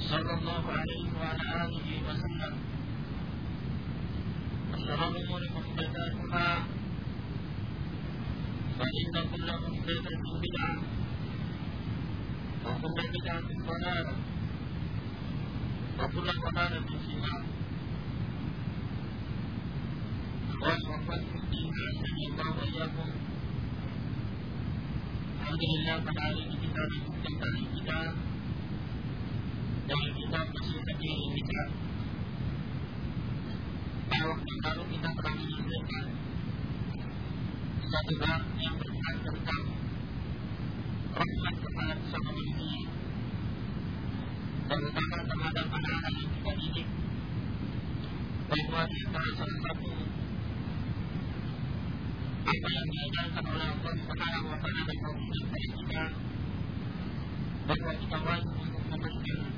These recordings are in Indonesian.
صلى الله عليه وعلى آله وسلم. وشر الأمور محدثاتها فإن كل محدثة بدعة وكل بدعة ضلالة وكل ضلالة في النار. في الدين أعزني الله وإياكم. الحمد لله pada hari ini kita tadi kita masih terdiri kita yang lalu kita telah menyelesaikan satu bab yang berkaitan tentang rahmat kepada sesama manusia terutama terhadap anak-anak yang kita didik bahwa antara salah satu apa yang diajarkan oleh Allah Subhanahu wa taala dan kita bahwa kita wajib untuk memberikan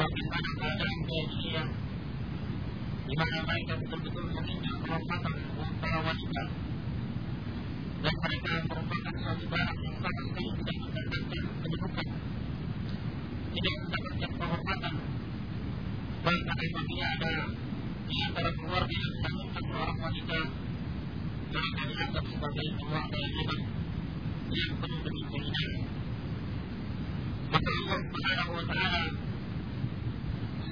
bagaimana keadaan jahiliyah di mana mereka betul-betul menginjak kehormatan para wanita dan mereka merupakan suatu barang yang sama sekali tidak mendatangkan kedudukan tidak mendapatkan kehormatan bahkan apabila ada di antara keluarga yang menanggung seorang wanita mereka dianggap sebagai keluarga yang hebat yang penuh dengan. Maka Allah Subhanahu wa taala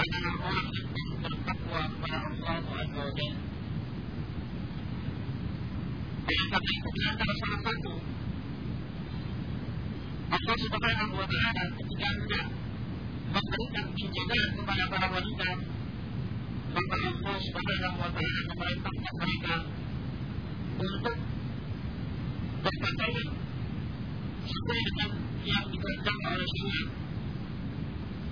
adalah orang yang bertakwa kepada Allah hendak memberikan kepada para wanita Allah untuk yang oleh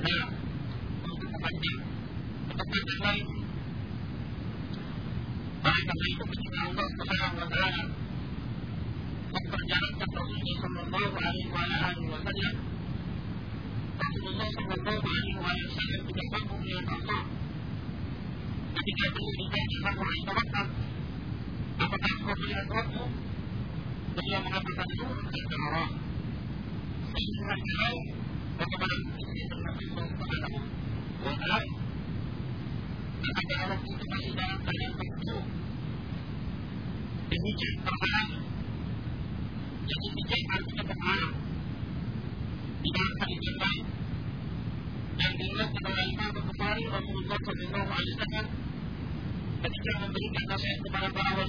Nah, untuk yang lain. Oleh karena itu ketika Allah memperjalankan Rasulullah Sallallahu Alaihi Wasallam, Rasulullah Sallallahu Alaihi Wasallam tidak mampu melihat. Ketika beliau ditanya wahai tawakal, apakah bagaimana. Di dalam hadis yang oleh memberikan nasihat kepada para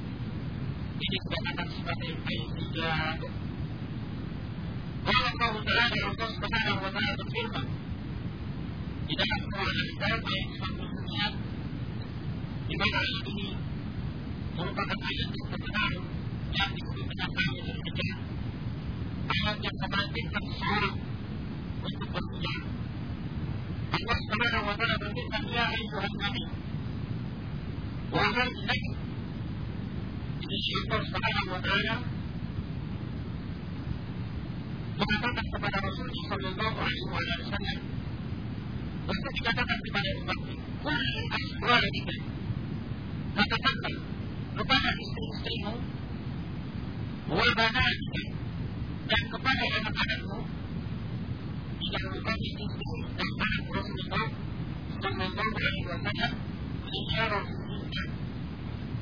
ini dikatakan sebagai al-ijab. Kalau Allah Taala Allah Subhanahu Wa Taala berfirman di dalam surah Al-Anfal ayat 59, di mana ayat ini merupakan ayat yang terkenal yang disebutkan ayat al-ijab. Ayat yang memantikkan seorang untuk berhijab. Allah Subhanahu Wa Taala berfirman, Ya Ayuhan Nabi, Wahai Nabi, Allah Subhanahu wa taala mengatakan kepada Rasulullah Shallallahu Alaihi Wasallam untuk dikatakan kepada umat Kul katakanlah kepada istri-istrimu wa banatika dan kepada anak-anakmu tidak lupa istri dan anak Rasulullah Shallallahu Alaihi Wasallam Insya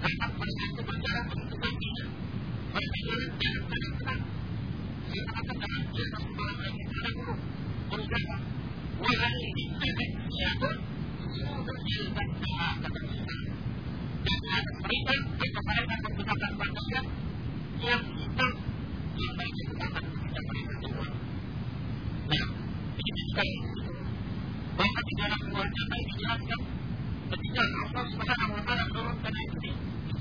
gagak mereka itu berjalan begitu kakinya mereka jalan jalan jalan tenang seakan-akan dalam di atas kepala mereka ada burung burung gagak wahai ini bebek siapun sudah jilbab sama kata dan atas mereka mereka mereka menggunakan pakaian yang hitam yang mereka gunakan ketika mereka keluar. Nah, begitu sekali. Bahkan di dalam keluarga baik dijelaskan ketika Allah Subhanahu wa taala menurunkan ayat ini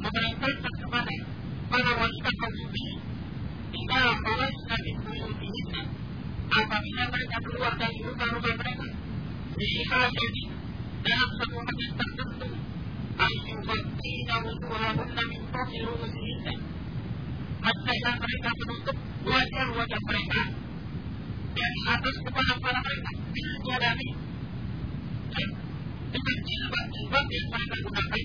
memerintahkan kepada para wanita kaum ini tinggal balaslah di buyutihina apabila mereka keluar dari rumah-rumah mereka sehingga jadi dalam satu hadis tertentu asyufatina wuduhahunna min fadli rumusihina Maksudnya mereka menutup wajah-wajah mereka dari atas kepala-kepala mereka disadari dengan jilbab-jilbab yang mereka gunakan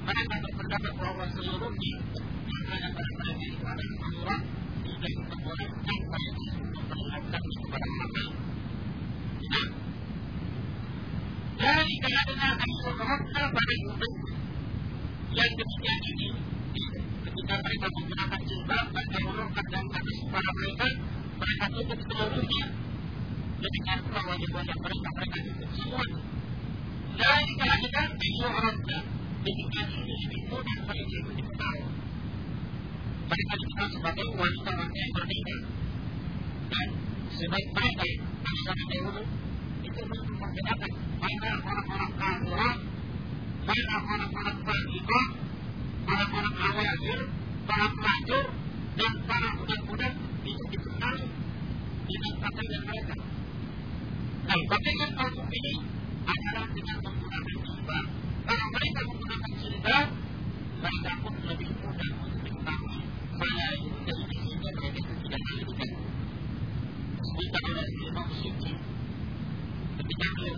mereka berpendapat bahwa seluruhnya mereka menurut tidak diperbolehkan kepada nah dari ayuhumna pada yang ini ketika mereka menggunakan jilbab mereka dan atas kepala mereka mereka tutup seluruhnya pula wajah-wajah mereka mereka tutup semua dari mudah mereka itu mereka sebagai wanita-wanita yang bernilai dan sebaik mereka zaman dahulu itu mana orang-orang mana orang-orang orang-orang para pelacur dan para budak-budak itu dikenal dengan pakaian mereka nah ini adalah dengan menggunakan kalau mereka menggunakan jilbab mereka pun lebih mudah diketahui mana yang ini sehingga mereka itu tidak oleh Imam Suci ketika beliau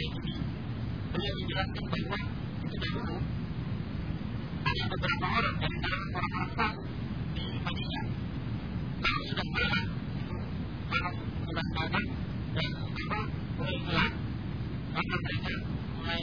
ini beliau menjelaskan bahwa itu dahulu ada beberapa orang dari kalangan orang-orang tahu di Madinah kalau sudah malam malam dan apa mulai gelap maka mereka mulai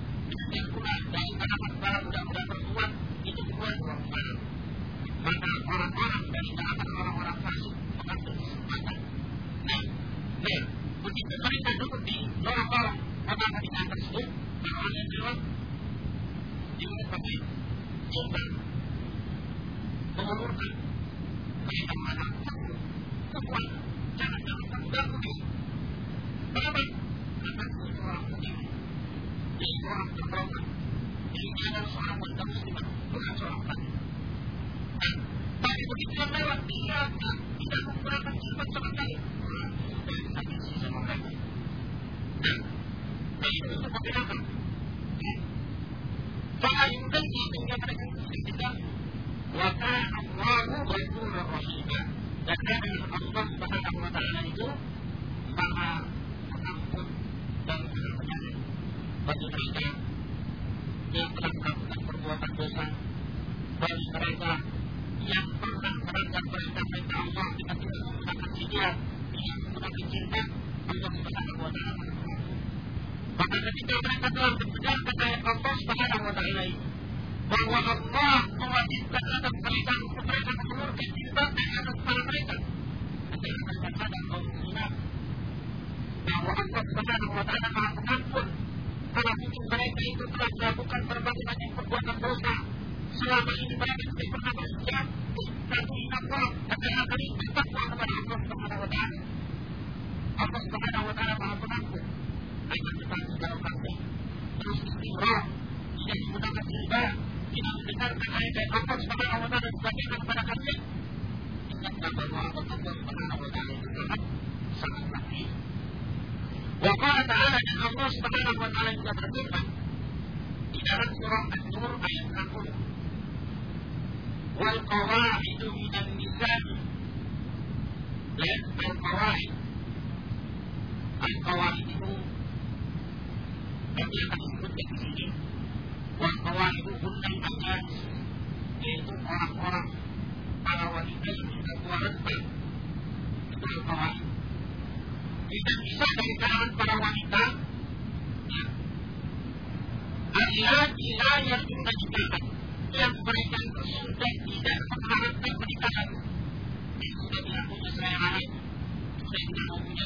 lingkungan dari kalangan budak-budak perempuan itu dibuat orang. Maka orang-orang dari kalangan orang-orang fasik mengambil kesempatan. Nah, nah, begitu mereka duduk di lorong-lorong kota Madinah tersebut, maka yang lewat di mengetahui jumlah mengulurkan mereka menganggap takut, kekuat, jangan dapat dan putih. Kenapa? Karena seorang putih, seorang program Ini seorang wanita muslimah bukan seorang begitu yang lewat dia tidak menggunakan sebagai itu. Fa'ayun dan itu yang mereka Rahimah dan Allah Subhanahu Wa Taala itu maha pengampun dan maha penyayang. Bagi mereka yang telah melakukan perbuatan dosa bagi mereka yang pernah melanggar perintah-perintah Allah dengan tidak menggunakan hijab dengan menggunakan cinta Allah Subhanahu wa taala maka ketika mereka telah mendengar kata Allah Subhanahu wa taala ini bahwa Allah mewajibkan atas mereka untuk mereka jilbab dari atas kepala mereka. Maka mereka sadar kaum muslimat bahwa Allah Subhanahu wa taala Maha Pengampun karena mungkin mereka itu telah melakukan berbagai macam perbuatan dosa. Selama ini mereka tidak pernah berhijab, satu Allah akan kali bertakwa kepada Allah Subhanahu wa taala. Allah Subhanahu wa taala Maha dalam praktek terus istiqrah tidak tidak mendengarkan ayat-ayat Allah Subhanahu wa taala kepada kalian. Ingatlah bahwa Allah Subhanahu wa taala itu sangat sangat sakit Wa ta'ala dan Allah Subhanahu wa taala juga berfirman di dalam surah An-Nur ayat 60 Wal qawaidu minan nisa'i. Dan al-qawaid al-qawaid itu yang akan di sini Wahkawan itu bukan hanya yaitu orang-orang para wanita yang sudah itu wahkawan tidak bisa dari kalangan para wanita ya. Al-Lajila yang nikahkan yang mereka sudah tidak mengharapkan pernikahan yang sudah tidak punya selera sudah tidak punya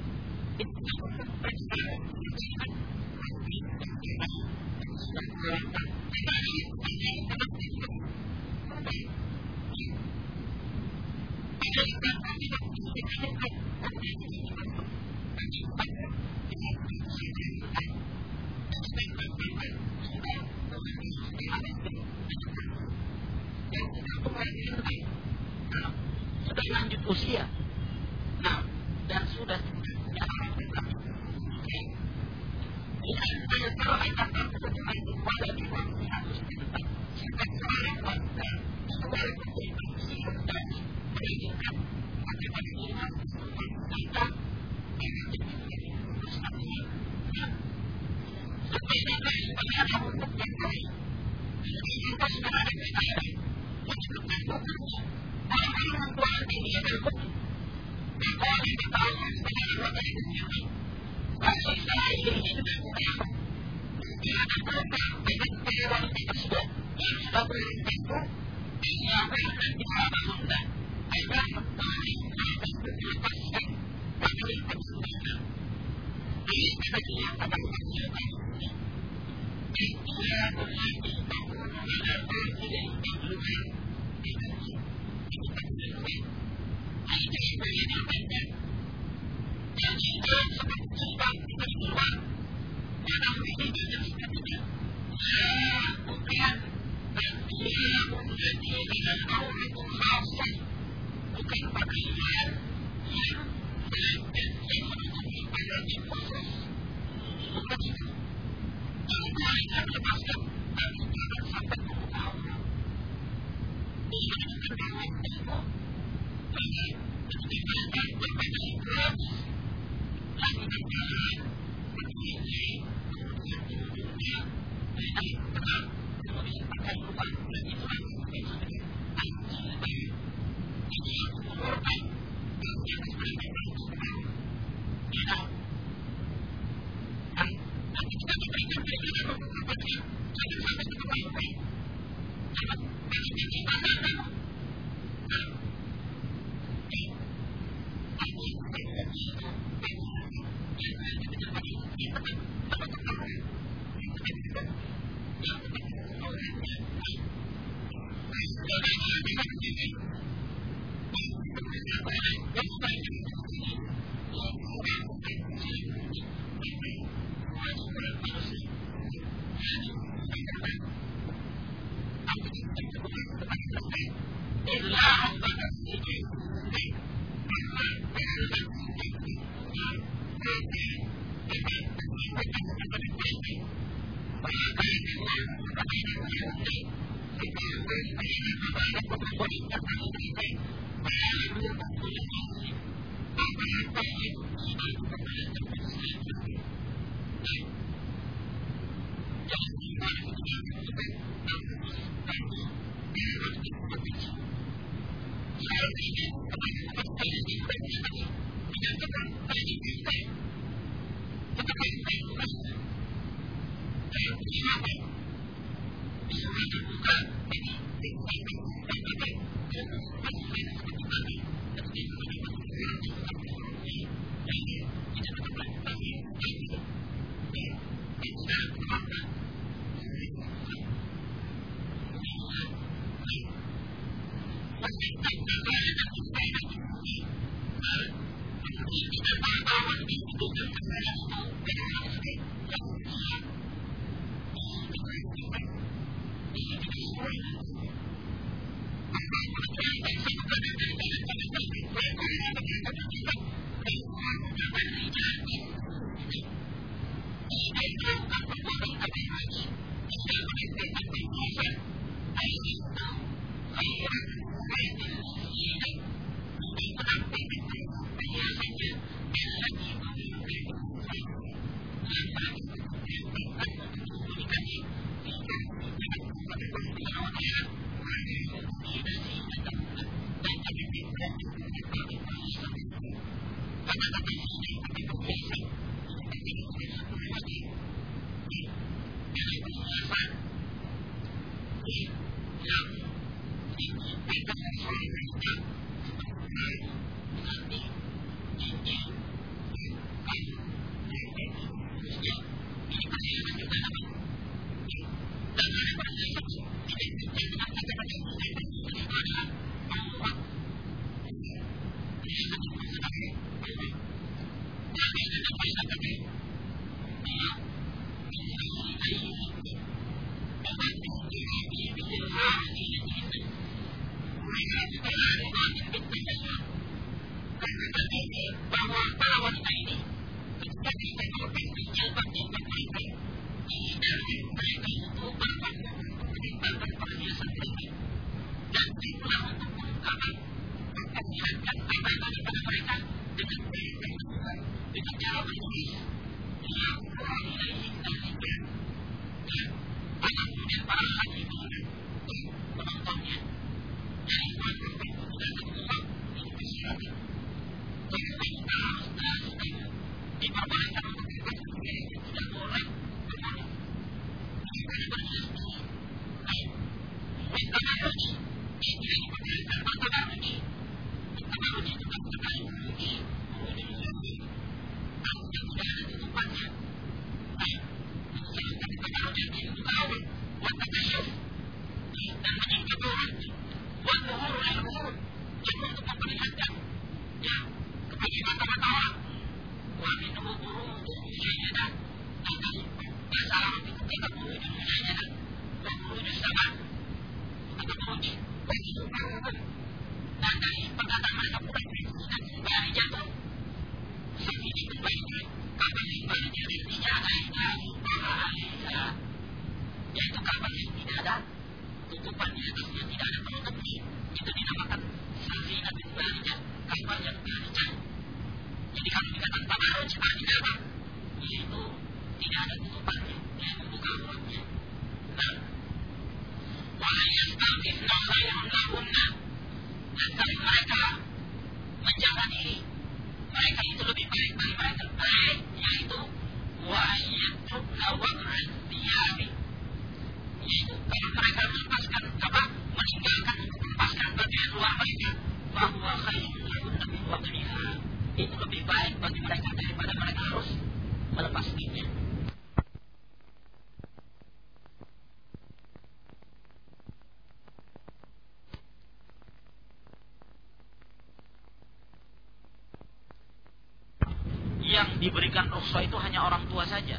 diberikan rukhsah itu hanya orang tua saja.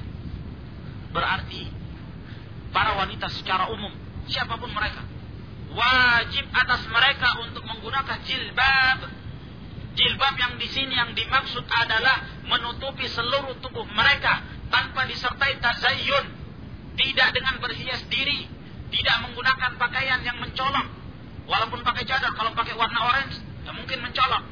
Berarti para wanita secara umum, siapa pun mereka, wajib atas mereka untuk menggunakan jilbab. Jilbab yang di sini yang dimaksud adalah menutupi seluruh tubuh mereka tanpa disertai tazayyun, tidak dengan berhias diri, tidak menggunakan pakaian yang mencolok. Walaupun pakai cadar, kalau pakai warna orange, ya mungkin mencolok.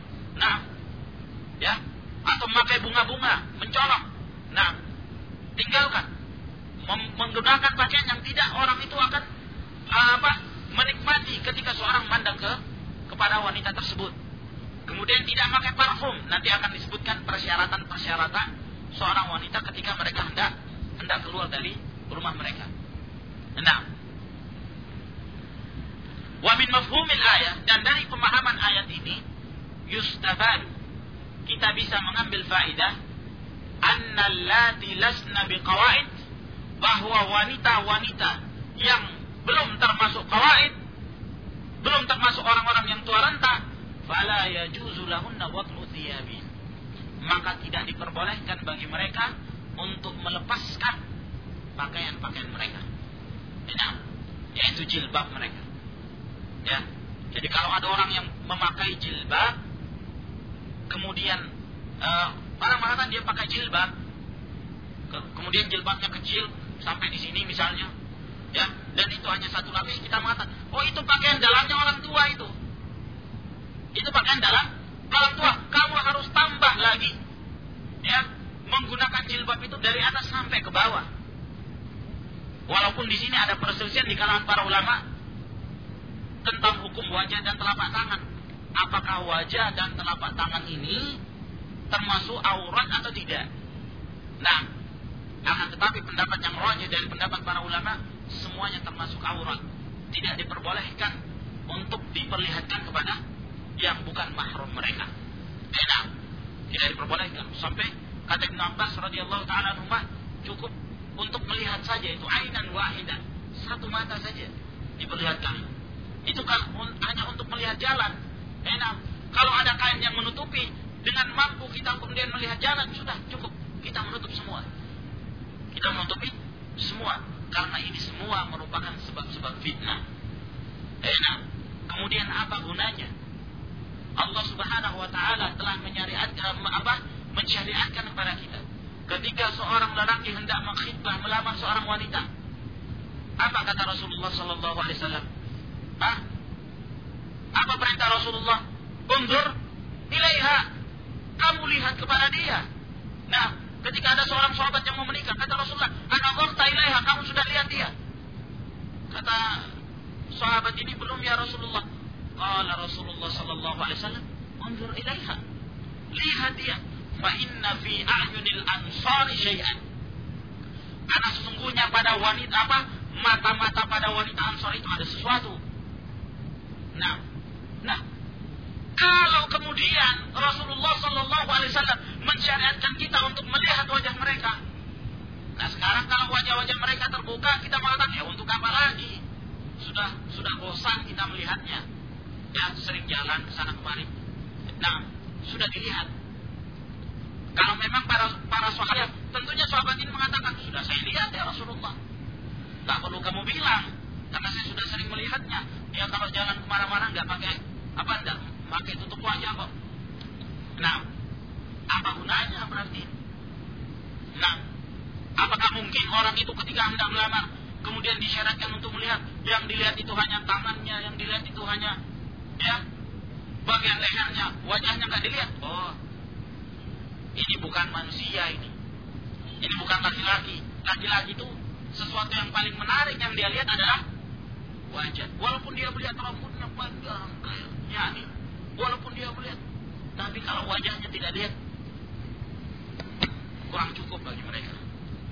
Shallallahu Alaihi Wasallam mensyariatkan kita untuk melihat wajah mereka. Nah sekarang kalau wajah-wajah mereka terbuka, kita mengatakan ya eh, untuk apa lagi? Sudah sudah bosan kita melihatnya. Ya sering jalan ke sana kemari. Nah sudah dilihat. Kalau memang para para sahabat, tentunya sahabat ini mengatakan sudah saya lihat ya Rasulullah. Tak perlu kamu bilang, karena saya sudah sering melihatnya. Ya kalau jalan ke mana-mana nggak pakai apa enggak pakai tutup wajah kok. Nah, apa gunanya berarti? Nah, apakah mungkin orang itu ketika hendak melamar kemudian disyaratkan untuk melihat yang dilihat itu hanya tangannya, yang dilihat itu hanya ya bagian lehernya, wajahnya nggak dilihat. Oh, ini bukan manusia ini. Ini bukan laki-laki. Laki-laki itu sesuatu yang paling menarik yang dia lihat adalah wajah. Walaupun dia melihat rambutnya panjang kayak yani, walaupun dia melihat, tapi kalau wajahnya tidak lihat, kurang cukup bagi mereka.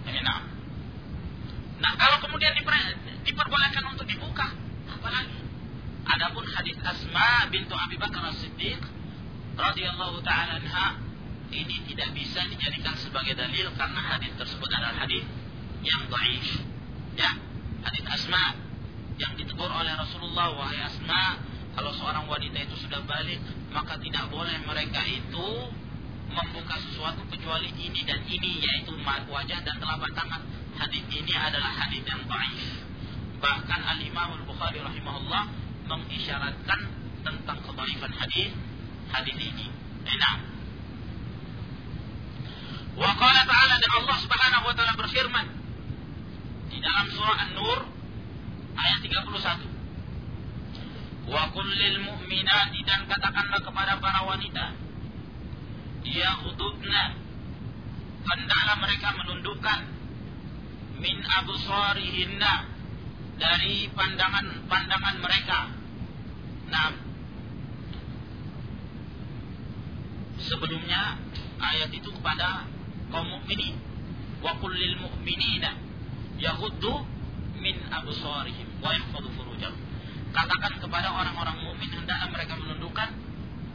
Ini nah. Nah kalau kemudian diper, diperbolehkan untuk dibuka, apalagi? Adapun hadis Asma bintu Abi Bakar As-Siddiq radhiyallahu taala anha ini tidak bisa dijadikan sebagai dalil karena hadis tersebut adalah hadis yang dhaif. Ya, hadis Asma yang ditegur oleh Rasulullah wahai Asma kalau seorang wanita itu sudah balik maka tidak boleh mereka itu membuka sesuatu kecuali ini dan ini yaitu wajah dan telapak tangan. Hadis ini adalah hadis yang baik. Bahkan al Imam al Bukhari rahimahullah mengisyaratkan tentang kebaikan hadis hadis ini. Enak wa qala ta'ala dan Allah Subhanahu wa taala berfirman di dalam surah An-Nur ayat 31. Wa kullil mu'minati dan katakanlah kepada para wanita dia hududna hendaklah mereka menundukkan min absarihinna dari pandangan-pandangan mereka. Nah, sebelumnya ayat itu kepada kaum mukminin wa kullil mu'minina yaghuddu min absarihim wa yahfadhu furujahum. Katakan kepada orang-orang mukmin hendaklah mereka menundukkan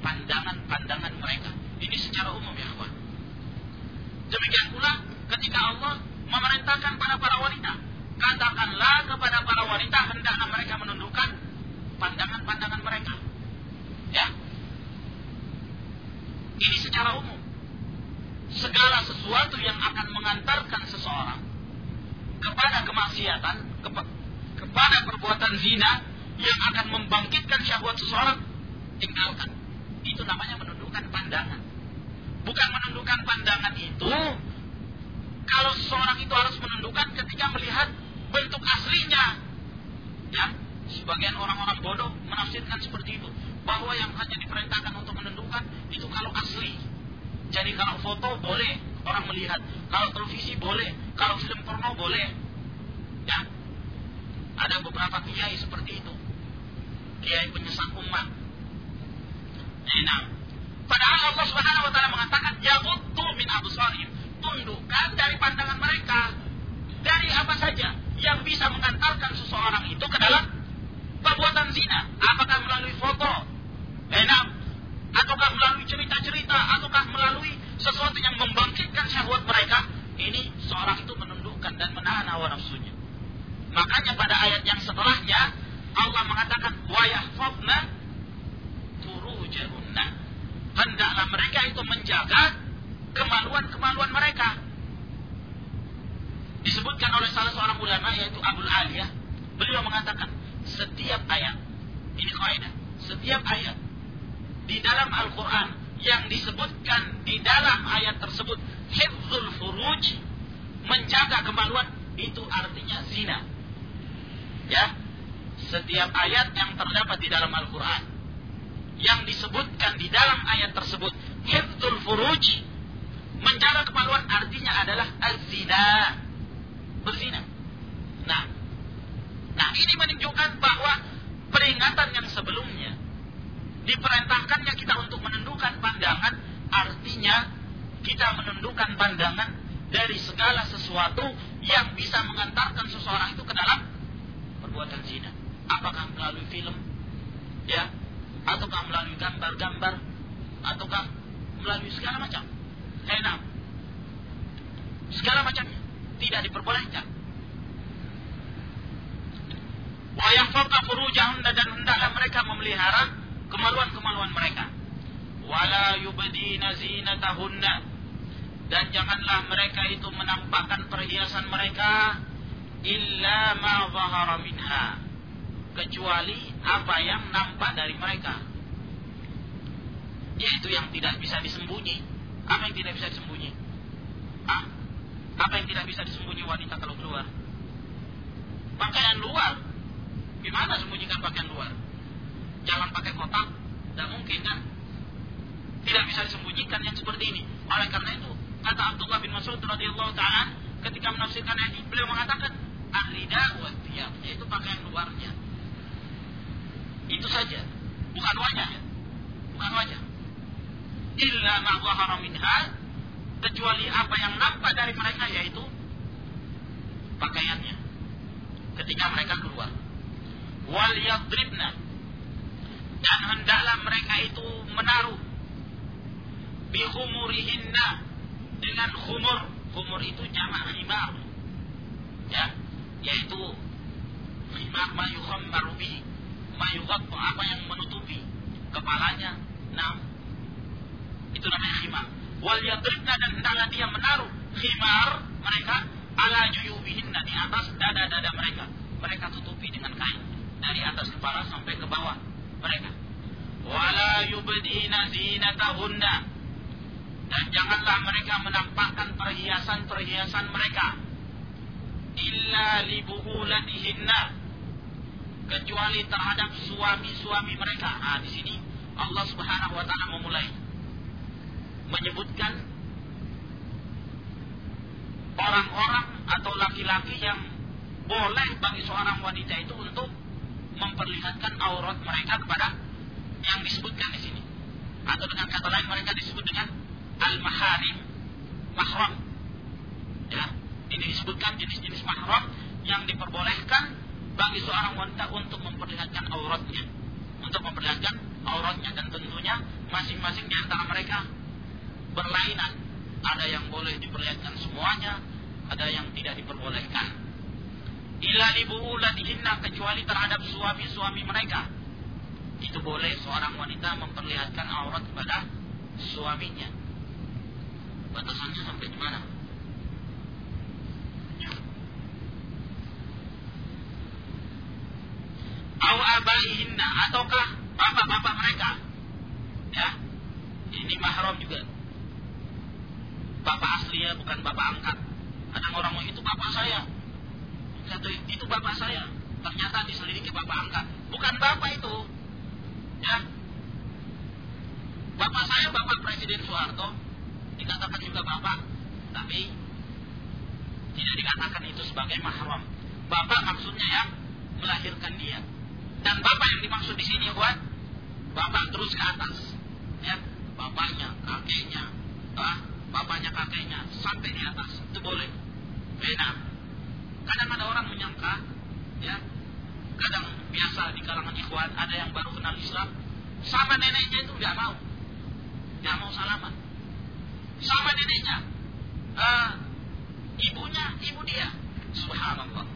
pandangan-pandangan mereka. Ini secara umum ya kawan. Demikian pula ketika Allah memerintahkan pada para wanita, katakanlah kepada para wanita hendaklah mereka menundukkan pandangan-pandangan mereka. Ya. Ini secara umum. Segala sesuatu yang akan mengantarkan seseorang kepada kemaksiatan, kepada perbuatan zina yang akan membangkitkan syahwat seseorang, tinggalkan. Itu namanya menundukkan pandangan. Bukan menundukkan pandangan itu kalau seseorang itu harus menundukkan ketika melihat bentuk aslinya. Ya, sebagian orang-orang bodoh menafsirkan seperti itu bahwa yang hanya diperintahkan untuk menundukkan itu kalau asli. Jadi kalau foto boleh orang melihat, kalau televisi boleh, kalau film porno boleh. Ya, ada beberapa kiai seperti itu. Kiai penyesat umat. Nah, padahal Allah Subhanahu wa taala mengatakan ya min absarihim. Tundukkan dari pandangan mereka. Dari apa saja yang bisa mengantarkan seseorang itu ke dalam perbuatan zina. Apakah melalui foto? Enak. Ataukah melalui cerita-cerita? Ataukah melalui sesuatu yang membangkitkan syahwat mereka? Ini seorang itu menundukkan dan menahan hawa nafsunya. Makanya pada ayat yang setelahnya Allah mengatakan wa yahfazna. Hendaklah mereka itu menjaga kemaluan-kemaluan mereka. Disebutkan oleh salah seorang ulama yaitu Abdul Aliyah, beliau mengatakan setiap ayat ini kaidah, setiap ayat di dalam Al-Qur'an yang disebutkan di dalam ayat tersebut hifzul furuj menjaga kemaluan itu artinya zina. Ya setiap ayat yang terdapat di dalam Al-Quran yang disebutkan di dalam ayat tersebut hifdzul furuj menjaga kemaluan artinya adalah az-zina berzina nah nah ini menunjukkan bahwa peringatan yang sebelumnya diperintahkannya kita untuk menundukkan pandangan artinya kita menundukkan pandangan dari segala sesuatu yang bisa mengantarkan seseorang itu ke dalam perbuatan zina? Apakah melalui film? Ya? Ataukah melalui gambar-gambar? Ataukah melalui segala macam? Enak. Segala macamnya tidak diperbolehkan. Wa yahfaqa furujahunna dan hendaklah mereka memelihara kemaluan-kemaluan mereka. Wala yubdina zinatahunna dan janganlah mereka itu menampakkan perhiasan mereka illa ma zahara minha kecuali apa yang nampak dari mereka. Yaitu yang tidak bisa disembunyi. Apa yang tidak bisa disembunyi? Hah? apa yang tidak bisa disembunyi wanita kalau keluar? Pakaian luar. Gimana sembunyikan pakaian luar? Jangan pakai kotak. Tidak mungkin kan? Tidak bisa disembunyikan yang seperti ini. Oleh karena itu kata Abdullah bin Mas'ud radhiyallahu taala ketika menafsirkan ayat ini beliau mengatakan ar-rida wa yaitu pakaian luarnya itu saja bukan wajah bukan wajah illa ma zahara minha kecuali apa yang nampak dari mereka yaitu pakaiannya. Ketika mereka keluar. Wal yadribna dan hendaklah mereka itu menaruh bi khumurihinna dengan khumur. Khumur itu jamak khimar. Ya yaitu khimar ma yukhammaru bi ma apa yang menutupi kepalanya. Nah itu namanya khimar. Wal yadribna dan hendaklah dia menaruh khimar mereka ala juyubihinna di atas dada-dada mereka. Mereka tutupi dengan kain dari atas kepala sampai ke bawah mereka. Wala yubdina zinatahunna. Dan janganlah mereka menampakkan perhiasan-perhiasan mereka. Illa libuhulatihinna kecuali terhadap suami-suami mereka. Nah, di sini Allah Subhanahu wa taala memulai menyebutkan orang-orang atau laki-laki yang boleh bagi seorang wanita itu untuk memperlihatkan aurat mereka kepada yang disebutkan di sini. Atau dengan kata lain mereka disebut dengan al-maharim, mahram. Ya, ini disebutkan jenis-jenis mahram yang diperbolehkan bagi seorang wanita untuk memperlihatkan auratnya. Untuk memperlihatkan auratnya dan tentunya masing-masing di antara mereka berlainan. Ada yang boleh diperlihatkan semuanya, ada yang tidak diperbolehkan. Ila libu'ulatihinna kecuali terhadap suami-suami mereka. Itu boleh seorang wanita memperlihatkan aurat kepada suaminya. Batasannya sampai di mana? Au abaihinna ataukah bapak-bapak mereka. Ya. Ini mahram juga. Bapak asli ya, bukan bapak angkat. Ada orang mau itu bapak saya. Satu itu bapak saya. Ternyata diselidiki bapak angkat. Bukan bapak itu. Ya. Bapak saya bapak Presiden Soeharto. Dikatakan juga bapak. Tapi tidak dikatakan itu sebagai mahram. Bapak maksudnya yang melahirkan dia. Dan bapak yang dimaksud di sini buat bapak terus ke atas. Ya, bapaknya, kakeknya, ah, bapaknya kakeknya sampai di atas itu boleh. Beda. Kadang ada orang menyangka, ya, kadang biasa di kalangan ikhwan ada yang baru kenal Islam, sama neneknya itu nggak mau, nggak mau salaman, sama neneknya, uh, ibunya, ibu dia, subhanallah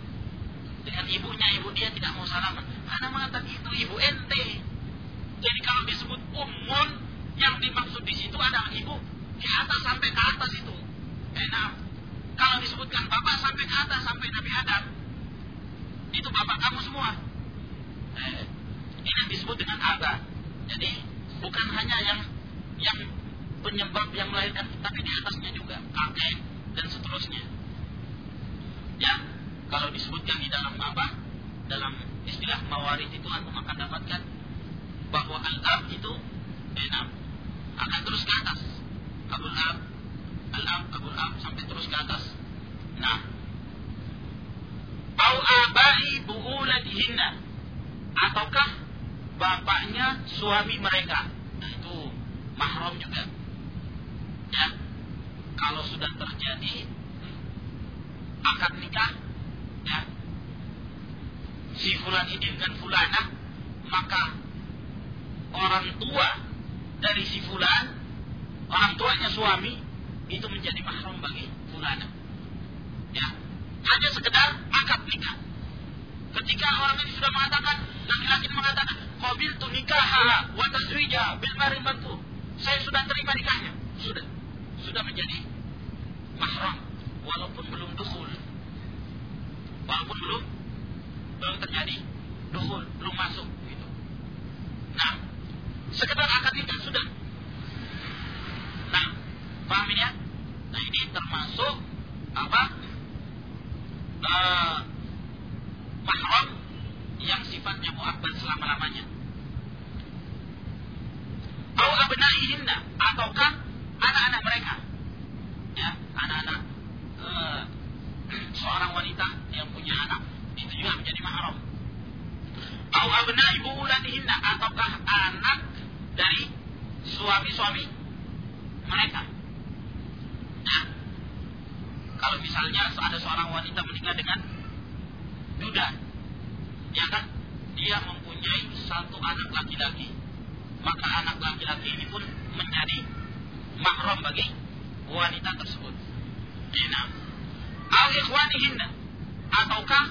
dengan ibunya, ibu dia tidak mau salaman. Karena mengatakan itu ibu ente. Jadi kalau disebut umun, yang dimaksud di situ adalah ibu di atas sampai ke atas itu. Enak. Kalau disebutkan bapak sampai ke atas sampai Nabi Adam, itu bapak kamu semua. Eh, ini disebut dengan abah. Jadi bukan hanya yang yang penyebab yang melahirkan, tapi di atasnya juga kakek dan seterusnya. Ya, kalau disebutkan di dalam apa? Dalam istilah mawarid itu antum akan dapatkan bahwa al-ab itu enam akan terus ke atas. Abul ab, al-ab, abul ab sampai terus ke atas. Nah, au abai buulatihinna ataukah bapaknya suami mereka. Nah, itu mahram juga. Ya. Kalau sudah terjadi akad nikah ya si fulan ini dengan fulana maka orang tua dari si fulan orang tuanya suami itu menjadi mahram bagi fulana ya hanya sekedar akad nikah Ketika orang ini sudah mengatakan, laki-laki mengatakan, mobil tu nikah wa tazwija bil bantu. Saya sudah terima nikahnya. Sudah. Sudah menjadi mahram walaupun belum dukhul. Walaupun belum belum terjadi dukhul, belum masuk gitu. Nah, sekedar akad nikah sudah. Paham ini ya? Nah, ini termasuk apa? Uh, mahram yang sifatnya muabbad selama-lamanya. Au abnaihinna ataukah anak-anak mereka. Ya, anak-anak uh, seorang wanita yang punya anak itu juga menjadi mahram. Au abnai ataukah anak dari suami-suami mereka. Ya. Kalau misalnya ada seorang wanita menikah dengan duda, ya kan? Dia mempunyai satu anak laki-laki, maka anak laki-laki ini pun menjadi mahram bagi wanita tersebut. Ikhwanihinna ataukah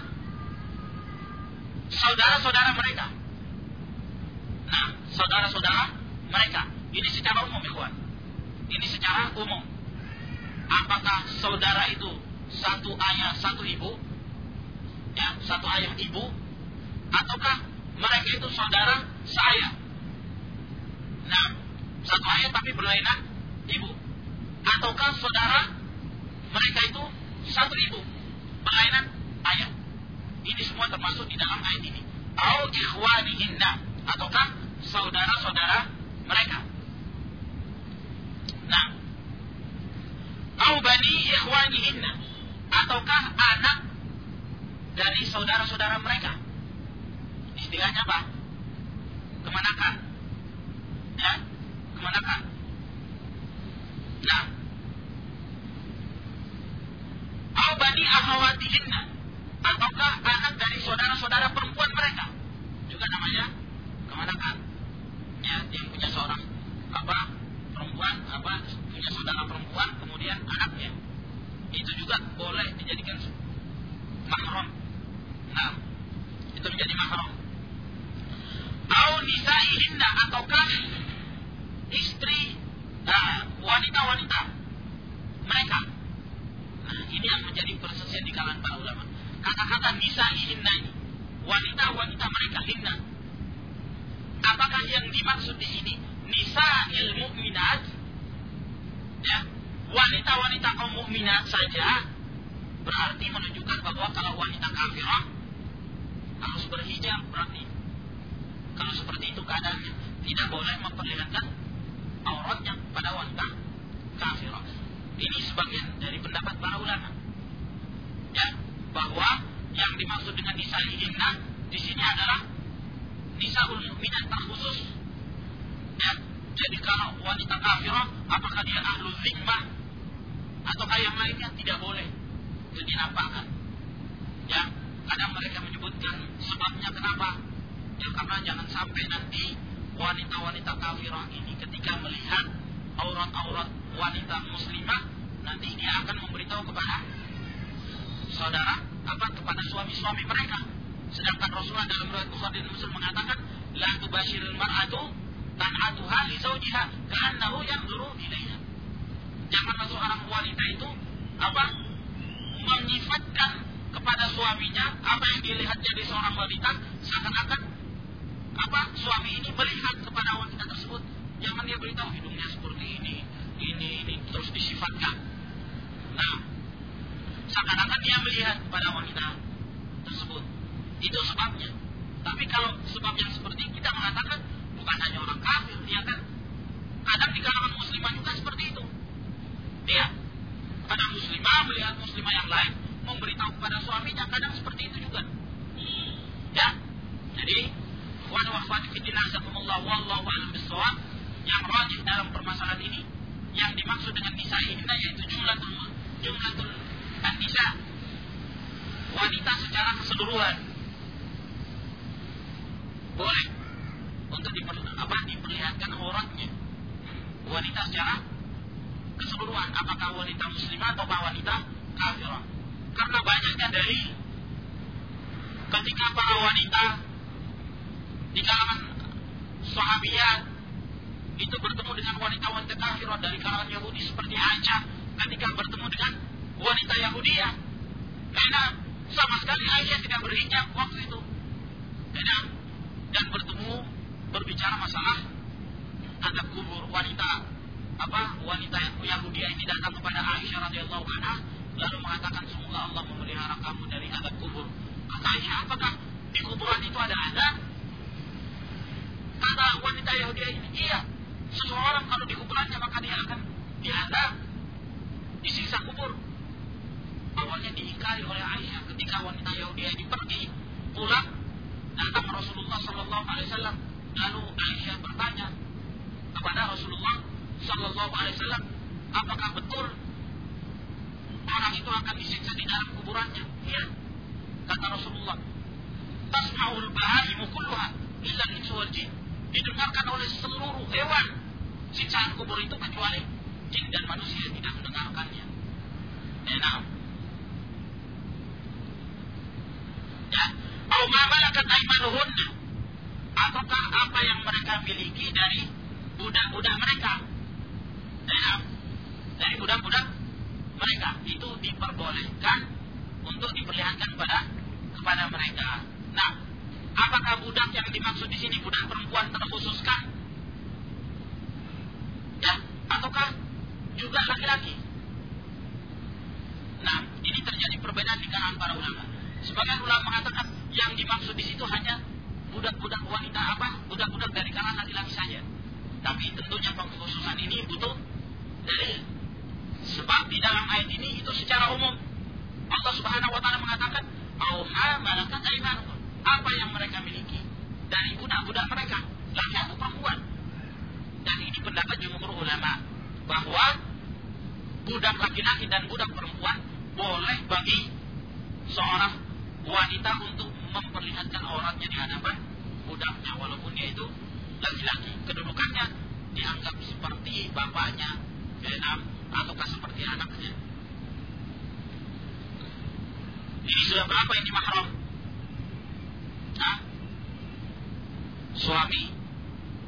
saudara-saudara mereka. Nah, saudara-saudara mereka. Ini secara umum, ikhwan. Ini secara umum. Apakah saudara itu satu ayah, satu ibu? Ya, satu ayah ibu ataukah mereka itu saudara saya? Nah, satu ayat tapi berlainan ibu. Ataukah saudara mereka itu satu ibu berlainan ayah? Ini semua termasuk di dalam ayat ini. Au ikhwanihinna ataukah saudara-saudara mereka. Nah, bani ikhwanihinna ataukah anak dari saudara-saudara mereka istilahnya apa? Kemanakan. Ya, kemanakan. Nah, Au bani ahawatihinna sudah berapa ini mahram? Hah? Suami,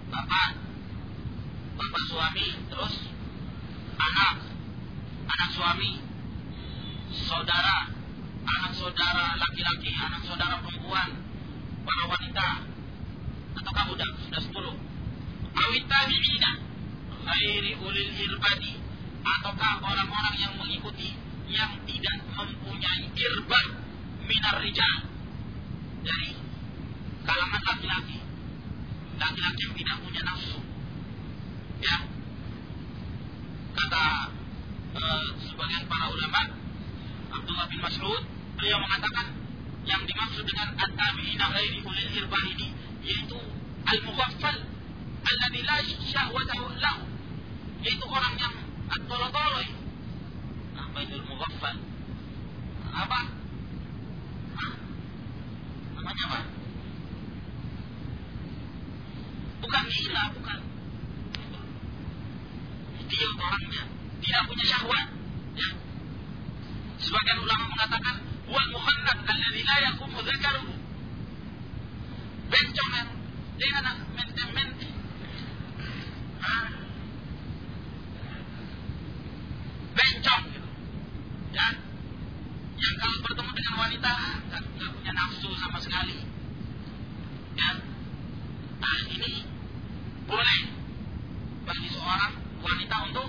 bapak, bapak suami, terus anak, anak suami, saudara, anak saudara laki-laki, anak saudara perempuan, para wanita, atau kamu udah sudah sepuluh. Awit tabi'ina, khairi ulil hilbadi, ataukah orang-orang yang mengikuti yang tidak mempunyai irban minar rijal. Dari kalangan laki-laki. Laki-laki yang tidak punya nafsu. Ya. Kata e, sebagian para ulama Abdullah bin Mas'ud beliau mengatakan yang dimaksud dengan at-tabi'ina ghairi ulil irbah ini yaitu al-mughaffal alladhi la syahwatahu lahu. Yaitu orang yang at-tolotoloi. Apa itu al-mughaffal apa? Bagaimana? Bukan gila, bukan. Dia orangnya tidak punya syahwat. Ya. Sebagian ulama mengatakan wa muhannad alladhi la yaqumu dzakaruhu. Bencongan dengan menti-menti. Bencong gitu. Ya. Yang kalau bertemu dengan wanita nafsu sama sekali. Ya. Nah, ini boleh bagi seorang wanita untuk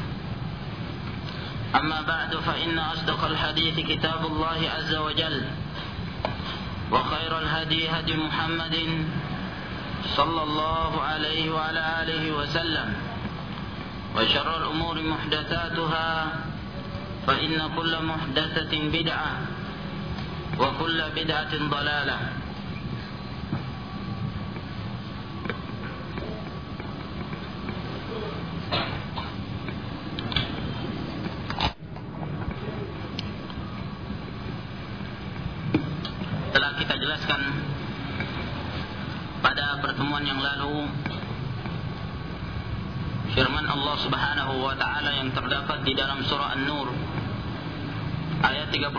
أما بعد فإن أصدق الحديث كتاب الله عز وجل وخير الهدي هدي محمد صلى الله عليه وعلى آله وسلم وشر الأمور محدثاتها فإن كل محدثة بدعة وكل بدعة ضلالة. Allah Subhanahu wa taala yang terdapat di dalam surah An-Nur ayat 31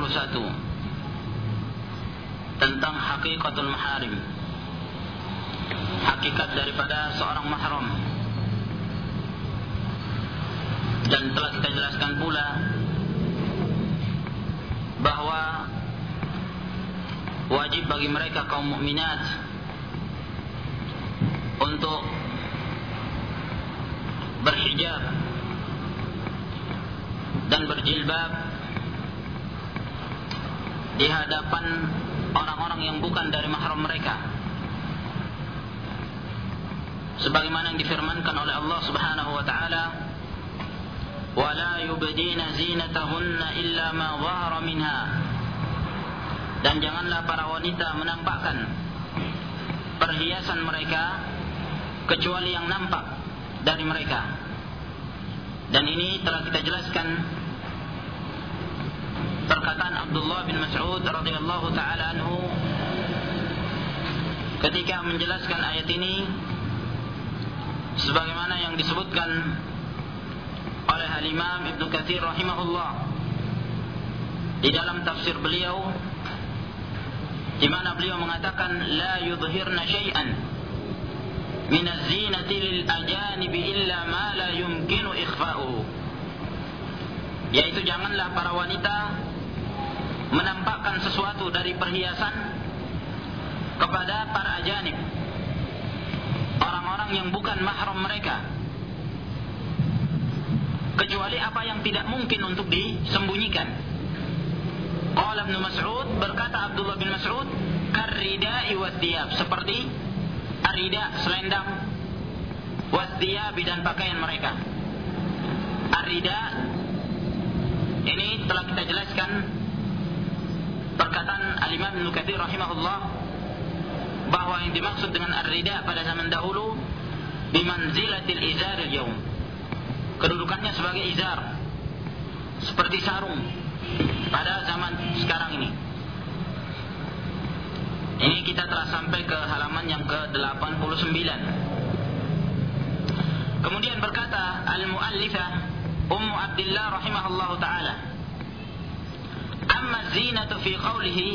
tentang hakikatul maharim hakikat daripada seorang mahram. Dan telah kita jelaskan pula bahwa wajib bagi mereka kaum mukminat untuk berhijab dan berjilbab di hadapan orang-orang yang bukan dari mahram mereka. Sebagaimana yang difirmankan oleh Allah Subhanahu wa taala wala yubdina illa ma minha. Dan janganlah para wanita menampakkan perhiasan mereka kecuali yang nampak dari mereka. Dan ini telah kita jelaskan perkataan Abdullah bin Mas'ud radhiyallahu taala anhu ketika menjelaskan ayat ini sebagaimana yang disebutkan oleh Al-Imam Ibnu Katsir rahimahullah di dalam tafsir beliau di mana beliau mengatakan la yudhirna syai'an min az-zinati lil ajanib illa ma yumkinu yaitu janganlah para wanita menampakkan sesuatu dari perhiasan kepada para ajanib. Orang-orang yang bukan mahram mereka. Kecuali apa yang tidak mungkin untuk disembunyikan. Qala Ibn Mas'ud berkata Abdullah bin Mas'ud karrida'i wa seperti arida selendang wasdiyabi dan pakaian mereka. Arida ini telah kita jelaskan perkataan al-imam Ibn rahimahullah bahwa yang dimaksud dengan arida pada zaman dahulu bimanzilatil izar yaum kedudukannya sebagai izar seperti sarung pada zaman sekarang ini ini kita telah sampai ke halaman yang ke-89. Kemudian berkata al-muallifah Ummu Abdullah rahimahullahu taala. Amma zinatu fi qawlihi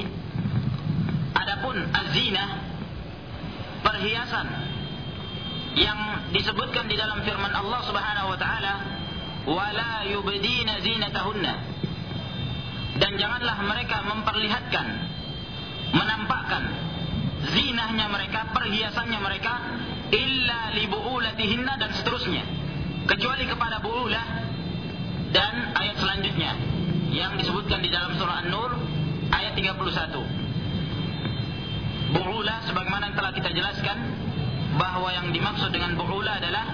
Adapun az-zinah perhiasan yang disebutkan di dalam firman Allah Subhanahu wa taala wala yubdina zinatahunna dan janganlah mereka memperlihatkan menampakkan zinahnya mereka, perhiasannya mereka illa li bu'ulatihinna dan seterusnya. Kecuali kepada bu'ulah dan ayat selanjutnya yang disebutkan di dalam surah An-Nur ayat 31. Bu'ulah sebagaimana yang telah kita jelaskan bahwa yang dimaksud dengan bu'ulah adalah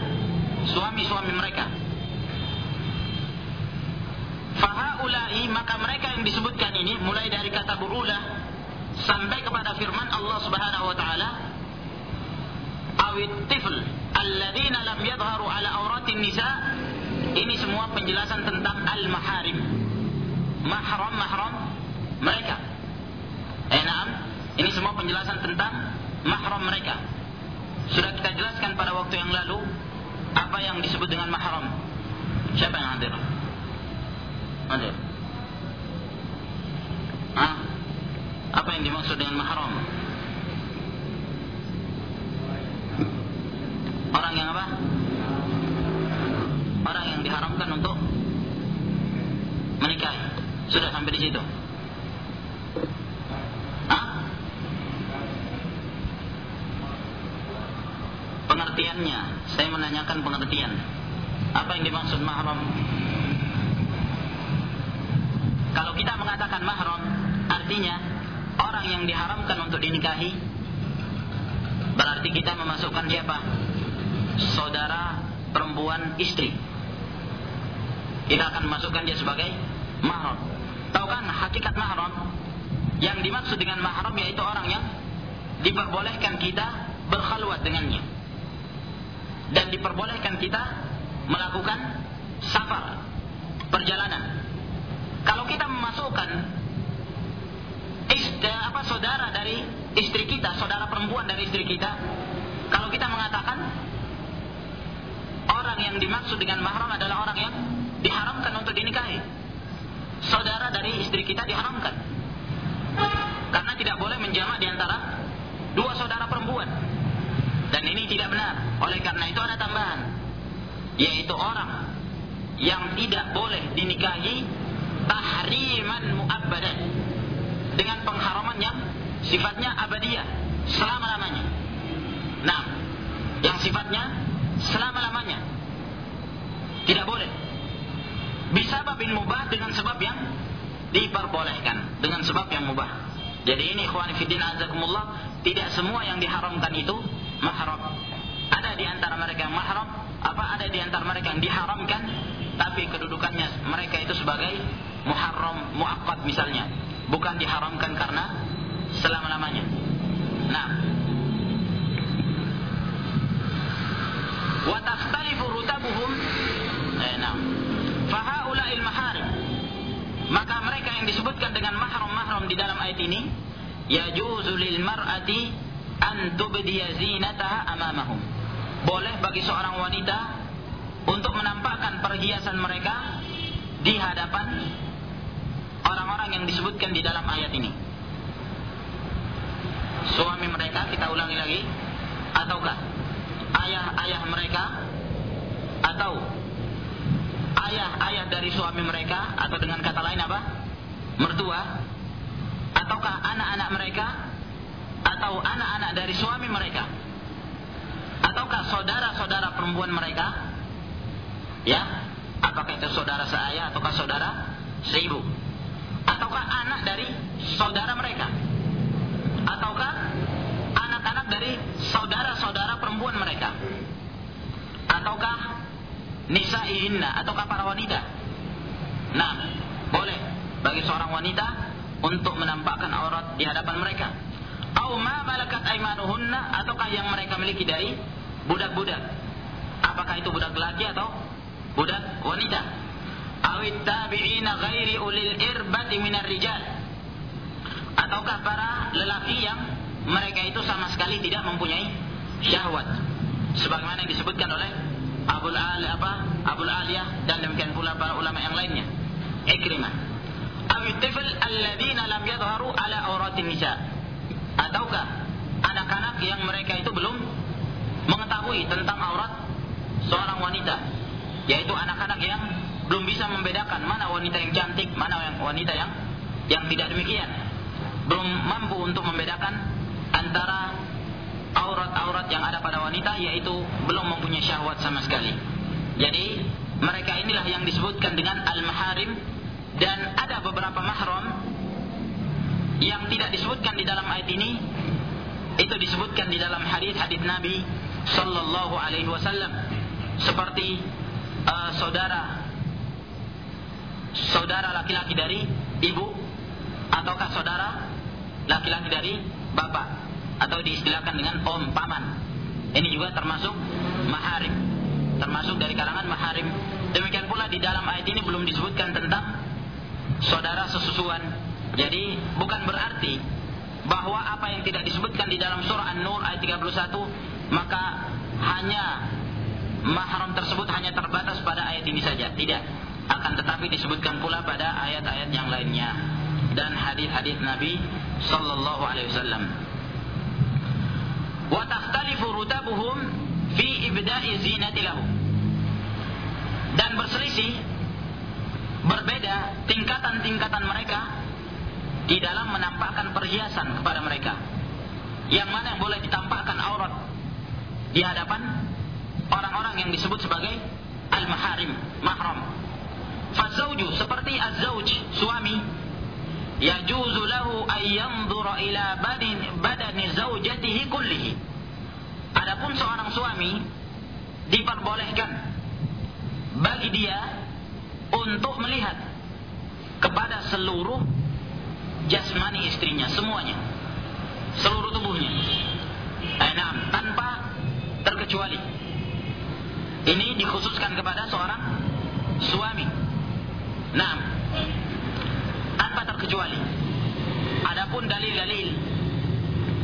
suami-suami mereka. Fahaulai maka mereka yang disebutkan ini mulai dari kata bu'ulah sampai kepada firman Allah Subhanahu wa taala awit tifl alladzina lam yadhharu ala auratin nisa. Ini semua penjelasan tentang al maharim mahram mahram mereka. Eh ini semua penjelasan tentang mahram mereka. Sudah kita jelaskan pada waktu yang lalu apa yang disebut dengan mahram. Siapa yang hadir? Hadir. Ah apa yang dimaksud dengan mahram? Orang yang apa? Orang yang diharamkan untuk menikah. Sudah sampai di situ. Hah? Pengertiannya, saya menanyakan pengertian. Apa yang dimaksud mahram? Kalau kita mengatakan mahram, artinya orang yang diharamkan untuk dinikahi berarti kita memasukkan siapa? Saudara perempuan istri. Kita akan masukkan dia sebagai mahram. Tahu kan hakikat mahram? Yang dimaksud dengan mahram yaitu orang yang diperbolehkan kita berkhalwat dengannya. Dan diperbolehkan kita melakukan safar, perjalanan. Kalau kita memasukkan apa saudara dari istri kita, saudara perempuan dari istri kita, kalau kita mengatakan orang yang dimaksud dengan mahram adalah orang yang diharamkan untuk dinikahi. Saudara dari istri kita diharamkan. Karena tidak boleh menjamak di antara dua saudara perempuan. Dan ini tidak benar. Oleh karena itu ada tambahan. Yaitu orang yang tidak boleh dinikahi tahriman muabbadan. Dengan pengharaman yang sifatnya abadiyah. Selama-lamanya. Nah, yang sifatnya selama-lamanya. Tidak boleh. Bisa babin mubah dengan sebab yang diperbolehkan. Dengan sebab yang mubah. Jadi ini ikhwan fillah azakumullah, tidak semua yang diharamkan itu mahram. Ada di antara mereka yang mahram, apa ada di antara mereka yang diharamkan, tapi kedudukannya mereka itu sebagai muharram muakkad misalnya, bukan diharamkan karena selama-lamanya. Nah, wa takhtalifu rutabuhum eh, nah. Fahaula'il maka mereka yang disebutkan dengan mahram-mahram di dalam ayat ini yajuzu lil mar'ati an zinataha amamahum. Boleh bagi seorang wanita untuk menampakkan perhiasan mereka di hadapan orang-orang yang disebutkan di dalam ayat ini. Suami mereka kita ulangi lagi ataukah ayah-ayah mereka atau ayah-ayah dari suami mereka atau dengan kata lain apa? Mertua ataukah anak-anak mereka atau anak-anak dari suami mereka ataukah saudara-saudara perempuan mereka ya apakah itu saudara seayah ataukah saudara seibu ataukah anak dari saudara mereka ataukah anak-anak dari saudara-saudara perempuan mereka ataukah nisa'ihinna ataukah para wanita. Nah, boleh bagi seorang wanita untuk menampakkan aurat di hadapan mereka. Au ma malakat aimanuhunna ataukah yang mereka miliki dari budak-budak. Apakah itu budak laki atau budak wanita? Awit tabi'ina ghairi ulil irbati minar rijal. Ataukah para lelaki yang mereka itu sama sekali tidak mempunyai syahwat. Sebagaimana yang disebutkan oleh Abul Ali apa? Abul Aliyah dan demikian pula para ulama yang lainnya. Ikrimah. Awi tifl alladzina lam yadhharu ala auratin nisa. Ataukah anak-anak yang mereka itu belum mengetahui tentang aurat seorang wanita, yaitu anak-anak yang belum bisa membedakan mana wanita yang cantik, mana yang wanita yang yang tidak demikian. Belum mampu untuk membedakan antara aurat-aurat yang ada pada wanita yaitu belum mempunyai syahwat sama sekali. Jadi mereka inilah yang disebutkan dengan al-maharim dan ada beberapa mahram yang tidak disebutkan di dalam ayat ini itu disebutkan di dalam hadis-hadis Nabi sallallahu alaihi wasallam seperti uh, saudara saudara laki-laki dari ibu ataukah saudara laki-laki dari bapak atau diistilahkan dengan om paman. Ini juga termasuk maharim, termasuk dari kalangan maharim. Demikian pula di dalam ayat ini belum disebutkan tentang saudara sesusuan. Jadi bukan berarti bahwa apa yang tidak disebutkan di dalam surah An-Nur ayat 31 maka hanya mahram tersebut hanya terbatas pada ayat ini saja. Tidak. Akan tetapi disebutkan pula pada ayat-ayat yang lainnya dan hadis-hadis Nabi sallallahu alaihi wasallam wa takhtalifu rutabuhum fi ibda'i zinati. Dan berselisih berbeda tingkatan-tingkatan mereka di dalam menampakkan perhiasan kepada mereka. Yang mana yang boleh ditampakkan aurat di hadapan orang-orang yang disebut sebagai al-maharim, mahram. Fazauju seperti az-zauj, suami. Yajuzu lahu an yanzura ila badin badani zaujatihi kullihi. Adapun seorang suami diperbolehkan bagi dia untuk melihat kepada seluruh jasmani istrinya semuanya. Seluruh tubuhnya. Enam tanpa terkecuali. Ini dikhususkan kepada seorang suami enam tanpa terkecuali adapun dalil-dalil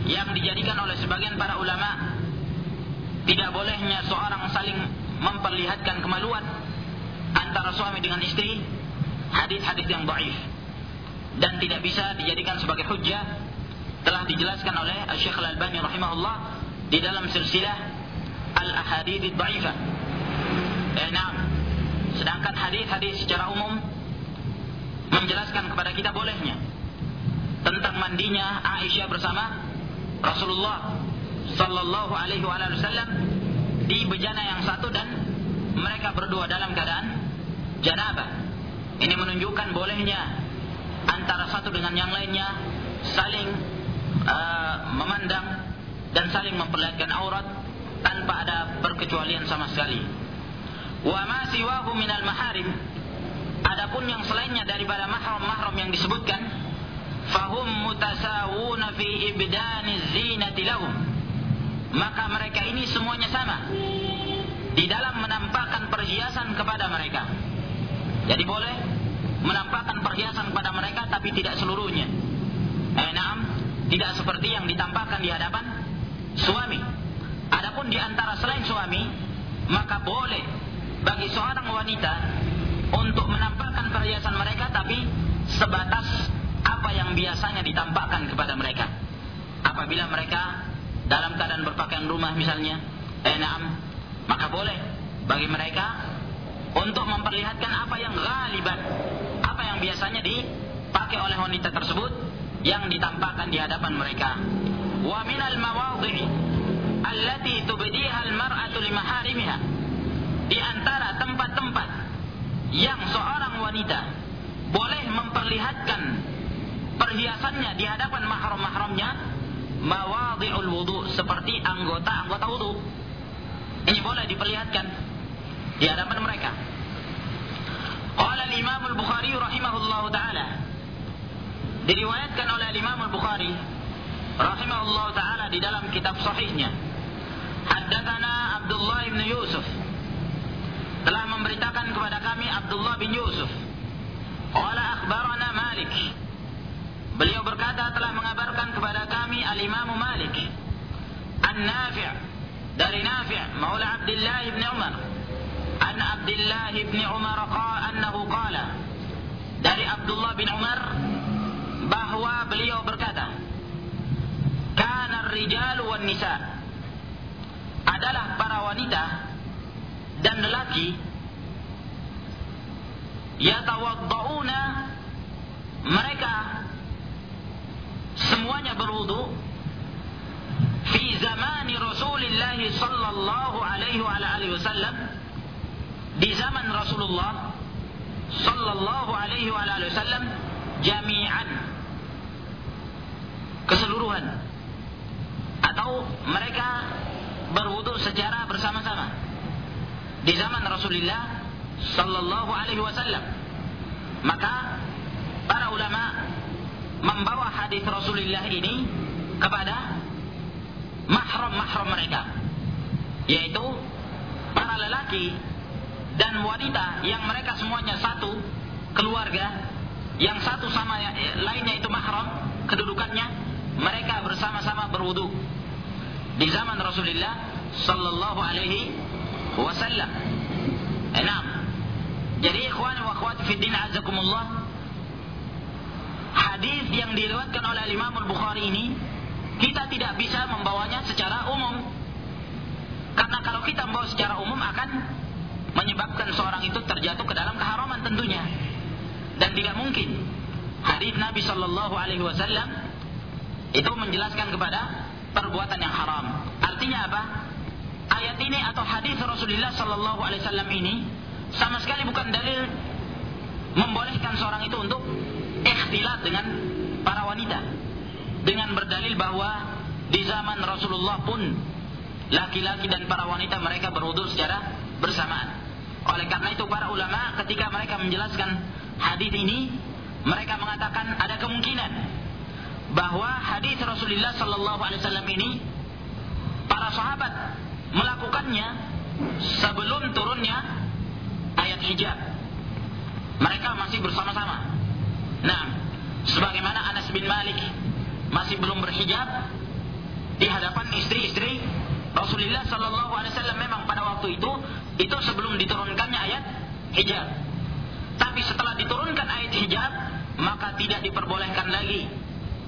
yang dijadikan oleh sebagian para ulama tidak bolehnya seorang saling memperlihatkan kemaluan antara suami dengan istri hadis-hadis yang dhaif. Dan tidak bisa dijadikan sebagai hujjah telah dijelaskan oleh Syekh Al-Albani rahimahullah di dalam silsilah Al-Ahadits Dhaifah. Eh, nah, sedangkan hadis-hadis secara umum menjelaskan kepada kita bolehnya tentang mandinya Aisyah bersama Rasulullah sallallahu alaihi wasallam di bejana yang satu dan mereka berdua dalam keadaan janabah. Ini menunjukkan bolehnya antara satu dengan yang lainnya saling uh, memandang dan saling memperlihatkan aurat tanpa ada perkecualian sama sekali. Wa ma siwahu minal maharim adapun yang selainnya daripada mahram-mahram yang disebutkan fahum mutasawuna fi ibdani zinati lahum maka mereka ini semuanya sama di dalam menampakkan perhiasan kepada mereka jadi boleh menampakkan perhiasan kepada mereka tapi tidak seluruhnya. Eh, naam, tidak seperti yang ditampakkan di hadapan suami. Adapun di antara selain suami, maka boleh bagi seorang wanita untuk menampakkan perhiasan mereka tapi sebatas apa yang biasanya ditampakkan kepada mereka. Apabila mereka dalam keadaan berpakaian rumah misalnya, eh, naam, maka boleh bagi mereka untuk memperlihatkan apa yang ghaliban, apa yang biasanya dipakai oleh wanita tersebut yang ditampakkan di hadapan mereka. Wa minal mawadhi'i allati tubdiha al-mar'atu limaharimiha. Di antara tempat-tempat yang seorang wanita boleh memperlihatkan perhiasannya di hadapan mahram-mahramnya mawadhi'ul wudu seperti anggota-anggota wudu. Ini boleh diperlihatkan di hadapan mereka. Qala al-Imam al-Bukhari rahimahullah taala diriwayatkan oleh Imam al-Bukhari rahimahullah taala di dalam kitab sahihnya Haddatsana Abdullah bin Yusuf telah memberitakan kepada kami Abdullah bin Yusuf. Qala akhbarana Malik. Beliau berkata telah mengabarkan kepada kami Al-Imam Malik An-Nafi' dari Nafi' Maula Abdullah bin Umar. An Abdullah bin Umar qala annahu qala dari Abdullah bin Umar bahwa beliau berkata kana ar-rijalu wan nisa adalah para wanita dan lelaki yatawaddauna mereka semuanya berwudu fi zamani Rasulullah sallallahu alaihi wa alihi wasallam. Di zaman Rasulullah sallallahu alaihi wa alihi wasallam jami'an keseluruhan atau mereka berwudu secara bersama-sama di zaman Rasulullah sallallahu alaihi wasallam maka para ulama membawa hadis Rasulullah ini kepada mahram-mahram mereka yaitu para lelaki dan wanita yang mereka semuanya satu keluarga yang satu sama lainnya itu mahram kedudukannya mereka bersama-sama berwudu di zaman Rasulullah sallallahu alaihi wasallam. Enam. Jadi ikhwan wa akhwat fi din azakumullah hadis yang diriwayatkan oleh Imam Al-Bukhari ini kita tidak bisa membawanya secara umum. Karena kalau kita membawa secara umum akan menyebabkan seorang itu terjatuh ke dalam keharaman tentunya dan tidak mungkin hadis Nabi Shallallahu Alaihi Wasallam itu menjelaskan kepada perbuatan yang haram artinya apa ayat ini atau hadis Rasulullah Shallallahu Alaihi Wasallam ini sama sekali bukan dalil membolehkan seorang itu untuk ikhtilat dengan para wanita dengan berdalil bahwa di zaman Rasulullah pun laki-laki dan para wanita mereka berwudu secara bersamaan. Oleh karena itu para ulama ketika mereka menjelaskan hadis ini, mereka mengatakan ada kemungkinan bahwa hadis Rasulullah Sallallahu Alaihi Wasallam ini para sahabat melakukannya sebelum turunnya ayat hijab. Mereka masih bersama-sama. Nah, sebagaimana Anas bin Malik masih belum berhijab di hadapan istri-istri Rasulullah Sallallahu Alaihi Wasallam memang pada waktu itu itu sebelum diturunkannya ayat hijab. Tapi setelah diturunkan ayat hijab, maka tidak diperbolehkan lagi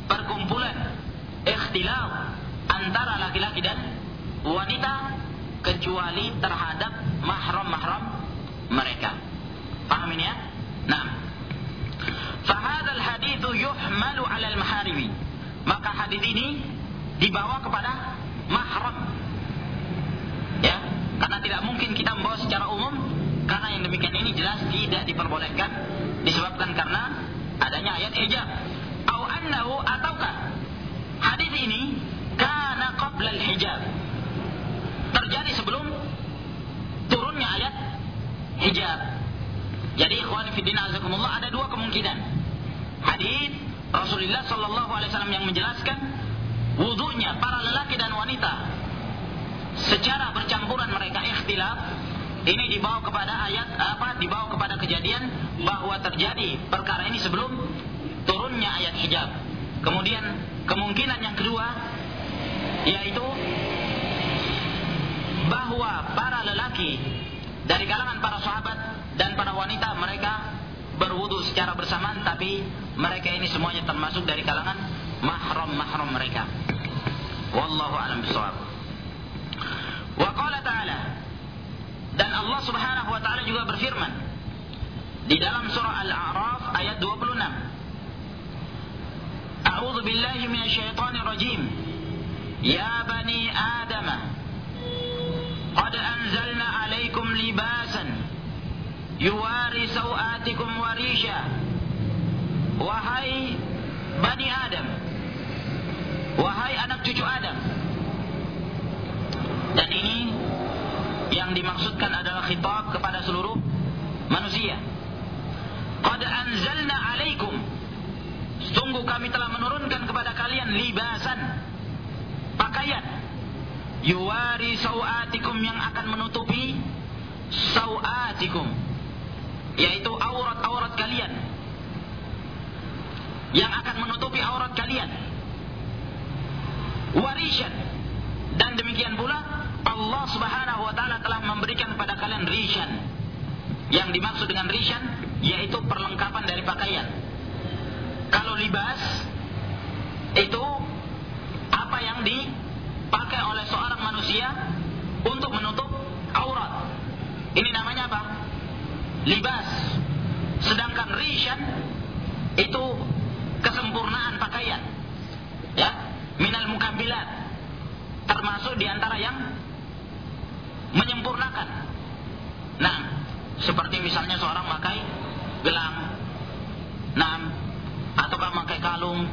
perkumpulan ikhtilaf antara laki-laki dan wanita kecuali terhadap mahram-mahram mereka. Paham ini ya? Nah. Fahadal hadithu yuhmalu alal maharimi. Maka hadith ini dibawa kepada mahram. Ya, karena tidak mungkin kita membawa secara umum karena yang demikian ini jelas tidak diperbolehkan disebabkan karena adanya ayat hijab. Au annahu ataukah hadis ini karena qabla hijab terjadi sebelum turunnya ayat hijab. Jadi ikhwan fillah azakumullah ada dua kemungkinan. Hadis Rasulullah sallallahu alaihi wasallam yang menjelaskan wudunya para lelaki dan wanita secara bercampuran mereka ikhtilaf ini dibawa kepada ayat apa dibawa kepada kejadian bahwa terjadi perkara ini sebelum turunnya ayat hijab. Kemudian kemungkinan yang kedua yaitu dari kalangan para sahabat dan para wanita mereka berwudu secara bersamaan tapi mereka ini semuanya termasuk dari kalangan mahram-mahram mereka. Wallahu a'lam bishawab. Wa qala ta'ala dan Allah Subhanahu wa taala juga berfirman di dalam surah Al-A'raf ayat 26. A'udzu billahi minasyaitonir rajim. Ya bani Adam Qad anzalna alaikum libasan yuwari sau'atikum warisha. Wahai Bani Adam. Wahai anak cucu Adam. Dan ini yang dimaksudkan adalah khitab kepada seluruh manusia. Qad anzalna alaikum. Sungguh kami telah menurunkan kepada kalian libasan. Pakaian yuwari sawatikum yang akan menutupi sawatikum yaitu aurat-aurat kalian. Yang akan menutupi aurat kalian. Warishan dan demikian pula Allah Subhanahu wa taala telah memberikan kepada kalian rishan yang dimaksud dengan rishan yaitu perlengkapan dari pakaian. Kalau libas itu apa yang di dipakai oleh seorang manusia untuk menutup aurat. Ini namanya apa? Libas. Sedangkan rishan itu kesempurnaan pakaian. Ya, minal mukambilat. Termasuk di antara yang menyempurnakan. Nah, seperti misalnya seorang pakai gelang, enam, ataukah pakai kalung,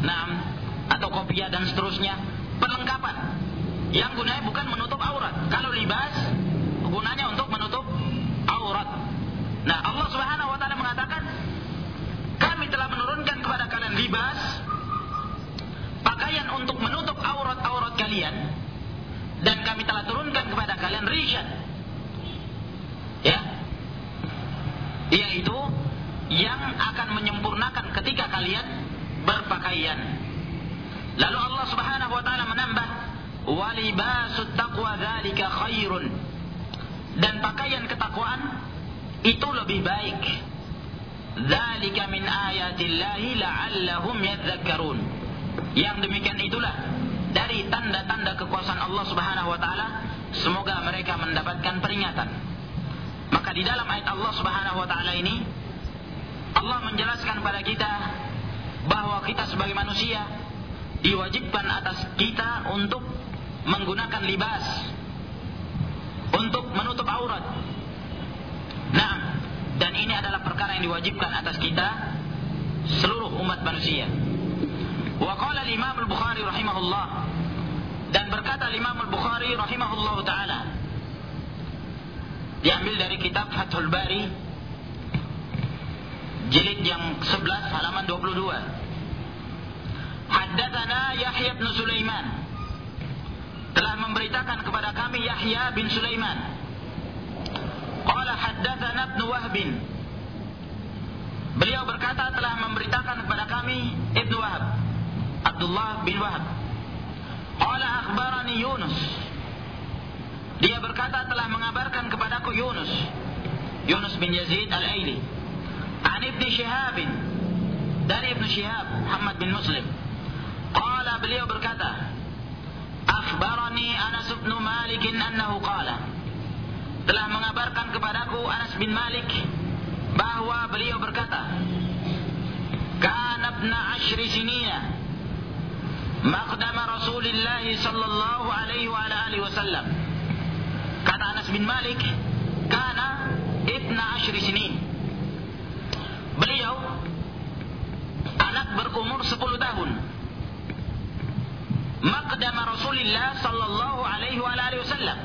enam, atau kopiah dan seterusnya perlengkapan. Yang gunanya bukan menutup aurat. Kalau libas gunanya untuk menutup aurat. Nah Allah subhanahu wa ta'ala mengatakan kami telah menurunkan kepada kalian libas pakaian untuk menutup aurat-aurat kalian dan kami telah turunkan kepada kalian rishan ya. Yaitu yang akan menyempurnakan ketika kalian berpakaian Lalu Allah Subhanahu wa taala menambah walibasut taqwa dzalika khairun. Dan pakaian ketakwaan itu lebih baik. Dzalika min ayatillahi la'allahum yadhakkarun. Yang demikian itulah dari tanda-tanda kekuasaan Allah Subhanahu wa taala semoga mereka mendapatkan peringatan. Maka di dalam ayat Allah Subhanahu wa taala ini Allah menjelaskan pada kita bahwa kita sebagai manusia diwajibkan atas kita untuk menggunakan libas untuk menutup aurat. Nah, dan ini adalah perkara yang diwajibkan atas kita seluruh umat manusia. Wa qala al-Imam al-Bukhari rahimahullah dan berkata Imam al-Bukhari rahimahullah taala diambil dari kitab Fathul Bari jilid yang 11 halaman 22. Haddatsana Yahya bin Sulaiman telah memberitakan kepada kami Yahya bin Sulaiman. Qala haddatsana Ibnu Wahb. Beliau berkata telah memberitakan kepada kami Ibnu Wahab. Abdullah bin Wahab. Qala akhbarani Yunus. Dia berkata telah mengabarkan kepadaku Yunus. Yunus bin Yazid Al-Aili. An Ibn Shihab. Dari Ibn Shihab, Muhammad bin Muslim. Qala beliau berkata, Akhbarani Anas bin Malik annahu qala. Telah mengabarkan kepadaku Anas bin Malik bahwa beliau berkata, Kana ibna ashri sinina مقدم رسول الله صلى الله عليه وعلى آله وسلم kata Anas bin Malik kana ibna ashri sinin beliau anak berumur 10 tahun maqdam Rasulullah sallallahu alaihi wa alihi wasallam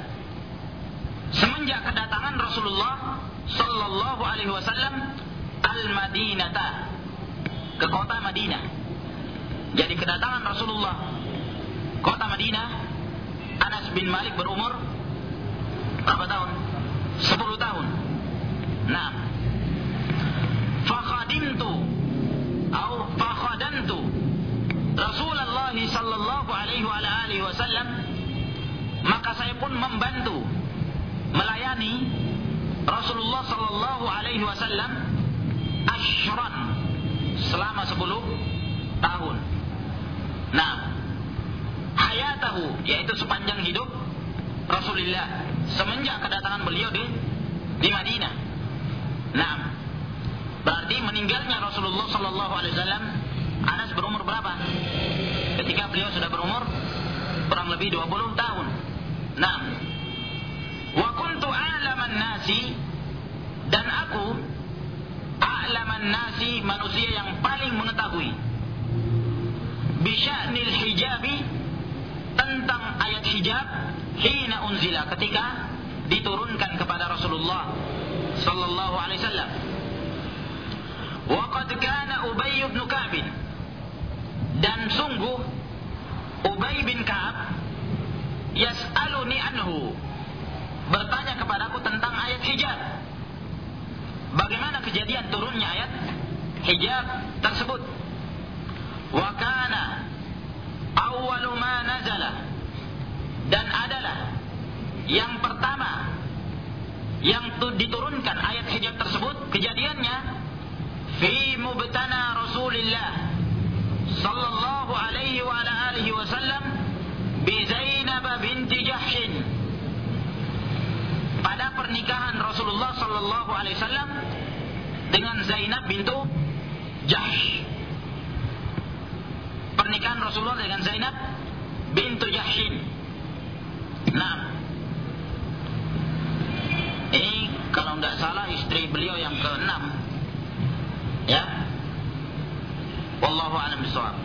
semenjak kedatangan Rasulullah sallallahu alaihi wasallam al-Madinata ke kota Madinah jadi kedatangan Rasulullah kota Madinah Anas bin Malik berumur berapa tahun? 10 tahun. Nah, fakhadimtu atau fakhadantu Rasulullah sallallahu alaihi wa alihi wasallam maka saya pun membantu melayani Rasulullah sallallahu alaihi wasallam selama 10 tahun. Nah, hayatahu yaitu sepanjang hidup Rasulullah semenjak kedatangan beliau di di Madinah. Nah, berarti meninggalnya Rasulullah Sallallahu Alaihi Wasallam Anas berumur berapa? Ketika beliau sudah berumur kurang lebih 20 tahun. Nah, wa kuntu a'laman nasi dan aku a'laman nasi manusia yang paling mengetahui bisya'nil hijabi tentang ayat hijab hina unzila ketika diturunkan kepada Rasulullah sallallahu alaihi wasallam. Wa qad kana Ubay bin Ka'b dan sungguh Ubay bin Ka'ab yas'aluni anhu bertanya kepadaku tentang ayat hijab. Bagaimana kejadian turunnya ayat hijab tersebut? Wa kana awwalu ma nazala dan adalah yang pertama yang diturunkan ayat hijab tersebut kejadiannya fi mubtana Rasulillah alaihi wa ala alihi wasallam bi Zainab binti Jahshin pada pernikahan Rasulullah sallallahu alaihi wasallam dengan Zainab bintu Jahsh pernikahan Rasulullah dengan Zainab bintu Jahshin. Nah, ini kalau tidak salah istri beliau yang keenam, ya. Wallahu a'lam bishawab.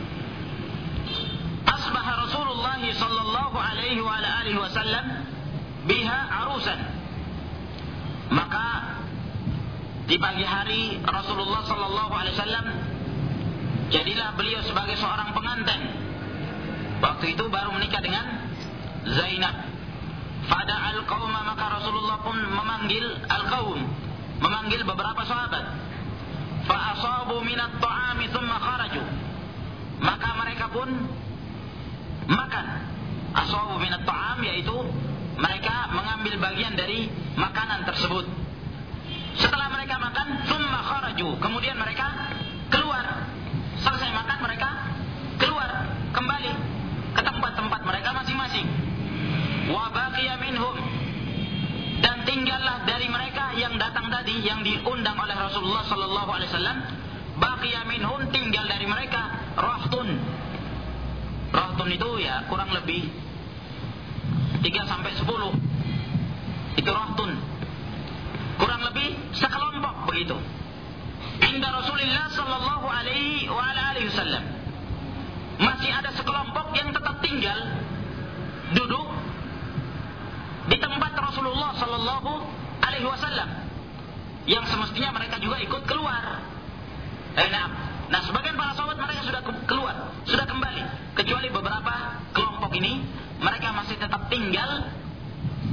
Asbah Rasulullah sallallahu alaihi wa alihi wasallam biha arusan. Maka di pagi hari Rasulullah sallallahu alaihi wasallam Jadilah beliau sebagai seorang pengantin. Waktu itu baru menikah dengan Zainab. Fada al qauma maka Rasulullah pun memanggil al qaum, memanggil beberapa sahabat. Fa asabu min at-ta'ami thumma kharaju. Maka mereka pun makan. Asabu min at-ta'am yaitu mereka mengambil bagian dari makanan tersebut. Setelah mereka makan, thumma kharaju. Kemudian mereka keluar Selesai makan mereka keluar kembali ke tempat-tempat mereka masing-masing. Wa baqiya minhum dan tinggallah dari mereka yang datang tadi yang diundang oleh Rasulullah sallallahu alaihi wasallam baqiya tinggal dari mereka rahtun. Rahtun itu ya kurang lebih 3 sampai 10. Itu rahtun. Kurang lebih sekelompok begitu inda Rasulullah sallallahu alaihi wasallam. Masih ada sekelompok yang tetap tinggal duduk di tempat Rasulullah sallallahu alaihi wasallam. Yang semestinya mereka juga ikut keluar. Nah, nah sebagian para sahabat mereka sudah keluar, sudah kembali. Kecuali beberapa kelompok ini, mereka masih tetap tinggal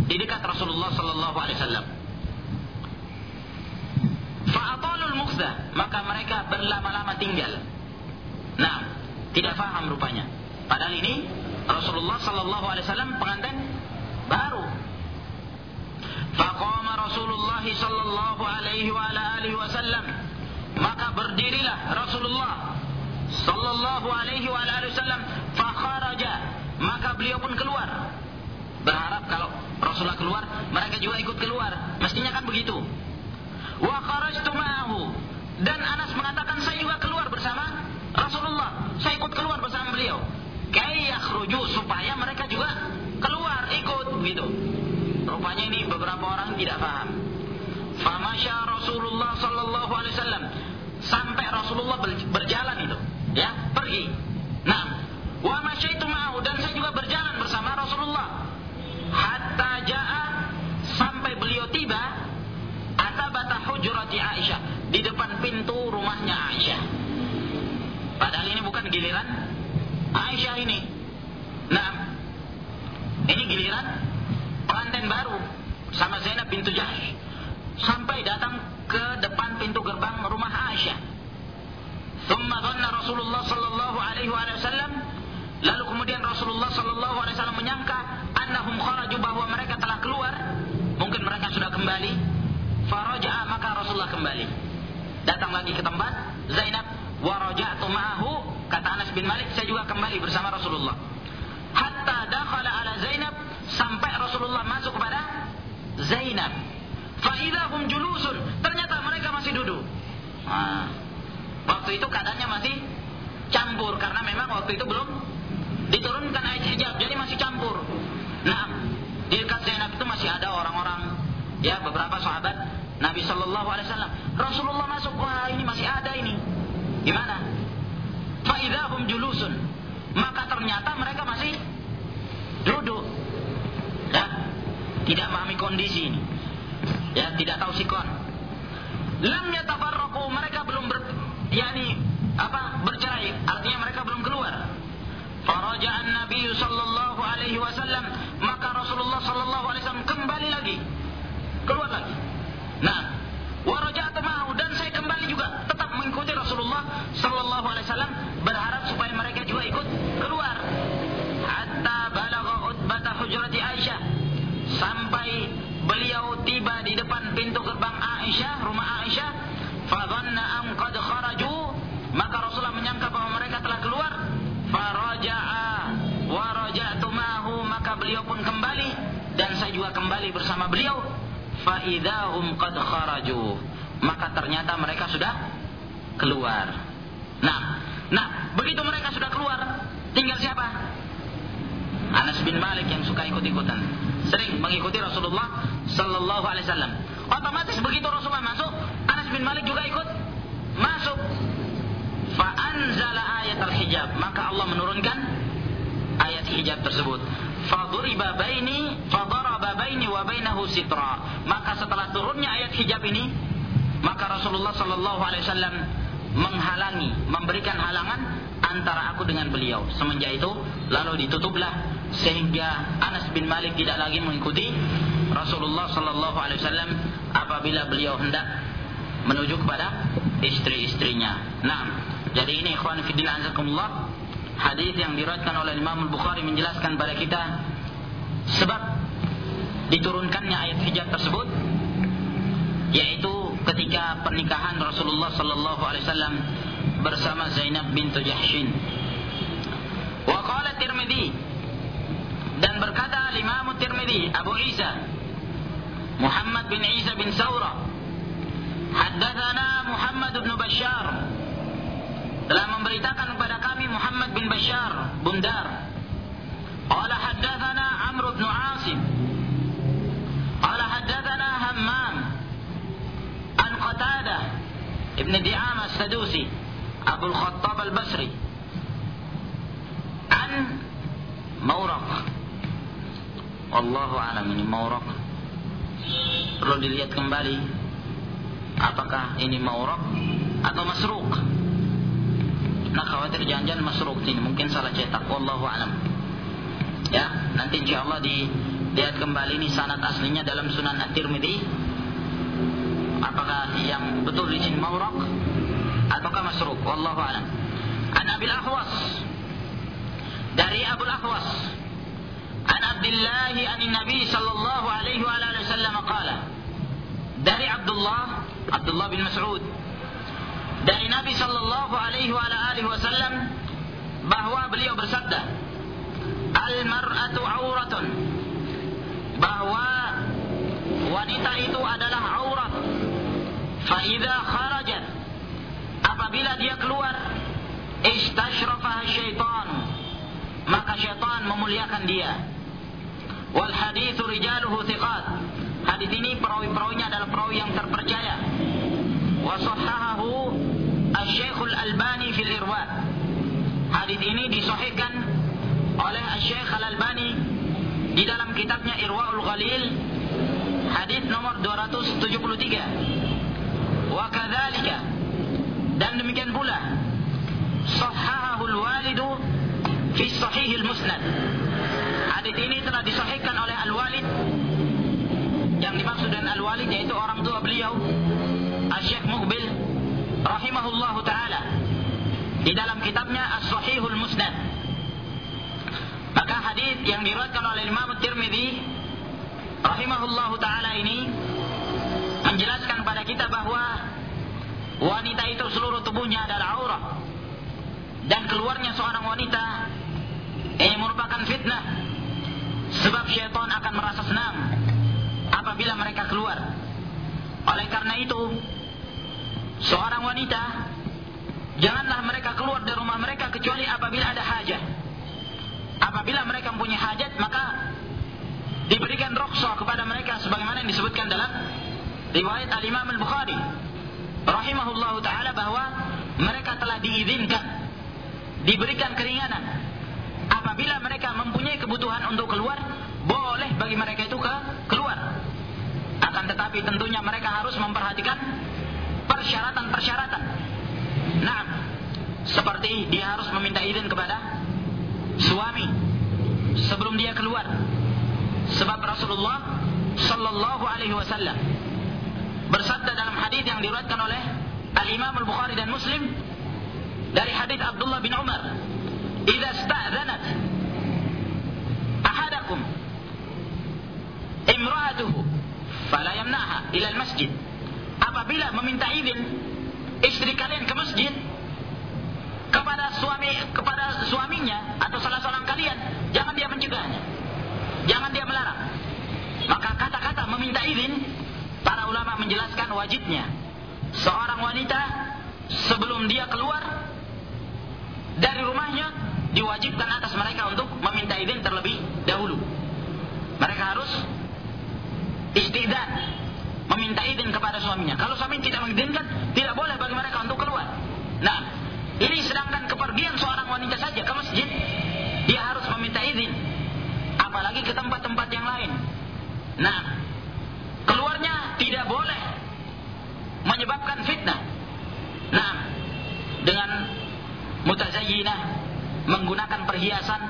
di dekat Rasulullah Sallallahu Alaihi Wasallam. Fa'atalul mukhda, maka mereka berlama-lama tinggal. Nah, tidak faham rupanya. Padahal ini Rasulullah Sallallahu Alaihi Wasallam pengantin baru. Faqama Rasulullah Sallallahu Alaihi Wasallam maka berdirilah Rasulullah Sallallahu Alaihi Wasallam fakharaja. Maka beliau pun keluar. Berharap kalau Rasulullah keluar mereka juga ikut keluar. Mestinya kan begitu. Wa kharajtu ma'ahu. Dan Anas mengatakan saya juga keluar bersama Rasulullah. Saya ikut keluar bersama beliau. Kay yakhruju supaya mereka juga keluar ikut begitu rupanya ini beberapa orang tidak paham. Famasya Rasulullah sallallahu alaihi wasallam sampai Rasulullah berjalan itu ya pergi. Nah wa masyaitu ma'ahu dan saya juga berjalan bersama Rasulullah. Hatta jaa sampai beliau tiba atabata hujrati Aisyah di depan pintu rumahnya Aisyah. Padahal ini bukan giliran Aisyah ini. Nah ini giliran pengantin baru sama Zainab pintu Jahsh sampai datang ke depan pintu gerbang rumah Aisyah. Thumma dhanna Rasulullah sallallahu alaihi wasallam lalu kemudian Rasulullah sallallahu alaihi wasallam menyangka annahum kharaju bahwa mereka telah keluar, mungkin mereka sudah kembali. Faraja'a maka Rasulullah kembali. Datang lagi ke tempat Zainab wa raja'tu ma'ahu kata Anas bin Malik saya juga kembali bersama Rasulullah. Hatta dakhala ala Zainab sampai Rasulullah masuk kepada Zainab Fa'idahum julusun. Ternyata mereka masih duduk. Nah, waktu itu keadaannya masih campur karena memang waktu itu belum diturunkan ayat hijab, jadi masih campur. Nah, di dekat Zainab itu masih ada orang-orang, ya beberapa sahabat Nabi Shallallahu Alaihi Wasallam. Rasulullah masuk, wah ini masih ada ini. Gimana? Faidahum julusun. Maka ternyata mereka masih duduk. Tidak memahami kondisi ini. Ya tidak tahu sikon. Lam yatafarraqu mereka belum ber yakni apa bercerai. Artinya mereka belum keluar. Faraja'an nabi sallallahu alaihi wasallam maka Rasulullah sallallahu alaihi wasallam kembali lagi. Keluar lagi. Nah waraja'tu ma'ahu dan saya kembali juga tetap mengikuti Rasulullah sallallahu alaihi wasallam berharap supaya beliau tiba di depan pintu gerbang Aisyah, rumah Aisyah, fadhanna am qad kharaju, maka Rasulullah menyangka bahwa mereka telah keluar, faraja'a wa raja'tu ma'hu, maka beliau pun kembali. Dan saya juga kembali bersama beliau, fa idahum qad kharaju. Maka ternyata mereka sudah keluar. Nah, nah, begitu mereka sudah keluar, tinggal siapa? Anas bin Malik yang suka ikut-ikutan. Sering mengikuti Rasulullah Sallallahu Alaihi Wasallam. Otomatis begitu Rasulullah masuk, Anas bin Malik juga ikut masuk. Fa'anzala ayat al-hijab. Maka Allah menurunkan ayat hijab tersebut. Faduriba baini, fadaraba baini wa bainahu sitra. Maka setelah turunnya ayat hijab ini, maka Rasulullah Sallallahu Alaihi Wasallam menghalangi, memberikan halangan antara aku dengan beliau. Semenjak itu, lalu ditutuplah sehingga Anas bin Malik tidak lagi mengikuti Rasulullah Sallallahu Alaihi Wasallam apabila beliau hendak menuju kepada istri-istrinya. Nah, jadi ini ikhwan fillah azakumullah hadis yang diriwayatkan oleh Imam Al-Bukhari menjelaskan pada kita sebab diturunkannya ayat hijab tersebut yaitu ketika pernikahan Rasulullah sallallahu alaihi wasallam bersama Zainab bintu Jahshin. Wa qala Tirmidzi dan berkata Imam Tirmidzi Abu Isa Muhammad bin Isa bin Saura Haddathana Muhammad bin Bashar telah memberitakan kepada kami Muhammad bin Bashar Bundar. Qala haddathana Amr bin Asim. Qala haddathana Hammam. An Qatadah Ibn Di'am As-Sadusi. Abu Al-Khattab Al-Basri. An Mauraq Wallahu alam ini Mauraq perlu dilihat kembali apakah ini maurab atau masruk. Nah khawatir jangan-jangan masruk ini mungkin salah cetak. Wallahu alam. Ya, nanti insya Allah dilihat kembali ini sanad aslinya dalam Sunan At-Tirmidzi. Apakah yang betul di sini mawraq ataukah masruk? Wallahu alam. An Abil Ahwas dari Abu Ahwas An Abdullah an Nabi sallallahu alaihi wa alihi wasallam qala. Dari Abdullah Abdullah bin Mas'ud. Dari Nabi sallallahu alaihi wa alihi wasallam bahwa beliau bersabda al mar'atu auratun. Bahwa wanita itu adalah aurat. Fa idza kharajat apabila dia keluar istashrafaha syaitan maka syaitan memuliakan dia. Wal hadithu rijaluhu thiqat. Hadis ini perawi-perawinya adalah perawi yang terpercaya. Wa sahahahu asy-syekhul albani fil irwa hadis ini disahihkan oleh asy-syekh al-albani di dalam kitabnya irwaul ghalil hadis nomor 273 wa kadzalika. Dan demikian pula sahahahul walidu fi sahihil musnad. Hadis ini telah disahihkan oleh Al-Walid yang dimaksud dengan Al-Walid yaitu orang tua beliau Asy-Syaikh Muqbil rahimahullahu taala di dalam kitabnya As-Sahihul Musnad. Maka hadis yang diriwayatkan oleh Imam Tirmidzi rahimahullahu taala ini menjelaskan pada kita bahwa wanita itu seluruh tubuhnya adalah aurat dan keluarnya seorang wanita ini merupakan fitnah. Sebab syaitan akan merasa senang apabila mereka keluar. Oleh karena itu, seorang wanita janganlah mereka keluar dari rumah mereka kecuali apabila ada hajat. Apabila mereka mempunyai hajat, maka diberikan rukhsah kepada mereka sebagaimana yang disebutkan dalam riwayat Al-Imam Al-Bukhari rahimahullahu taala bahwa mereka telah diizinkan diberikan keringanan apabila mereka mempunyai kebutuhan untuk keluar, boleh bagi mereka itu ke keluar. Akan tetapi tentunya mereka harus memperhatikan persyaratan-persyaratan. Nah, seperti dia harus meminta izin kepada suami sebelum dia keluar. Sebab Rasulullah shallallahu alaihi wasallam bersabda dalam hadis yang diriwayatkan oleh Al-Imam Al-Bukhari dan Muslim dari hadis Abdullah bin Umar, jika sta'dzanat imra'atuhu fala yamna'ha ila masjid apabila meminta izin istri kalian ke masjid kepada suami kepada suaminya atau salah seorang kalian jangan dia mencegahnya. Jangan dia melarang. Maka kata-kata meminta izin para ulama menjelaskan wajibnya. Seorang wanita sebelum dia keluar dari rumahnya diwajibkan atas mereka untuk meminta izin terlebih dahulu. Mereka harus istidan meminta izin kepada suaminya. Kalau suami tidak mengizinkan, tidak boleh bagi mereka untuk keluar. Nah, ini sedangkan kepergian seorang wanita saja ke masjid, dia harus meminta izin. Apalagi ke tempat-tempat yang lain. Nah, keluarnya tidak boleh menyebabkan fitnah. Nah, dengan mutazayyinah menggunakan perhiasan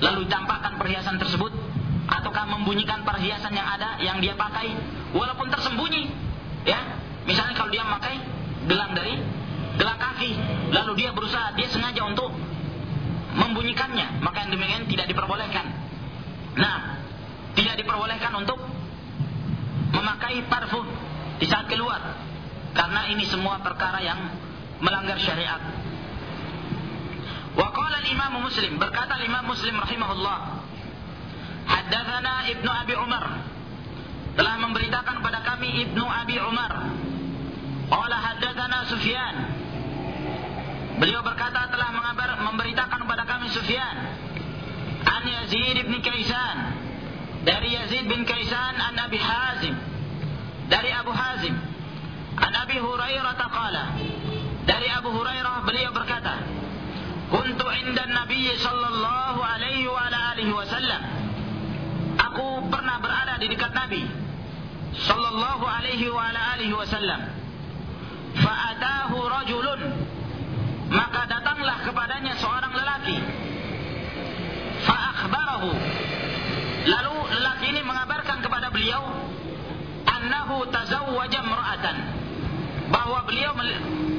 lalu tampakkan perhiasan tersebut ataukah membunyikan perhiasan yang ada yang dia pakai walaupun tersembunyi ya? Misalnya kalau dia memakai gelang dari gelang kaki lalu dia berusaha dia sengaja untuk membunyikannya maka yang demikian tidak diperbolehkan. Nah tidak diperbolehkan untuk memakai parfum di saat keluar karena ini semua perkara yang melanggar syariat. Wa al-Imam Muslim berkata Imam Muslim rahimahullah Haddatsana Ibnu Abi Umar telah memberitakan kepada kami Ibnu Abi Umar Qala haddatsana Sufyan Beliau berkata telah mengabar memberitakan kepada kami Sufyan An Yazid bin Kaisan dari Yazid bin Kaisan an Abi Hazim dari Abu Hazim an Abi Hurairah qala dari Abu Hurairah beliau berkata Kuntu inda Nabi sallallahu alaihi wa alihi wasallam aku pernah berada di dekat Nabi sallallahu alaihi wa ala alihi wasallam. Fa'atahu rajulun. Maka datanglah kepadanya seorang lelaki. Fa'akhbarahu. Lalu lelaki ini mengabarkan kepada beliau annahu tazawwaja imra'atan. Bahwa beliau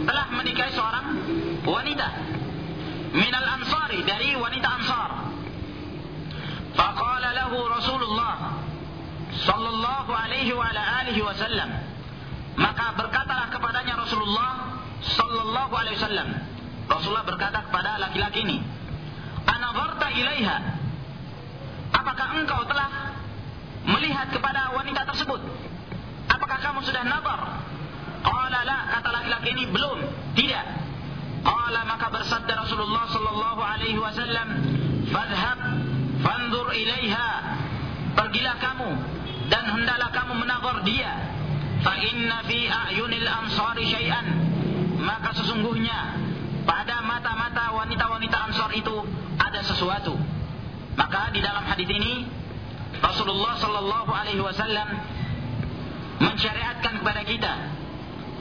telah menikahi seorang wanita. Minal ansari dari wanita ansar. Faqala lahu Rasulullah sallallahu alaihi wa ala alihi wasallam. Maka berkatalah kepadanya Rasulullah sallallahu alaihi wasallam. Rasulullah berkata kepada laki-laki ini, "Anadharta ilaiha?" Apakah engkau telah melihat kepada wanita tersebut? Apakah kamu sudah nazar? Qala la, kata laki-laki ini belum, tidak. Qala maka bersabda Rasulullah sallallahu alaihi wasallam, "Fadhhab fanzur ilaiha." Pergilah kamu dan hendaklah kamu menazar dia. Fa inna fi a'yunil ansari syai'an. Maka sesungguhnya pada mata-mata wanita-wanita Ansar itu ada sesuatu. Maka di dalam hadis ini Rasulullah sallallahu alaihi wasallam mensyariatkan kepada kita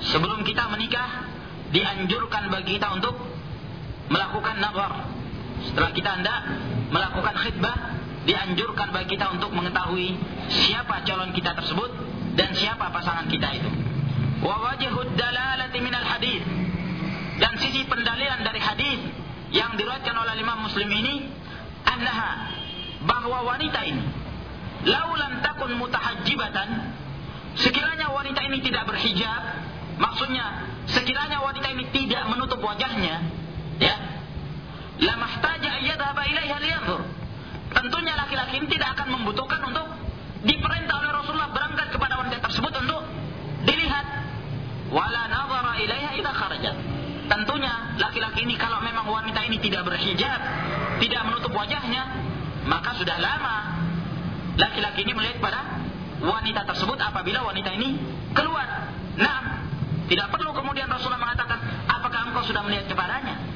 sebelum kita menikah dianjurkan bagi kita untuk melakukan nazar. Setelah kita hendak melakukan khidbah, dianjurkan bagi kita untuk mengetahui siapa calon kita tersebut dan siapa pasangan kita itu. Wa wajhud dalalati minal. Dan sisi pendalilan dari hadis yang diriwayatkan oleh Imam Muslim ini annaha bahwa wanita ini laulam takun mutahajjibatan sekiranya wanita ini tidak berhijab Maksudnya, sekiranya wanita ini tidak menutup wajahnya, ya, la mahtaja ayyadhaba ilaiha liyanzur. Tentunya laki-laki ini tidak akan membutuhkan untuk diperintah oleh Rasulullah berangkat kepada wanita tersebut untuk dilihat. Wala nazara ilaiha idza kharajat. Tentunya laki-laki ini kalau memang wanita ini tidak berhijab, tidak menutup wajahnya, maka sudah lama laki-laki ini melihat pada wanita tersebut apabila wanita ini keluar. Nah, tidak perlu kemudian Rasulullah mengatakan, apakah engkau sudah melihat kepadanya?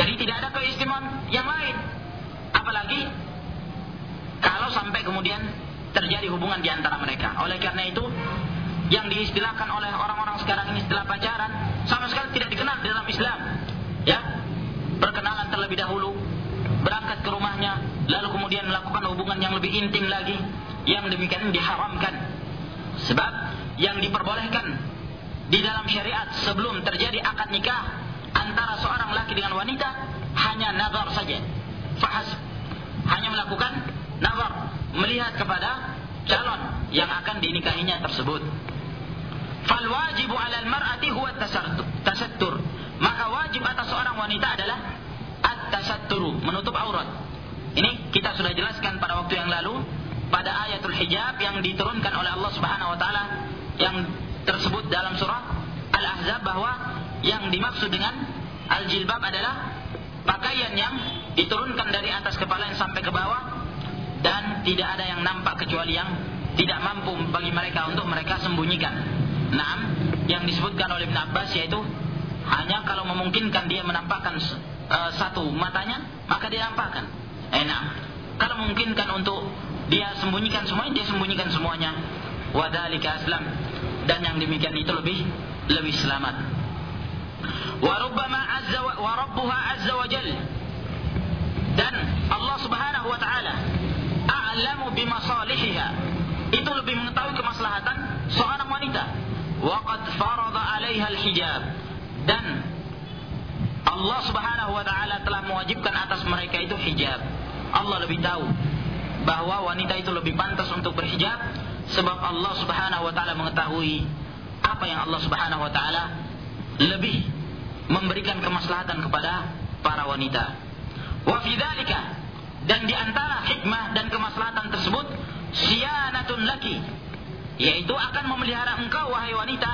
Jadi tidak ada keistimewaan yang lain. Apalagi kalau sampai kemudian terjadi hubungan di antara mereka. Oleh karena itu, yang diistilahkan oleh orang-orang sekarang ini istilah pacaran sama sekali tidak dikenal di dalam Islam. Ya, berkenalan terlebih dahulu, berangkat ke rumahnya, lalu kemudian melakukan hubungan yang lebih intim lagi, yang demikian diharamkan. Sebab yang diperbolehkan di dalam syariat sebelum terjadi akad nikah antara seorang laki dengan wanita hanya nazar saja. Fahas hanya melakukan nazar, melihat kepada calon yang akan dinikahinya tersebut. Fal wajibu 'alal mar'ati huwa tasattur. Maka wajib atas seorang wanita adalah at-tasatturu, menutup aurat. Ini kita sudah jelaskan pada waktu yang lalu pada ayatul hijab yang diturunkan oleh Allah Subhanahu wa taala yang tersebut dalam surah Al-Ahzab bahwa yang dimaksud dengan al-jilbab adalah pakaian yang diturunkan dari atas kepala yang sampai ke bawah dan tidak ada yang nampak kecuali yang tidak mampu bagi mereka untuk mereka sembunyikan. Nah, yang disebutkan oleh Ibn Abbas yaitu hanya kalau memungkinkan dia menampakkan uh, satu matanya, maka dia nampakkan. Eh, nah, kalau memungkinkan untuk dia sembunyikan semuanya, dia sembunyikan semuanya. Wadalika aslam dan yang demikian itu lebih lebih selamat. Rubbama azza wa, wa rabbuha azza. Dan Allah Subhanahu wa taala a'lamu bimasalihiha. Itu lebih mengetahui kemaslahatan seorang wanita. Wa qad farada 'alaiha al-hijab. Dan Allah Subhanahu wa taala telah mewajibkan atas mereka itu hijab. Allah lebih tahu bahwa wanita itu lebih pantas untuk berhijab Sebab Allah Subhanahu wa taala mengetahui apa yang Allah Subhanahu wa taala lebih memberikan kemaslahatan kepada para wanita. Wa dan di antara hikmah dan kemaslahatan tersebut siyanatun laki yaitu akan memelihara engkau wahai wanita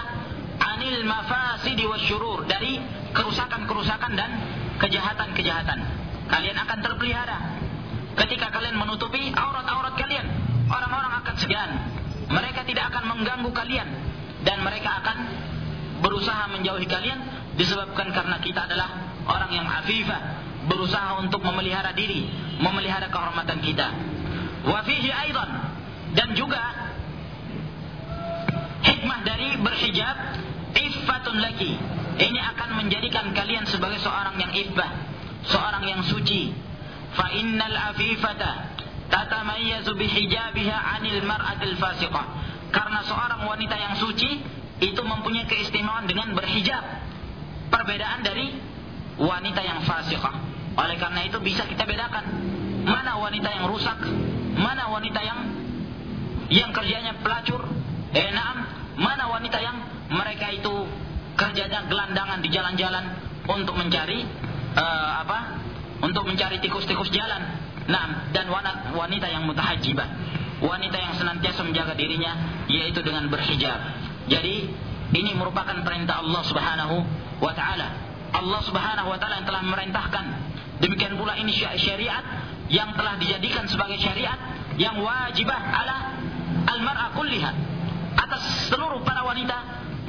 anil mafasidi wasyurur dari kerusakan-kerusakan dan kejahatan-kejahatan. Kalian akan terpelihara ketika kalian menutupi aurat-aurat kalian. Orang-orang akan segan mereka tidak akan mengganggu kalian dan mereka akan berusaha menjauhi kalian disebabkan karena kita adalah orang yang afifah, berusaha untuk memelihara diri, memelihara kehormatan kita. Wa fihi dan juga hikmah dari berhijab iffatun laki. Ini akan menjadikan kalian sebagai seorang yang iffah, seorang yang suci. Fa innal afifata tatamayyazu bihijabiha 'anil mar'atil fasiqah. Karena seorang wanita yang suci itu mempunyai keistimewaan dengan berhijab. Perbedaan dari wanita yang fasiqah. Oleh karena itu bisa kita bedakan mana wanita yang rusak, mana wanita yang yang kerjanya pelacur, eh mana wanita yang mereka itu kerjanya gelandangan di jalan-jalan untuk mencari uh, apa? Untuk mencari tikus-tikus jalan. Nah, dan wanita yang mutahajibah. Wanita yang senantiasa menjaga dirinya yaitu dengan berhijab. Jadi ini merupakan perintah Allah Subhanahu wa taala. Allah Subhanahu wa taala yang telah merintahkan. Demikian pula ini syariat yang telah dijadikan sebagai syariat yang wajibah ala al-mar'a kulliha. Atas seluruh para wanita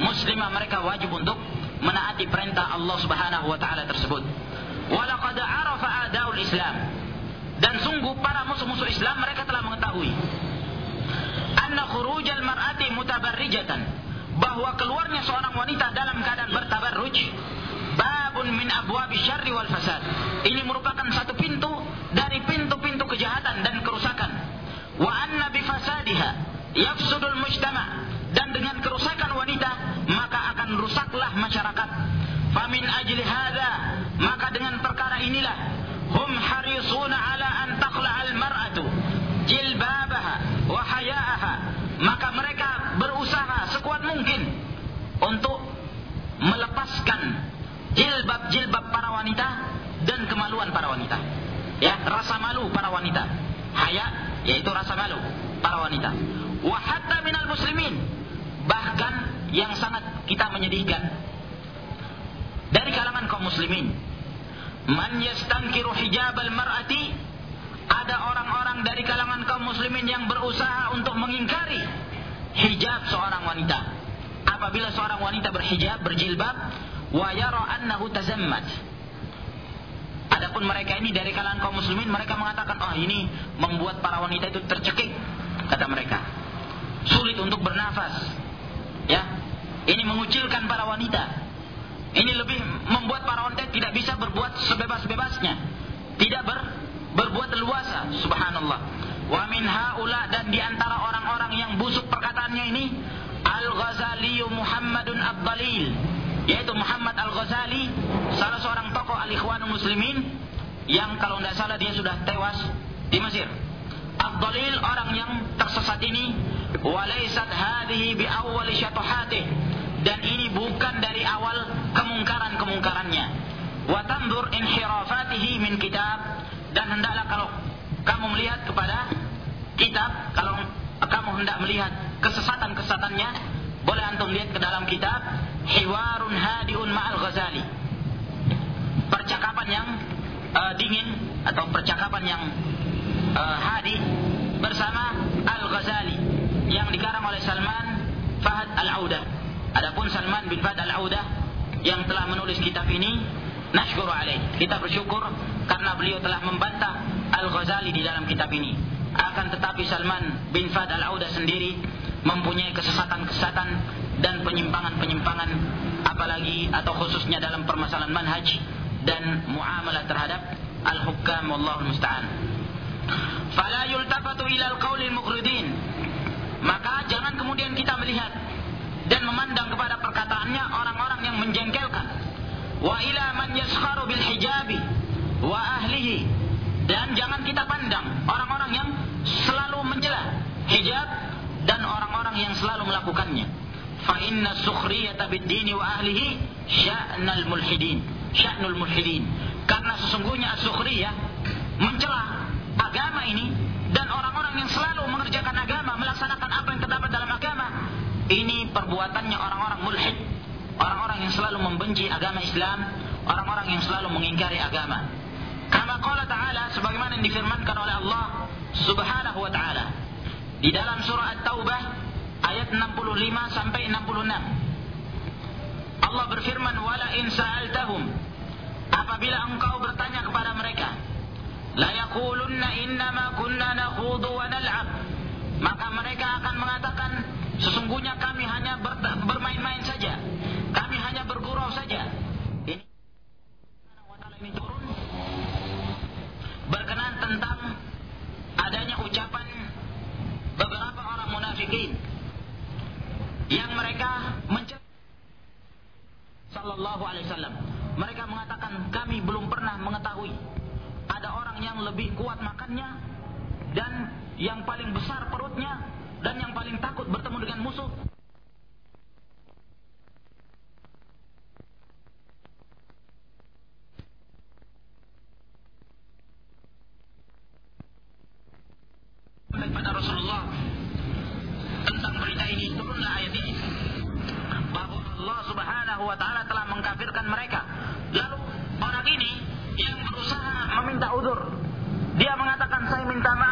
muslimah mereka wajib untuk menaati perintah Allah Subhanahu wa taala tersebut. Walaqad arafa adaul Islam. Dan sungguh para musuh-musuh Islam mereka telah mengetahui anna khurujal mar'ati mutabarrijatan bahwa keluarnya seorang wanita dalam keadaan bertabarruj babun min abwabi syarri wal fasad. Ini merupakan satu pintu dari pintu-pintu kejahatan dan kerusakan. Wa anna bi fasadiha yafsudul mujtama dan dengan kerusakan wanita maka akan rusaklah masyarakat. Famin ajli hadza maka dengan perkara inilah hum harisuna ala an taqla al mar'atu jilbabaha wa haya'aha maka mereka berusaha mungkin untuk melepaskan jilbab-jilbab para wanita dan kemaluan para wanita. Ya rasa malu para wanita. Haya yaitu rasa malu para wanita. Wa hatta minal muslimin. Bahkan yang sangat kita menyedihkan. Dari kalangan kaum muslimin. Man yastankiru hijabal mar'ati. Ada orang-orang dari kalangan kaum muslimin yang berusaha untuk mengingkari hijab seorang wanita. Apabila seorang wanita berhijab, berjilbab, wa yara annahu tazammat. Adapun mereka ini dari kalangan kaum muslimin mereka mengatakan, "Oh, ini membuat para wanita itu tercekik," kata mereka. Sulit untuk bernafas. Ya. Ini mengucilkan para wanita. Ini lebih membuat para wanita tidak bisa berbuat sebebas-bebasnya. Tidak ber berbuat leluasa subhanallah wa min haula dan di antara orang-orang yang busuk perkataannya ini Al-Ghazali Muhammadun Abdalil yaitu Muhammad Al-Ghazali salah seorang tokoh al-ikhwanul muslimin yang kalau tidak salah dia sudah tewas di Mesir. Abdalil orang yang tersesat ini walaisat hadhihi bi awwal syatuhatih dan ini bukan dari awal kemungkaran-kemungkarannya. Wa tanzur inhirafatihi min kitab dan hendaklah kalau kamu melihat kepada kitab kalau kamu hendak melihat kesesatan-kesesatannya boleh antum lihat ke dalam kitab Hiwarun Hadiun Ma'al Ghazali. Percakapan yang uh, dingin atau percakapan yang uh, hadi bersama Al-Ghazali yang dikarang oleh Salman Fahad Al-Audah adapun Salman bin Fahad Al-Audah yang telah menulis kitab ini nashkuru alaih. Kita bersyukur karena beliau telah membantah Al-Ghazali di dalam kitab ini. Akan tetapi Salman bin Fad Al-Auda sendiri mempunyai kesesatan-kesesatan dan penyimpangan-penyimpangan apalagi atau khususnya dalam permasalahan manhaj dan muamalah terhadap al-hukam wallahu musta'an. Fala yultafatu ila al-qaulil muqridin. Maka jangan kemudian kita melihat dan memandang kepada perkataannya orang-orang yang menjengkelkan wa ila man yaskharu bil hijabi wa ahlihi. Dan jangan kita pandang orang-orang yang selalu mencela hijab dan orang-orang yang selalu melakukannya. Fa inna sukhriyata bid dini wa ahlihi sya'nal mulhidin sya'nul mulhidin. Karena sesungguhnya as-sukhriyah mencela agama ini dan orang-orang yang selalu mengerjakan agama melaksanakan apa yang terdapat dalam agama ini perbuatannya orang-orang mulhid orang-orang yang selalu membenci agama Islam, orang-orang yang selalu mengingkari agama. Kama qala ta'ala sebagaimana yang difirmankan oleh Allah Subhanahu wa taala di dalam surah At-Taubah ayat 65 sampai 66. Allah berfirman wala in sa'altahum apabila engkau bertanya kepada mereka la yaqulunna innama kunna nakhudu wa nal'ab maka mereka akan mengatakan sesungguhnya kami hanya bermain-main saja surau saja. Ini ini turun berkenan tentang adanya ucapan beberapa orang munafikin yang mereka mencela Sallallahu Alaihi Wasallam. Mereka mengatakan kami belum pernah mengetahui ada orang yang lebih kuat makannya dan yang paling besar perutnya dan yang paling takut bertemu dengan musuh sampaikan pada Rasulullah. Tentang berita ini turunlah ayat ini. Bahwa Allah Subhanahu wa taala telah mengkafirkan mereka. Lalu orang ini yang berusaha meminta udur, dia mengatakan saya minta maaf.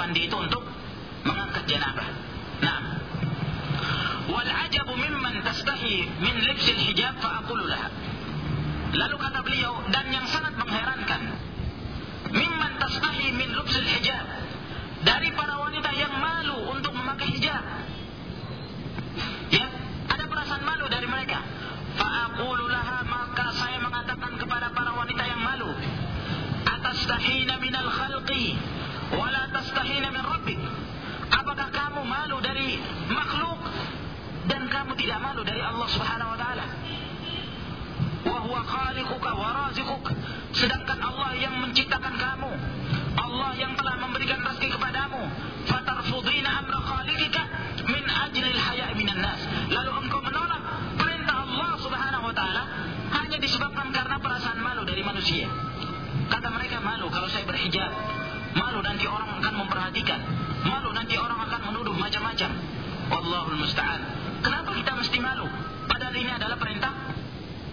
Mandi itu untuk mengangkat janabah. Nah, wal ajabu mimman tastahi min libsil hijab fa Lalu kata beliau dan yang sangat mengherankan mimman tastahi min libsil hijab dari para wanita yang malu untuk memakai hijab. Ya, ada perasaan malu dari mereka. Fa'aqulu laha maka saya mengatakan kepada para wanita yang malu. Atastahina minal khalqi wala tastahina min rabbik. Apakah kamu malu dari makhluk dan kamu tidak malu dari Allah Subhanahu wa taala? Wa huwa khaliquka wa razikuk. Sedangkan Allah yang menciptakan kamu. Allah yang telah memberikan rezeki kepadamu. Fatarfudina amra khaliqika min ajlil haya'i minan nas. Lalu engkau menolak Allah Subhanahu wa taala hanya disebabkan karena perasaan malu dari manusia. Kata mereka malu kalau saya berhijab. Nanti orang akan memperhatikan. Malu nanti orang akan menuduh macam-macam. Wallahul musta'an. Kenapa kita mesti malu? Padahal ini adalah perintah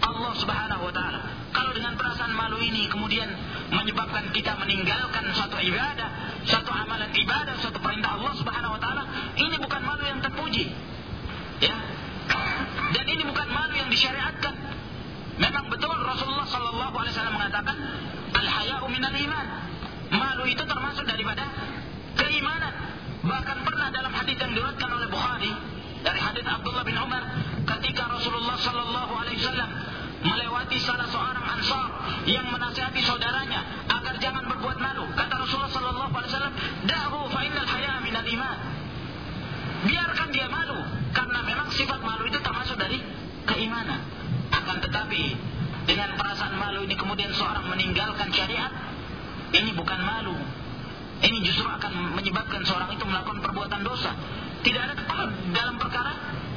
Allah Subhanahu wa taala. Kalau dengan perasaan malu ini kemudian menyebabkan kita meninggalkan suatu ibadah, suatu amalan ibadah, suatu perintah Allah Subhanahu wa taala, ini bukan malu yang terpuji. Ya, dan ini bukan malu yang disyariatkan. Memang betul Rasulullah Sallallahu Alaihi Wasallam mengatakan al hayau minal iman. Malu itu termasuk daripada keimanan. Bahkan pernah dalam hadis yang diriwayatkan oleh Bukhari dari hadis Abdullah bin Umar ketika Rasulullah Sallallahu Alaihi Wasallam melewati salah seorang ansar yang menasihati saudaranya agar jangan berbuat malu. Kata Rasulullah Sallallahu Alaihi Wasallam, "Dahu fa innal haya minal iman." Biarkan dia malu karena memang sifat malu itu termasuk dari keimanan. Akan tetapi dengan perasaan malu ini kemudian seorang meninggalkan syariat, ini bukan malu. Ini justru akan menyebabkan seorang itu melakukan perbuatan dosa. Tidak ada dalam perkara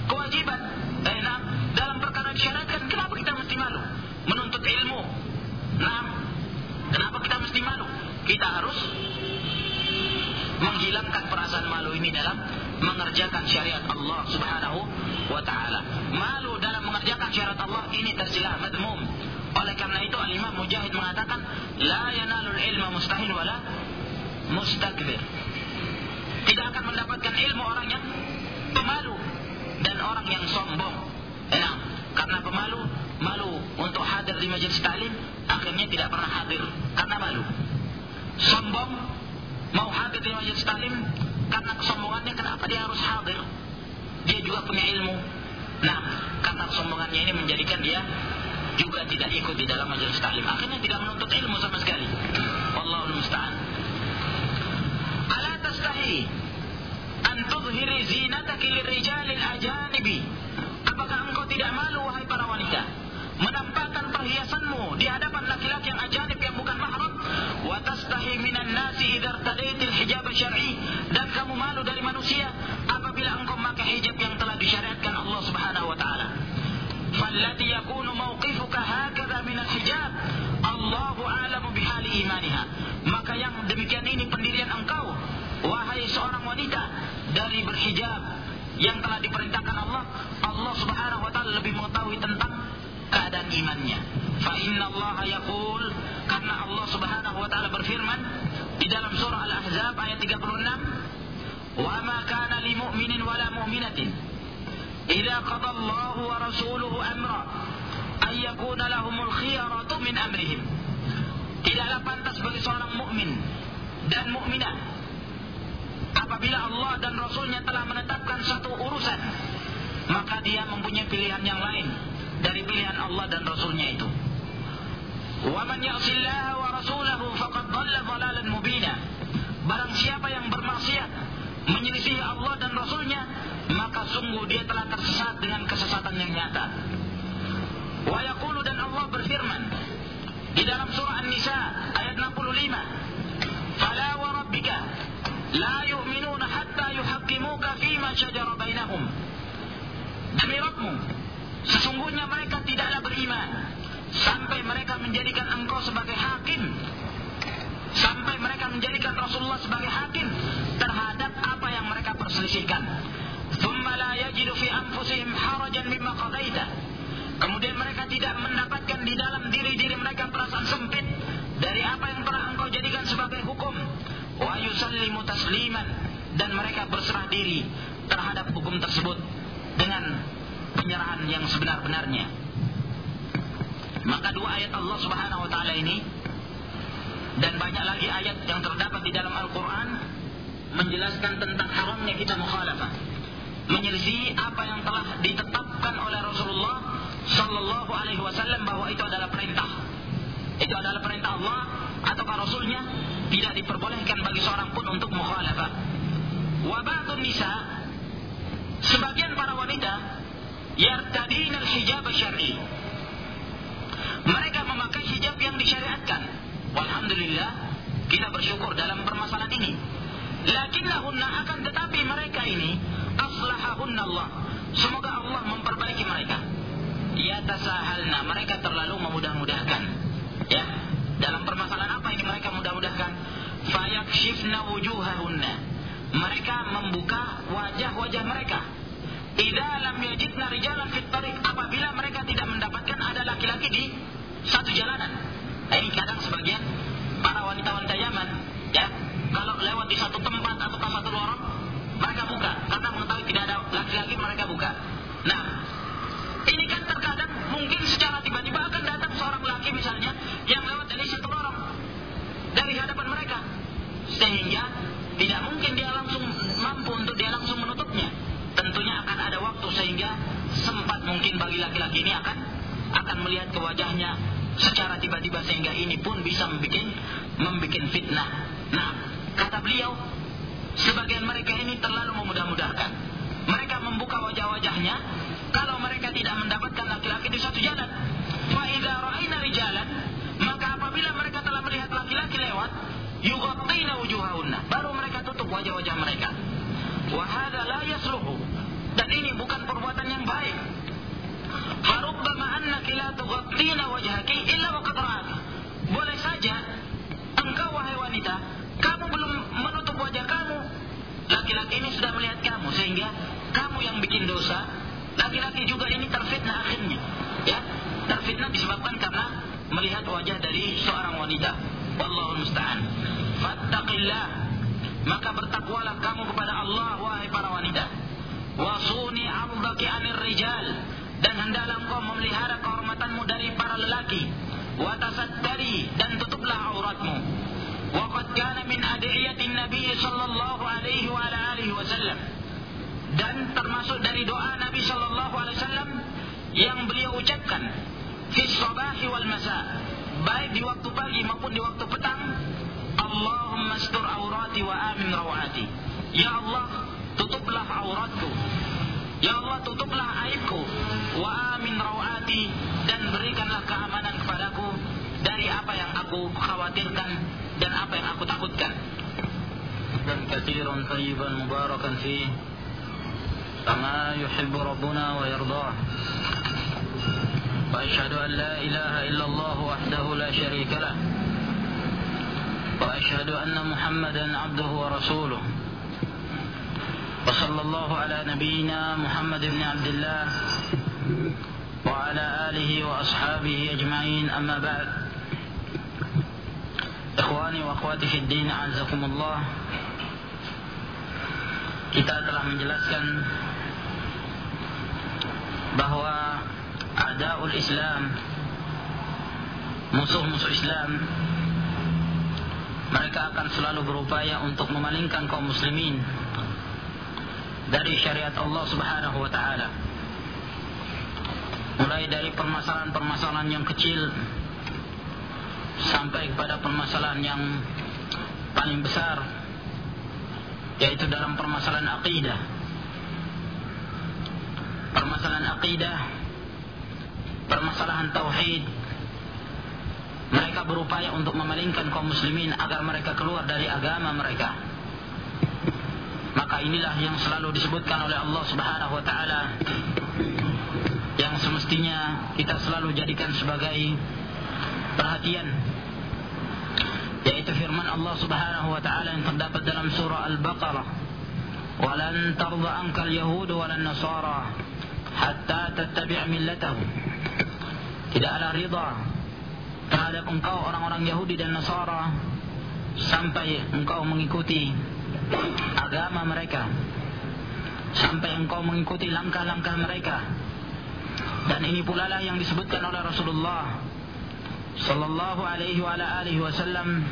kewajiban. Eh, nah, dalam perkara disyariatkan, kenapa kita mesti malu? Menuntut ilmu. Nah, kenapa kita mesti malu? Kita harus menghilangkan perasaan malu ini dalam mengerjakan syariat Allah Subhanahu wa taala. Malu dalam mengerjakan syariat Allah ini tercela madmum. Oleh karena itu Al-Imam Mujahid mengatakan la yanalul ilma mustahil wala mustakbir. Tidak akan mendapatkan ilmu orang yang pemalu dan orang yang sombong. Nah, karena pemalu, malu untuk hadir di majelis taklim, akhirnya tidak pernah hadir karena malu. Sombong mau hadir di majelis taklim karena kesombongannya kenapa dia harus hadir? Dia juga punya ilmu. Nah, karena kesombongannya ini menjadikan dia juga tidak ikut di dalam majelis taklim. Akhirnya tidak menuntut ilmu sama sekali. Wallahu musta'an. Ala tastahi an tudhhiri zinataki lirrijalil ajanibi. Apakah engkau tidak malu wahai para wanita menampakkan perhiasanmu di hadapan laki-laki yang ajanib yang bukan mahram wa tastahi minan nasi idza irtadaitil hijab syar'i dan kamu malu dari manusia apabila engkau memakai hijab yang telah disyariatkan Allah Subhanahu wa taala فالتي يكون موقفك هكذا من الحجاب الله أعلم بحال إيمانها maka yang demikian ini pendirian engkau wahai seorang wanita dari berhijab yang telah diperintahkan Allah Allah subhanahu wa ta'ala lebih mengetahui tentang keadaan imannya fa inna Allah yaqul karena Allah subhanahu wa ta'ala berfirman di dalam surah Al-Ahzab ayat 36 wa ma kana li mu'minin wala mu'minatin إذا قضى الله ورسوله أمرا أن يكون لهم الخيرة من أمرهم tidaklah pantas bagi seorang mukmin dan mukminah apabila Allah dan Rasulnya telah menetapkan satu urusan maka dia mempunyai pilihan yang lain dari pilihan Allah dan Rasulnya itu wa man ya'sillaha wa rasulahu faqad dhalla dhalalan mubina barang siapa yang bermaksiat menyelisih Allah dan Rasulnya maka sungguh dia telah tersesat dengan kesesatan yang nyata. Wa yaqulu dan Allah berfirman di dalam surah An-Nisa ayat 65. Fala wa rabbika la yu'minuna hatta yuhaqqimuka fima shajara bainahum. Demi Rabbmu, sesungguhnya mereka tidaklah beriman sampai mereka menjadikan engkau sebagai hakim sampai mereka menjadikan Rasulullah sebagai hakim terhadap apa yang mereka perselisihkan la yajidu fi anfusihim harajan mimma qadaita. Kemudian mereka tidak mendapatkan di dalam diri-diri mereka perasaan sempit dari apa yang telah engkau jadikan sebagai hukum. Wa yusallimu tasliman. Dan mereka berserah diri terhadap hukum tersebut dengan penyerahan yang sebenar-benarnya. Maka dua ayat Allah Subhanahu wa taala ini dan banyak lagi ayat yang terdapat di dalam Al-Qur'an menjelaskan tentang haramnya kita mukhalafah menyelisih apa yang telah ditetapkan oleh Rasulullah Sallallahu Alaihi Wasallam bahwa itu adalah perintah. Itu adalah perintah Allah atau Rasulnya tidak diperbolehkan bagi seorang pun untuk mukhalafah. Wabatun nisa sebagian para wanita yartadin al-hijab syar'i. Mereka memakai hijab yang disyariatkan. Walhamdulillah kita bersyukur dalam permasalahan ini. Lakinnahunna akan tetapi mereka ini Allah. Semoga Allah memperbaiki mereka. Ya tasahalna, mereka terlalu memudah-mudahkan. Ya, dalam permasalahan apa ini mereka mudah-mudahkan? Fayakshifna wujuhahunna. Mereka membuka wajah-wajah mereka. Idza lam yajidna rijalan fit tariq, apabila mereka tidak mendapatkan ada laki-laki di satu jalanan. Nah, ini kadang sebagian para wanita-wanita Yaman, ya, kalau lewat di satu tempat atau satu lorong, mereka buka karena mengetahui tidak ada laki-laki mereka buka. Nah, ini kan terkadang mungkin secara tiba-tiba akan datang seorang laki misalnya yang lewat dari satu lorong dari hadapan mereka, sehingga tidak mungkin dia langsung mampu untuk dia langsung menutupnya. Tentunya akan ada waktu sehingga sempat mungkin bagi laki-laki ini akan akan melihat ke wajahnya secara tiba-tiba sehingga ini pun bisa membuat membuat fitnah. Nah, kata beliau Sebagian mereka ini terlalu memudah-mudahkan. Mereka membuka wajah-wajahnya kalau mereka tidak mendapatkan laki-laki di satu jalan. Fa'idha ra'ina rijalan, maka apabila mereka telah melihat laki-laki lewat, yughattina wujuhahunna, baru mereka tutup wajah-wajah mereka. Wa hadha la yasluhu. Dan ini bukan perbuatan yang baik. Farubbama annaki la tughattina wajhaki illa waqad ra'aki. Boleh saja engkau wahai wanita, kamu belum menutup wajah laki-laki ini sudah melihat kamu sehingga kamu yang bikin dosa laki-laki juga ini terfitnah akhirnya ya terfitnah disebabkan karena melihat wajah dari seorang wanita. Wallahu musta'an. Fattaqillah. Maka bertakwalah kamu kepada Allah wahai para wanita. Wasuni 'ardaki 'anil rijal dan hendaklah engkau memelihara kehormatanmu dari para lelaki. Wa tasaddari dan tutuplah auratmu. Wa qad kana min adiyatin Nabi sallallahu alaihi wa alihi wasallam. Dan termasuk dari doa Nabi sallallahu alaihi wasallam yang beliau ucapkan fi sabahi wal masa. Baik di waktu pagi maupun di waktu petang Allahumma astur aurati wa amin rawati. Ya Allah tutuplah auratku. Ya Allah tutuplah aibku. Wa amin rawati dan berikanlah keamanan kepadaku dari apa yang aku khawatirkan dan apa yang aku takutkan? Dan katsirun tayyiban mubarakan fi kama yuhibbu rabbuna wa yardah. وأشهد أن لا إله إلا الله وحده لا شريك له وأشهد أن محمدا عبده ورسوله وصلى الله على نبينا محمد بن عبد الله وعلى آله وأصحابه أجمعين أما بعد Ikhwani wa akhwati fid din azakumullah. Kita telah menjelaskan bahwa adaul Islam musuh-musuh Islam mereka akan selalu berupaya untuk memalingkan kaum muslimin dari syariat Allah Subhanahu wa taala. Mulai dari permasalahan-permasalahan yang kecil sampai kepada permasalahan yang paling besar yaitu dalam permasalahan akidah. Permasalahan akidah, permasalahan tauhid. Mereka berupaya untuk memalingkan kaum muslimin agar mereka keluar dari agama mereka. Maka inilah yang selalu disebutkan oleh Allah Subhanahu wa taala yang semestinya kita selalu jadikan sebagai perhatian yaitu firman Allah Subhanahu wa taala yang terdapat dalam surah Al-Baqarah. Walan tarda ankal yahud walan nasara hatta tattabi' millatahum. Tidaklah ridha terhadap engkau orang-orang Yahudi dan Nasara sampai engkau mengikuti agama mereka sampai engkau mengikuti langkah-langkah mereka. Dan ini pula lah yang disebutkan oleh Rasulullah sallallahu alaihi wa alihi wasallam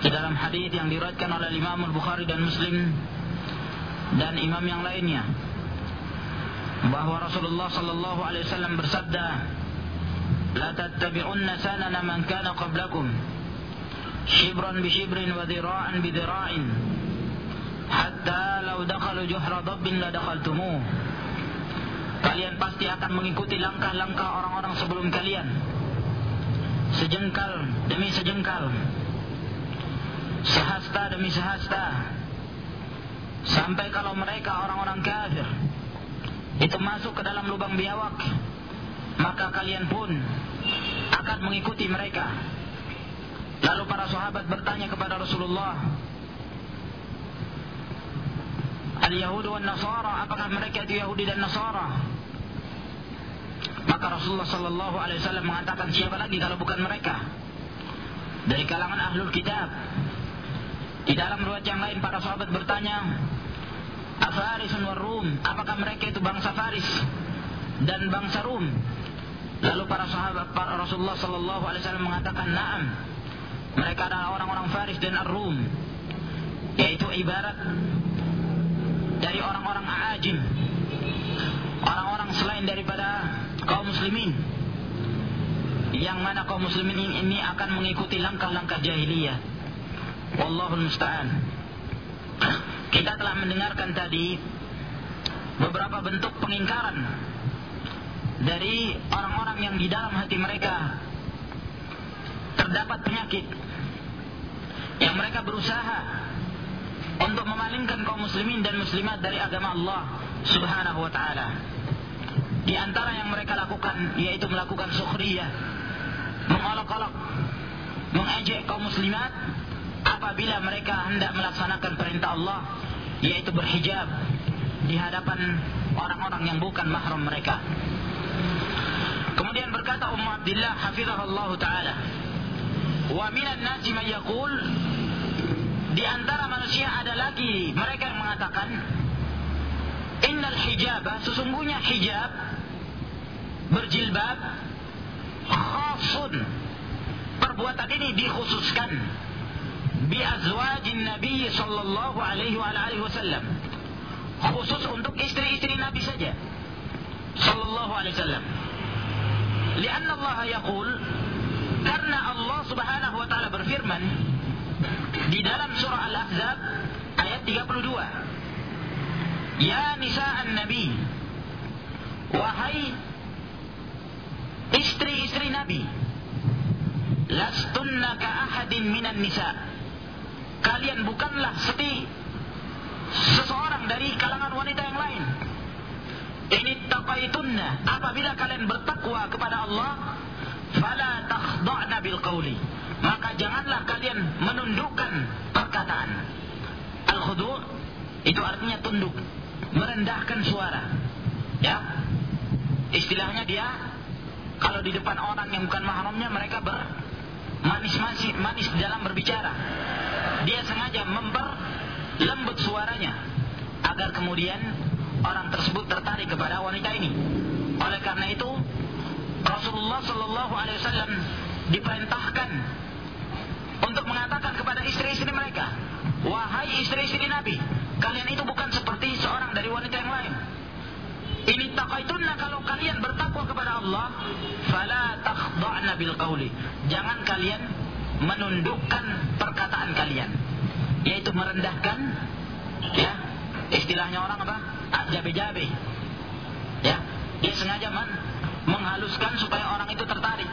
di dalam hadis yang diriwayatkan oleh Imam Al-Bukhari dan Muslim dan imam yang lainnya bahwa Rasulullah sallallahu alaihi wasallam bersabda la tattabi'unna sanana man kana qablakum shibran bi shibrin wa dhira'an bi dhira'in hatta law dakhalu juhra dabbin la dakhaltumuh. Kalian pasti akan mengikuti langkah-langkah orang-orang sebelum kalian sejengkal demi sejengkal. Sehasta demi sehasta. Sampai kalau mereka orang-orang kafir itu masuk ke dalam lubang biawak maka kalian pun akan mengikuti mereka. Lalu para sahabat bertanya kepada Rasulullah al-Yahud dan Nasara apakah mereka itu Yahudi dan Nasara maka Rasulullah Sallallahu Alaihi Wasallam mengatakan siapa lagi kalau bukan mereka dari kalangan ahlul kitab. Di dalam riwayat yang lain para sahabat bertanya, Afarisun war Rum, apakah mereka itu bangsa Faris dan bangsa Rum? Lalu para sahabat para Rasulullah Sallallahu Alaihi Wasallam mengatakan, Naam, mereka adalah orang-orang Faris dan Ar-Rum, yaitu ibarat dari orang-orang Aajim, orang-orang selain daripada muslimin. Yang mana kaum muslimin ini akan mengikuti langkah-langkah jahiliyah. Wallahul musta'an kita telah mendengarkan tadi beberapa bentuk pengingkaran dari orang-orang yang di dalam hati mereka terdapat penyakit yang mereka berusaha untuk memalingkan kaum muslimin dan muslimat dari agama Allah Subhanahu wa taala. Di antara yang mereka lakukan yaitu melakukan sukhriyah, mengolok-olok, mengejek kaum muslimat apabila mereka hendak melaksanakan perintah Allah yaitu berhijab di hadapan orang-orang yang bukan mahram mereka. Kemudian berkata Ummu Abdillah hafizahullah taala, "Wa minan nasi man yaqul" Di antara manusia ada lagi mereka yang mengatakan, "Innal hijab, sesungguhnya hijab berjilbab khasun." Perbuatan ini dikhususkan bi azwajin Nabi sallallahu alaihi wa alihi wasallam. Khusus untuk istri-istri Nabi saja. Sallallahu alaihi wasallam. Lianna Allah yaqul karena Allah Subhanahu wa taala berfirman di dalam surah Al-Ahzab ayat 32. Ya nisa'an Nabi wahai istri-istri Nabi lastunna ka ahadin minan nisa. Kalian bukanlah seperti seseorang dari kalangan wanita yang lain. Ini taqaitunna apabila kalian bertakwa kepada Allah fala takhda'na bil qawli. Maka janganlah kalian menundukkan perkataan. Al khudu' itu artinya tunduk merendahkan suara. Ya. Istilahnya dia kalau di depan orang yang bukan mahramnya mereka ber manis-manis manis dalam berbicara. Dia sengaja memperlembut suaranya agar kemudian orang tersebut tertarik kepada wanita ini. Oleh karena itu, Rasulullah Shallallahu Alaihi Wasallam diperintahkan untuk mengatakan kepada istri-istri mereka, wahai istri-istri Nabi, kalian itu bukan seperti dari wanita yang lain. Ini taqaitunna kalau kalian bertakwa kepada Allah, fala takhda'na bil qawli. Jangan kalian menundukkan perkataan kalian, yaitu merendahkan ya, istilahnya orang apa? jabe-jabe. Ya, dia sengaja man, menghaluskan supaya orang itu tertarik.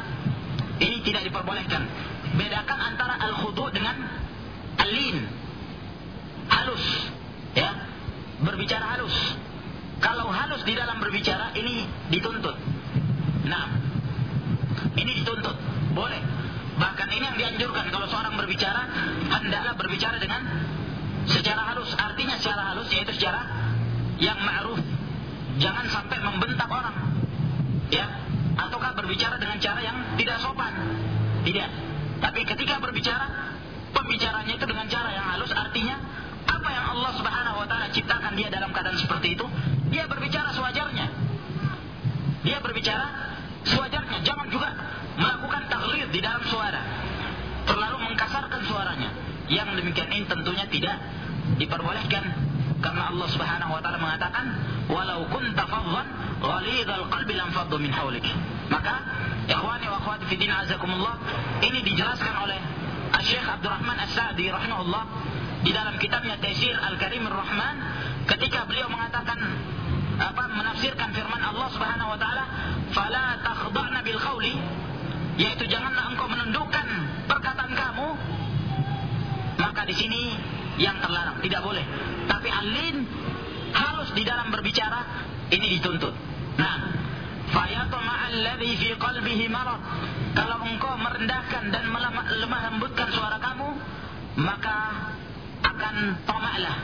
Ini tidak diperbolehkan. Bedakan antara al-khudu dengan al-lin. Halus, ya. Berbicara halus. Kalau halus di dalam berbicara ini dituntut. Nah, ini dituntut. Boleh. Bahkan ini yang dianjurkan kalau seorang berbicara hendaklah berbicara dengan secara halus. Artinya secara halus yaitu secara yang ma'ruf. Jangan sampai membentak orang. Ya, ataukah berbicara dengan cara yang tidak sopan. Tidak. Tapi ketika berbicara, pembicaranya itu dengan cara yang halus artinya Allah Subhanahu wa taala ciptakan dia dalam keadaan seperti itu, dia berbicara sewajarnya. Dia berbicara sewajarnya, jangan juga melakukan taklid di dalam suara. Terlalu mengkasarkan suaranya. Yang demikian ini tentunya tidak diperbolehkan karena Allah Subhanahu wa taala mengatakan walau kunta faddan ghalidhal qalbi lam faddu min hawlik maka ikhwani wa akhwati fi din azakumullah ini dijelaskan oleh Syekh Abdurrahman As-Sa'di rahimahullah di dalam kitabnya Taisir Al-Karim Ar-Rahman ketika beliau mengatakan apa menafsirkan firman Allah Subhanahu wa taala fala takhda'na bil qawli yaitu janganlah engkau menundukkan perkataan kamu maka di sini yang terlarang tidak boleh tapi alin halus di dalam berbicara ini dituntut. Nah, fayatma alladhi fi qalbihi marad. Kalau engkau merendahkan dan lemah lembutkan suara kamu, maka akan tomaklah,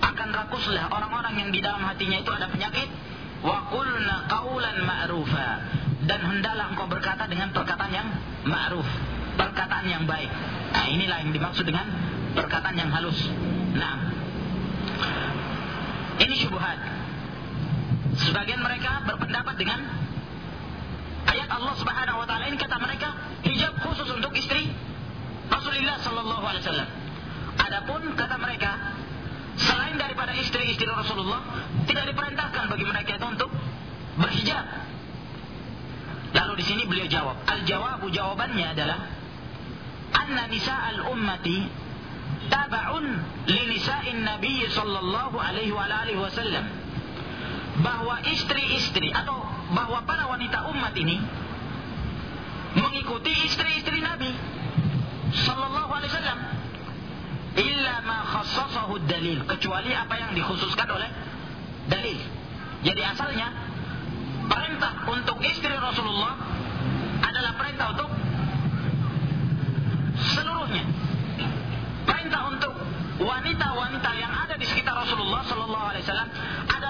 akan rakuslah orang-orang yang di dalam hatinya itu ada penyakit. Wa qulna qawlan ma'rufa. Dan hendaklah engkau berkata dengan perkataan yang ma'ruf, perkataan yang baik. Nah, inilah yang dimaksud dengan perkataan yang halus. Nah, ini syubhat. Sebagian mereka berpendapat dengan Allah Subhanahu wa taala ini kata mereka hijab khusus untuk istri Rasulullah sallallahu alaihi wasallam. Adapun kata mereka selain daripada istri-istri Rasulullah tidak diperintahkan bagi mereka itu untuk berhijab. Lalu di sini beliau jawab, al-jawabu jawabannya adalah anna nisa al-ummati tabaun li nisa'in Nabi sallallahu alaihi wa alihi wasallam bahwa istri-istri atau bahwa para wanita umat ini mengikuti istri-istri Nabi sallallahu alaihi wasallam illa ma khassasahu dalil kecuali apa yang dikhususkan oleh dalil. Jadi asalnya perintah untuk istri Rasulullah adalah perintah untuk seluruhnya perintah untuk wanita-wanita yang ada di sekitar Rasulullah Sallallahu Alaihi Wasallam adalah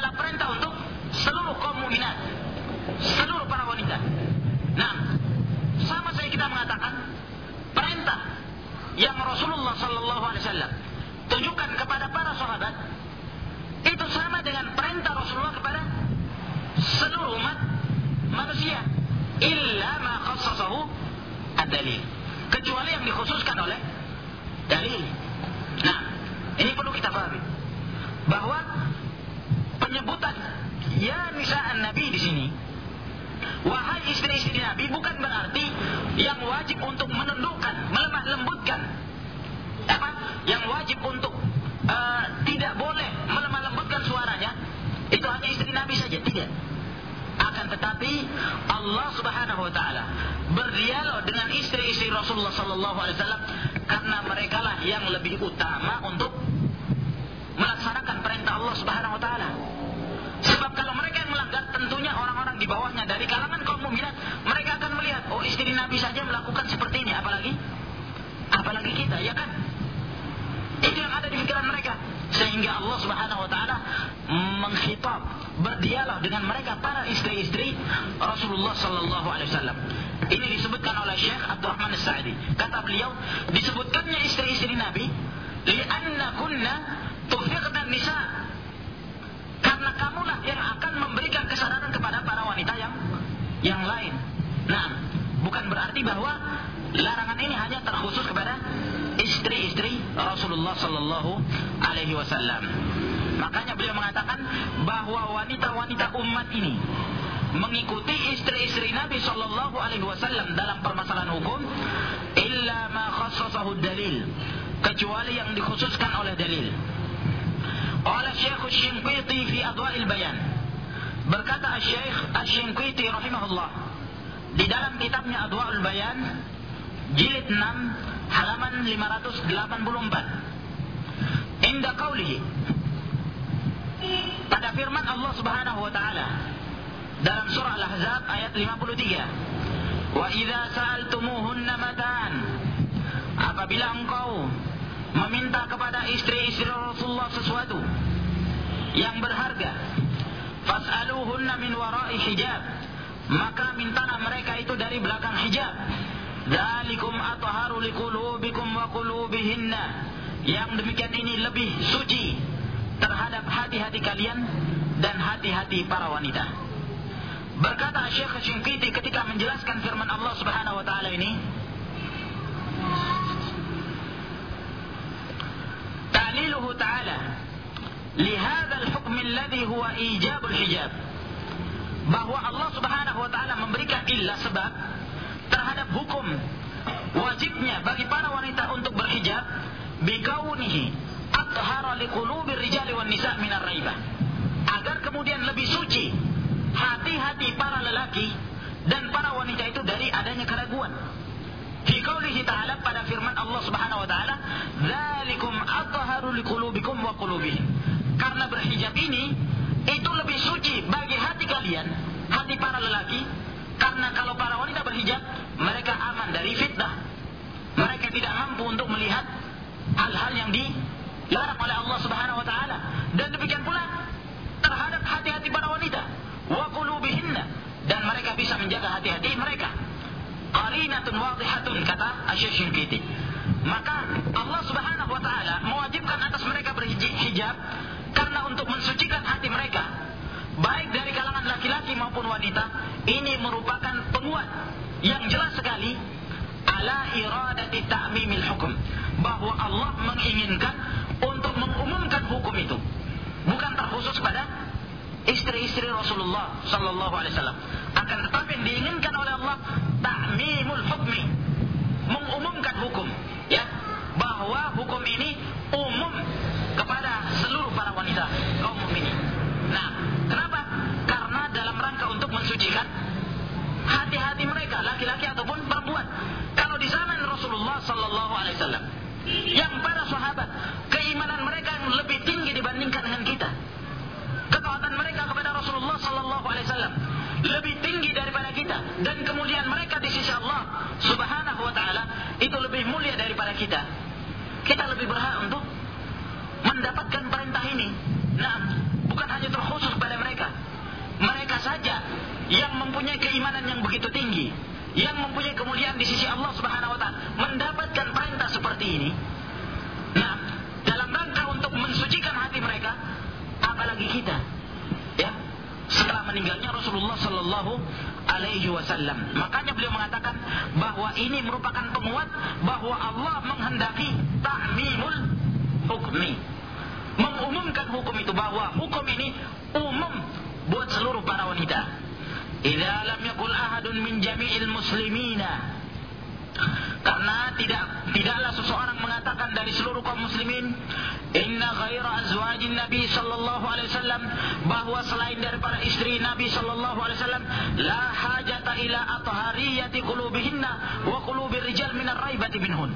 minhun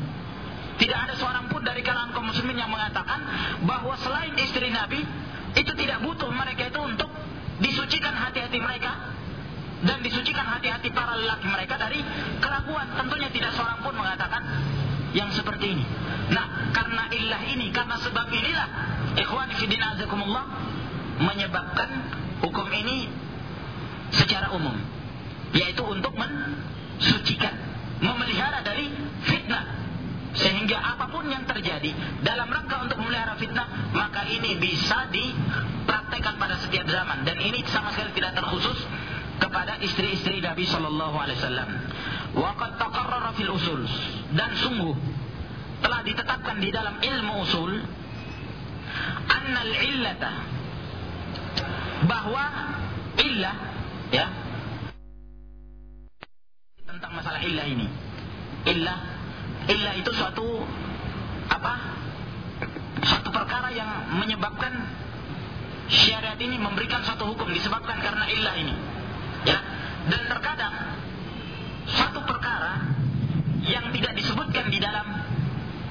tidak ada seorang pun dari kalangan kaum muslimin yang mengatakan bahwa selain istri nabi itu tidak butuh mereka itu untuk disucikan hati-hati mereka dan disucikan hati-hati para lelaki mereka dari keraguan. Tentunya tidak seorang pun mengatakan yang seperti ini. Nah, karena ilah ini, karena sebab inilah ikhwan fillah azakumullah menyebabkan hukum ini secara umum yaitu untuk mensucikan, memelihara dari fitnah. Sehingga apa pun yang terjadi dalam rangka untuk memelihara fitnah, maka ini bisa dipraktekkan pada setiap zaman dan ini sama sekali tidak terkhusus kepada istri-istri Nabi Shallallahu Alaihi Wasallam. Taqarrara fil usul dan sungguh telah ditetapkan di dalam ilmu usul annal illata bahwa illah ya tentang masalah illah ini illah illah itu suatu apa suatu perkara yang menyebabkan syariat ini memberikan satu hukum disebabkan karena illah ini Ya. Dan terkadang satu perkara yang tidak disebutkan di dalam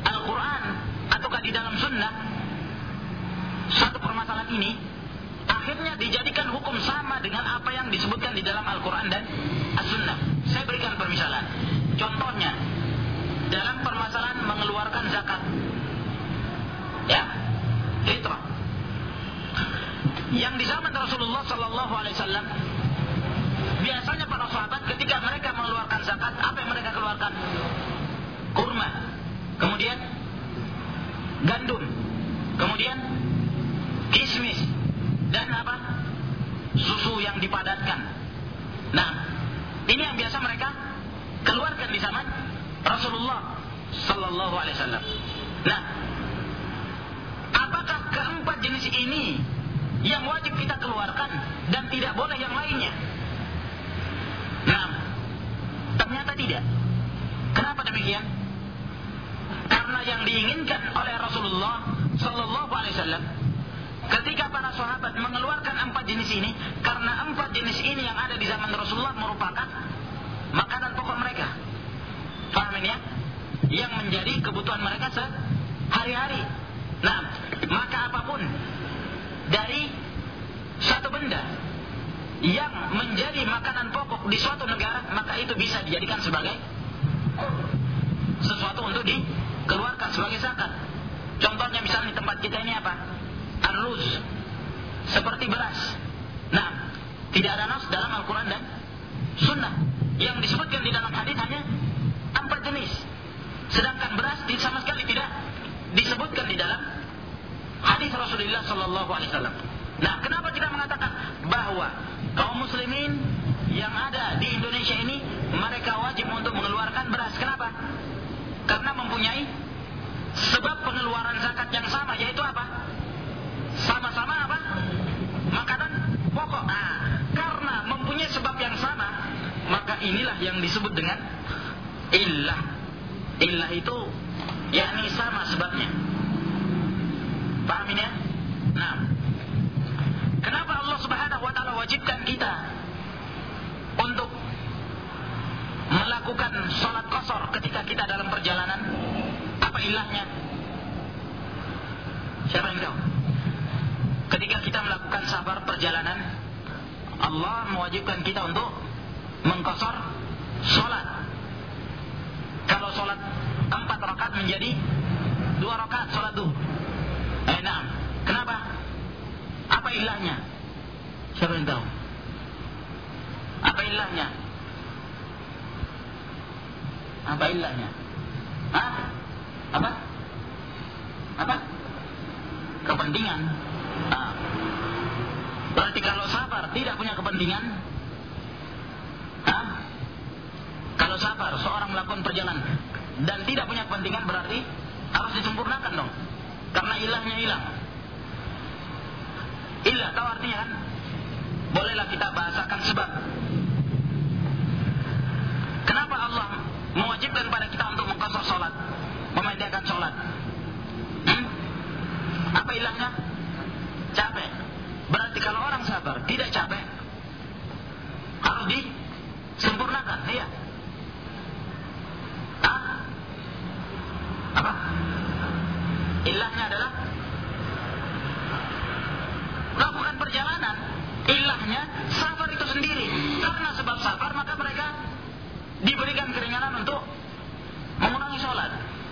Al-Quran ataukah di dalam Sunnah, satu permasalahan ini akhirnya dijadikan hukum sama dengan apa yang disebutkan di dalam Al-Quran dan As-Sunnah. Saya berikan permisalan. Contohnya, dalam permasalahan mengeluarkan zakat. Ya, fitrah. Yang di zaman Rasulullah Sallallahu Alaihi Wasallam Biasanya para sahabat ketika mereka mengeluarkan zakat, apa yang mereka keluarkan? Kurma. Kemudian gandum. Kemudian kismis dan apa? Susu yang dipadatkan. Nah, ini yang biasa mereka keluarkan di zaman Rasulullah sallallahu alaihi wasallam. Nah, apakah keempat jenis ini yang wajib kita keluarkan dan tidak boleh yang lainnya? Nah, ternyata tidak. Kenapa demikian? Karena yang diinginkan oleh Rasulullah Sallallahu Alaihi Wasallam ketika para sahabat mengeluarkan empat jenis ini, karena empat jenis ini yang ada di zaman Rasulullah merupakan makanan pokok mereka. Paham ini ya? Yang menjadi kebutuhan mereka sehari-hari. Nah, maka apa pun dari satu benda yang menjadi makanan pokok di suatu negara, maka itu bisa dijadikan sebagai sesuatu untuk dikeluarkan sebagai zakat. Contohnya misalnya di tempat kita ini apa? Aruz. Seperti beras. Nah, tidak ada nas dalam Al-Quran dan Sunnah. Yang disebutkan di dalam hadis hanya empat jenis. Sedangkan beras sama sekali tidak disebutkan di dalam hadis Rasulullah Sallallahu Alaihi Wasallam. Nah, kenapa kita mengatakan bahwa kaum muslimin yang ada di Indonesia ini mereka wajib untuk mengeluarkan beras. Kenapa? Karena mempunyai sebab pengeluaran zakat yang sama yaitu apa? Sama-sama apa? Makanan pokok. Nah, karena mempunyai sebab yang sama, maka inilah yang disebut dengan illah. Illah itu yakni sama sebabnya. Paham ini ya? Nah, Kenapa Allah Subhanahu wa taala wajibkan kita untuk melakukan sholat kosor ketika kita dalam perjalanan? Apa ilahnya? Siapa yang tahu? Ketika kita melakukan sabar perjalanan, Allah mewajibkan kita untuk mengkosor sholat. Kalau sholat empat rakaat menjadi dua rakaat sholat duhur. Eh, nah, kenapa? Apa ilahnya? Siapa yang tahu? ilahnya? Apa ilahnya? Hah? Apa? Apa? Kepentingan. Nah. Berarti kalau sabar tidak punya kepentingan, Hah? Kalau sabar seorang melakukan perjalanan dan tidak punya kepentingan berarti harus disempurnakan dong. Karena ilahnya hilang. Ilah tahu artinya kan? Bolehlah kita bahasakan sebab. Kenapa Allah mewajibkan pada kita untuk mengkosor sholat, memendekkan sholat? Hmm? Apa ilahnya? Capek. Berarti kalau orang sabar tidak capek, harus disempurnakan, iya. Ah? Apa? Ilahnya adalah melakukan perjalanan. Ilahnya sabar itu sendiri. Karena sebab sabar maka mereka diberikan keringanan untuk mengurangi sholat.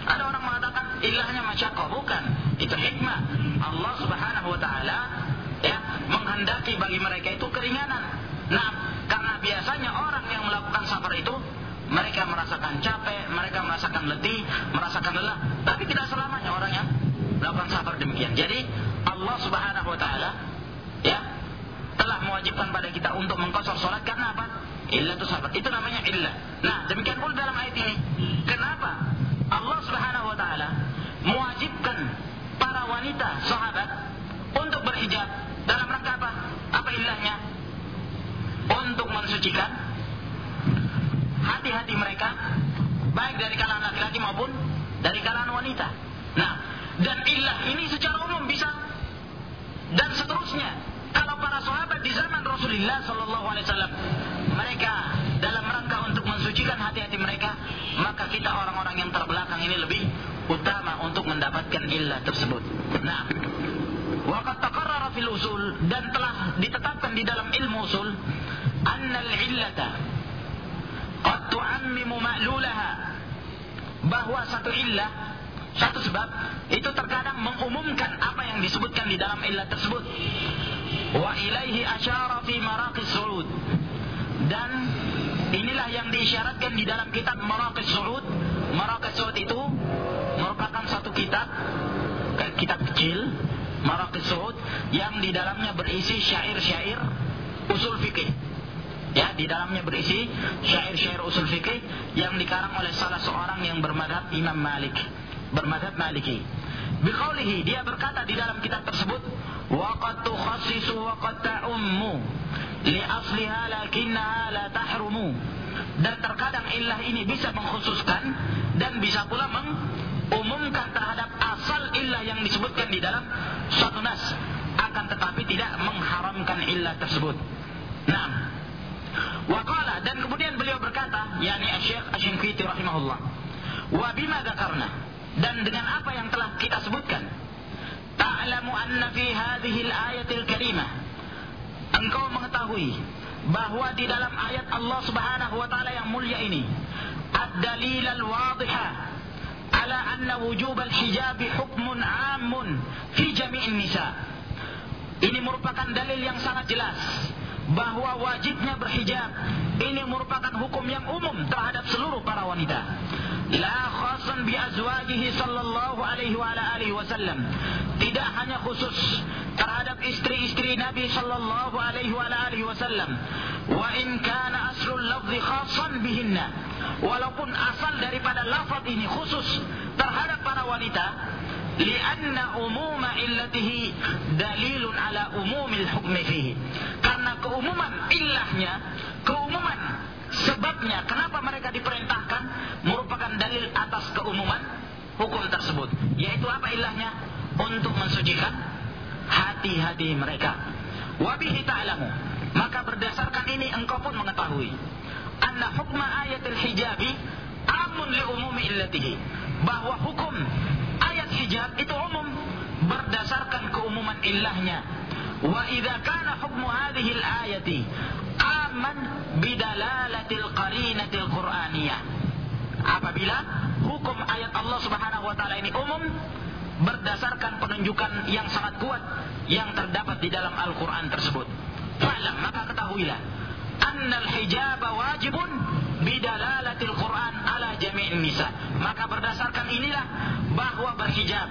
Ada orang mengatakan ilahnya masyakoh. Bukan. Itu hikmah. Allah subhanahu wa ta'ala ya, menghendaki bagi mereka itu keringanan. Nah, karena biasanya orang yang melakukan sabar itu mereka merasakan capek, mereka merasakan letih, merasakan lelah, tapi tidak selamanya orang yang melakukan sabar demikian. Jadi Allah Subhanahu wa taala ya telah mewajibkan pada kita untuk mengkosor sholat karena apa? Illah itu sabar. Itu namanya illah. Nah, demikian pula dalam ayat ini. Kenapa Allah Subhanahu wa taala mewajibkan para wanita sahabat untuk berhijab dalam rangka apa? Apa ilahnya? Untuk mensucikan hati-hati mereka baik dari kalangan laki-laki maupun dari kalangan wanita. Nah, dan ilah ini secara umum bisa dan seterusnya. Kalau para sahabat di zaman Rasulullah Sallallahu Alaihi Wasallam mereka dalam rangka untuk mensucikan hati-hati mereka, maka kita orang-orang yang terbelakang ini lebih utama untuk mendapatkan ilah tersebut. Nah, waqad taqarrara fil usul dan telah ditetapkan di dalam ilmu usul annal illata tu'ammimu ma'lulaha bahwa satu illah satu sebab itu terkadang mengumumkan apa yang disebutkan di dalam illah tersebut. Wa ilaihi asyara fi maraqis. Dan inilah yang diisyaratkan di dalam kitab Maraqis Su'ud. Maraqis Su'ud itu merupakan satu kitab kitab kecil Maraqis Su'ud yang di dalamnya berisi syair-syair usul fikih. Ya, di dalamnya berisi syair-syair usul fikih yang dikarang oleh salah seorang yang bermadhab Imam Malik bermadhab Maliki. Biqaulihi dia berkata di dalam kitab tersebut wa qad tukhassisu wa qad ta'ummu li asliha lakinnaha la tahrumu. Dan terkadang ilah ini bisa mengkhususkan dan bisa pula mengumumkan terhadap asal ilah yang disebutkan di dalam suatu nas akan tetapi tidak mengharamkan ilah tersebut. Nah, Waqala dan kemudian beliau berkata, yakni Syekh Asy-Syanqiti rahimahullah, wa bima dzakarna? Dan dengan apa yang telah kita sebutkan? Ta'lamu anna fi hadhihi al-ayatil karimah engkau mengetahui bahwa di dalam ayat Allah Subhanahu wa taala yang mulia ini ad-dalil al-wadhiha ala anna wujub al-hijab hukmun 'amun fi jami'in nisa. Ini merupakan dalil yang sangat jelas bahwa wajibnya berhijab ini merupakan hukum yang umum terhadap seluruh para wanita. La khasan bi azwajihi sallallahu alaihi wa ala alihi wasallam. Tidak hanya khusus terhadap istri-istri Nabi sallallahu alaihi wa ala alihi wasallam. Wa in kana aslul lafzi khasan bihinna. Walaupun asal daripada lafaz ini khusus terhadap para wanita, lianna umuma illatihi dalilun ala umumil hukmi fihi. Keumuman illahnya, keumuman sebabnya kenapa mereka diperintahkan merupakan dalil atas keumuman hukum tersebut. Yaitu apa ilahnya? Untuk mensucikan hati-hati mereka. Wabihi ta'lamu. Maka berdasarkan ini engkau pun mengetahui anna hukma ayatul hijabi amun li umumi illatihi bahwa hukum ayat hijab itu umum berdasarkan keumuman ilahnya wa idza kana hukmu hadhihi al-ayati aman bidalalatil qarinatil qur'aniyah apabila hukum ayat Allah Subhanahu wa taala ini umum berdasarkan penunjukan yang sangat kuat yang terdapat di dalam Al-Qur'an tersebut. Fa'lam maka ketahuilah anna al-hijab wajibun bidalalatil Quran ala jami'in nisa. Maka berdasarkan inilah bahwa berhijab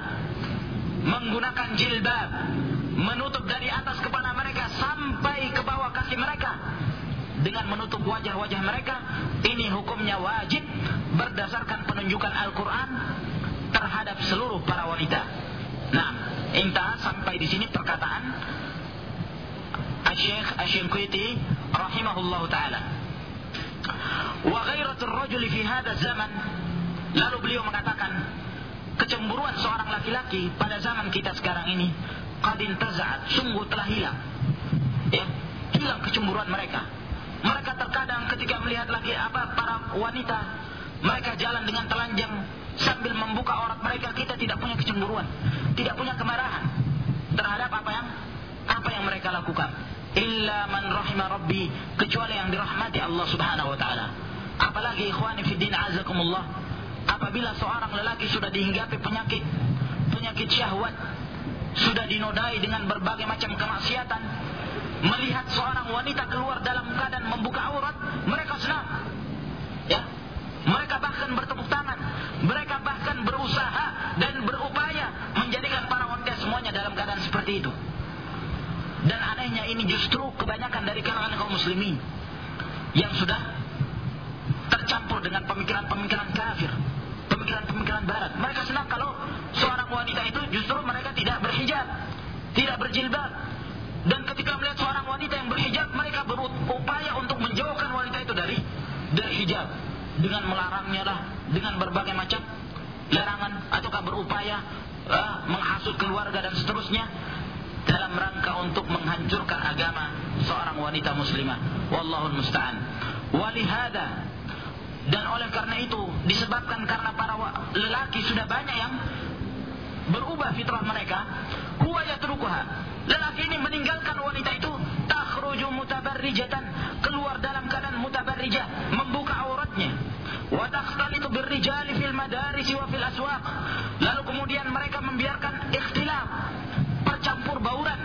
menggunakan jilbab menutup dari atas kepala mereka sampai ke bawah kaki mereka dengan menutup wajah-wajah mereka ini hukumnya wajib berdasarkan penunjukan Al-Qur'an terhadap seluruh para wanita. Nah, inta sampai di sini perkataan Syekh Asy-Shinqiti rahimahullahu taala. Wa ghairatul rajuli fi hadzal zaman lalu beliau mengatakan kecemburuan seorang laki-laki pada zaman kita sekarang ini qadin taza'at sungguh telah hilang. Ya, hilang kecemburuan mereka. Mereka terkadang ketika melihat lagi apa para wanita mereka jalan dengan telanjang sambil membuka aurat mereka kita tidak punya kecemburuan, tidak punya kemarahan terhadap apa yang apa yang mereka lakukan. Illa man rahima rabbi kecuali yang dirahmati Allah Subhanahu wa taala. Apalagi ikhwani fi din azakumullah apabila seorang lelaki sudah dihinggapi penyakit penyakit syahwat sudah dinodai dengan berbagai macam kemaksiatan melihat seorang wanita keluar dalam keadaan membuka aurat mereka senang. Ya. Mereka bahkan bertepuk tangan mereka bahkan berusaha dan berupaya menjadikan para wanita semuanya dalam keadaan seperti itu. Dan anehnya ini justru kebanyakan dari kalangan kaum muslimin yang sudah tercampur dengan pemikiran-pemikiran kafir barat mereka senang kalau seorang wanita itu justru mereka tidak berhijab tidak berjilbab dan ketika melihat seorang wanita yang berhijab, mereka berupaya untuk menjauhkan wanita itu dari dari hijab dengan melarangnya lah, dengan berbagai macam larangan ataukah berupaya uh, menghasut keluarga dan seterusnya dalam rangka untuk menghancurkan agama seorang wanita muslimah. Wallahul musta'an. Walihada dan oleh karena itu disebabkan karena para lelaki sudah banyak yang berubah fitrah mereka, huwa yatrukuha. Lelaki ini meninggalkan wanita itu takhruju mutabarrijatan, keluar dalam keadaan mutabarrijah, membuka auratnya. Wa takhtalitu birrijali fil madaris wa fil aswaq. Lalu kemudian mereka membiarkan ikhtilaf, percampur bauran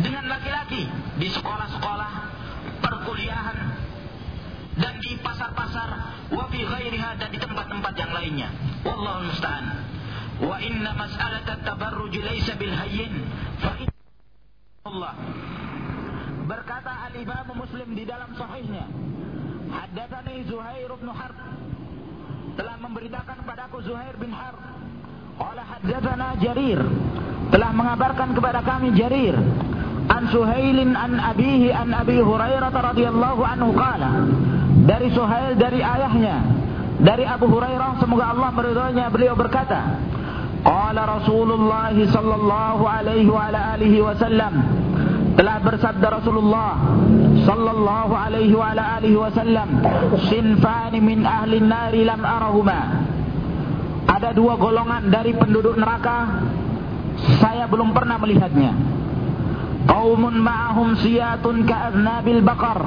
dengan laki-laki di sekolah-sekolah, pasar-pasar, wa fi ghairiha dan di tempat-tempat yang lainnya. Wallahu musta'an. Wa inna mas'alat at-tabarruj laysa bil hayyin fa Allah. Berkata Al-Imam Muslim di dalam sahihnya, Haddatsani Zuhair bin Harb telah memberitakan kepadaku Zuhair bin Harb. Qala haddatsana Jarir telah mengabarkan kepada kami Jarir an Suhailin an abihi an Abi Hurairah radhiyallahu anhu qala dari Suhail dari ayahnya dari Abu Hurairah semoga Allah meridhoinya beliau berkata Qala Rasulullah sallallahu alaihi wa ala alihi wasallam telah bersabda Rasulullah sallallahu alaihi wa ala alihi wasallam sinfani min ahli nari lam arahuma. Ada dua golongan dari penduduk neraka saya belum pernah melihatnya qaumun ma'ahum siyatun ka'adnabil baqar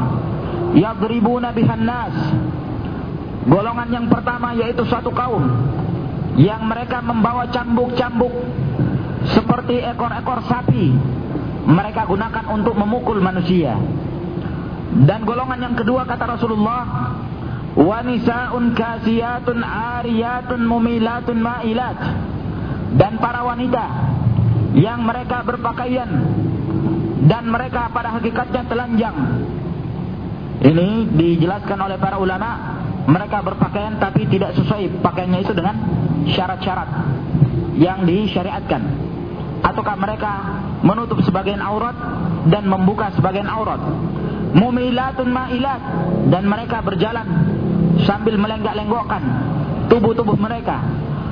yadribuna bihan nas golongan yang pertama yaitu suatu kaum yang mereka membawa cambuk-cambuk seperti ekor-ekor sapi. Mereka gunakan untuk memukul manusia. Dan golongan yang kedua kata Rasulullah wanisaun kasiyatun ariyatun mumilatun ma'ilat. Dan para wanita yang mereka berpakaian dan mereka pada hakikatnya telanjang. Ini dijelaskan oleh para ulama mereka berpakaian tapi tidak sesuai pakaiannya itu dengan syarat-syarat yang disyariatkan. Ataukah mereka menutup sebagian aurat dan membuka sebagian aurat? Mumilatun ma'ilat. Dan mereka berjalan sambil melenggak-lenggokkan tubuh-tubuh mereka.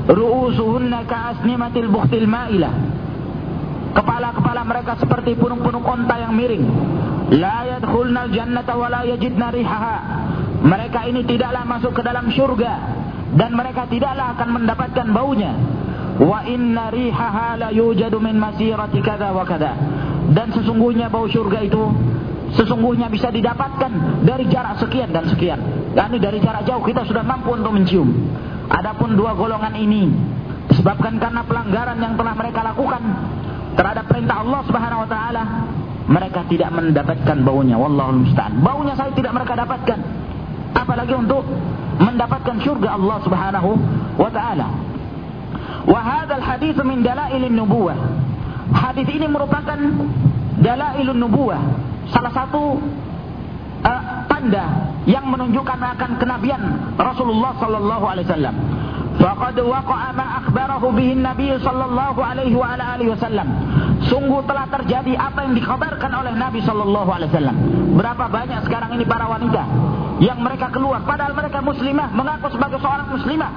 Ru'usuhunna ka'asnimatil bukhtil ma'ilah kepala-kepala mereka seperti punung-punung onta yang miring la yadkhulnal jannata wa la yajidna rihaha mereka ini tidaklah masuk ke dalam surga dan mereka tidaklah akan mendapatkan baunya. Wa inna rihaha la yujadu min masirati kada wa kada. Dan sesungguhnya bau surga itu sesungguhnya bisa didapatkan dari jarak sekian dan sekian. Dan dari jarak jauh kita sudah mampu untuk mencium. Adapun dua golongan ini disebabkan karena pelanggaran yang telah mereka lakukan terhadap perintah Allah Subhanahu wa taala, mereka tidak mendapatkan baunya. Wallahu musta'an. Baunya saya tidak mereka dapatkan. Apalagi untuk mendapatkan surga Allah Subhanahu wa taala. Wa hadzal hadis min dalailin nubuwah. Hadis ini merupakan dalailun nubuwah, salah satu uh, tanda yang menunjukkan akan kenabian Rasulullah sallallahu alaihi wasallam. Faqad waqa'a ma akhbarahu bihi Nabi sallallahu alaihi wa ala alihi wasallam. Sungguh telah terjadi apa yang dikabarkan oleh Nabi sallallahu alaihi wasallam. Berapa banyak sekarang ini para wanita yang mereka keluar padahal mereka muslimah, mengaku sebagai seorang muslimah,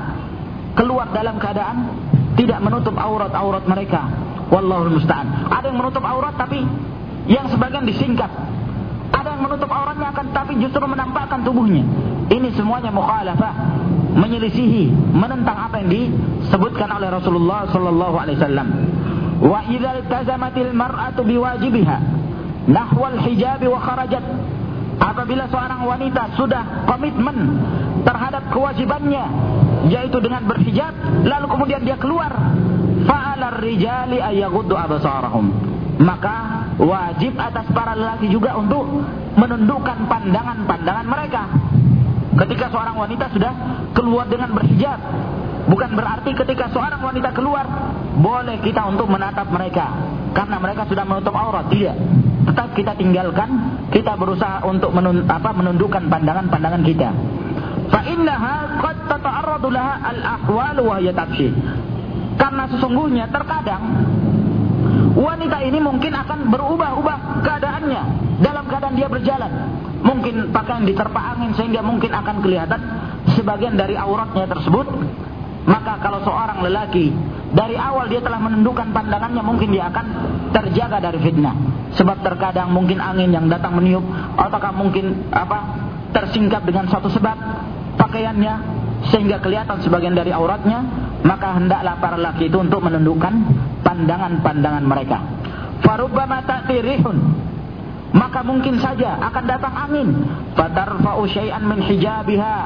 keluar dalam keadaan tidak menutup aurat-aurat mereka. Wallahu musta'an. Ada yang menutup aurat tapi yang sebagian disingkat. Ada yang menutup auratnya akan tapi justru menampakkan tubuhnya. Ini semuanya mukhalafah, menyelisihi, menentang apa yang disebutkan oleh Rasulullah sallallahu alaihi wasallam. Wa idza iltazamatil mar'atu biwajibiha nahwal hijab wa kharajat apabila seorang wanita sudah komitmen terhadap kewajibannya yaitu dengan berhijab lalu kemudian dia keluar fa'alar rijali ayaghuddu absarahum. Maka wajib atas para lelaki juga untuk menundukkan pandangan-pandangan mereka ketika seorang wanita sudah keluar dengan berhijab bukan berarti ketika seorang wanita keluar boleh kita untuk menatap mereka. Karena mereka sudah menutup aurat tidak. Tetap kita tinggalkan kita berusaha untuk menun, apa, menundukkan pandangan-pandangan kita. Fa innaha qad tata'arradu al-ahwal wa Karena sesungguhnya terkadang wanita ini mungkin akan berubah-ubah keadaannya dalam keadaan dia berjalan. Mungkin pakaian diterpa angin sehingga mungkin akan kelihatan sebagian dari auratnya tersebut. Maka kalau seorang lelaki dari awal dia telah menundukkan pandangannya mungkin dia akan terjaga dari fitnah. Sebab terkadang mungkin angin yang datang meniup ataukah mungkin apa tersingkap dengan suatu sebab pakaiannya sehingga kelihatan sebagian dari auratnya, maka hendaklah para laki itu untuk menundukkan pandangan-pandangan mereka. Farubbama ta'tirihun maka mungkin saja akan datang angin. Fatarfa'u syai'an min hijabiha.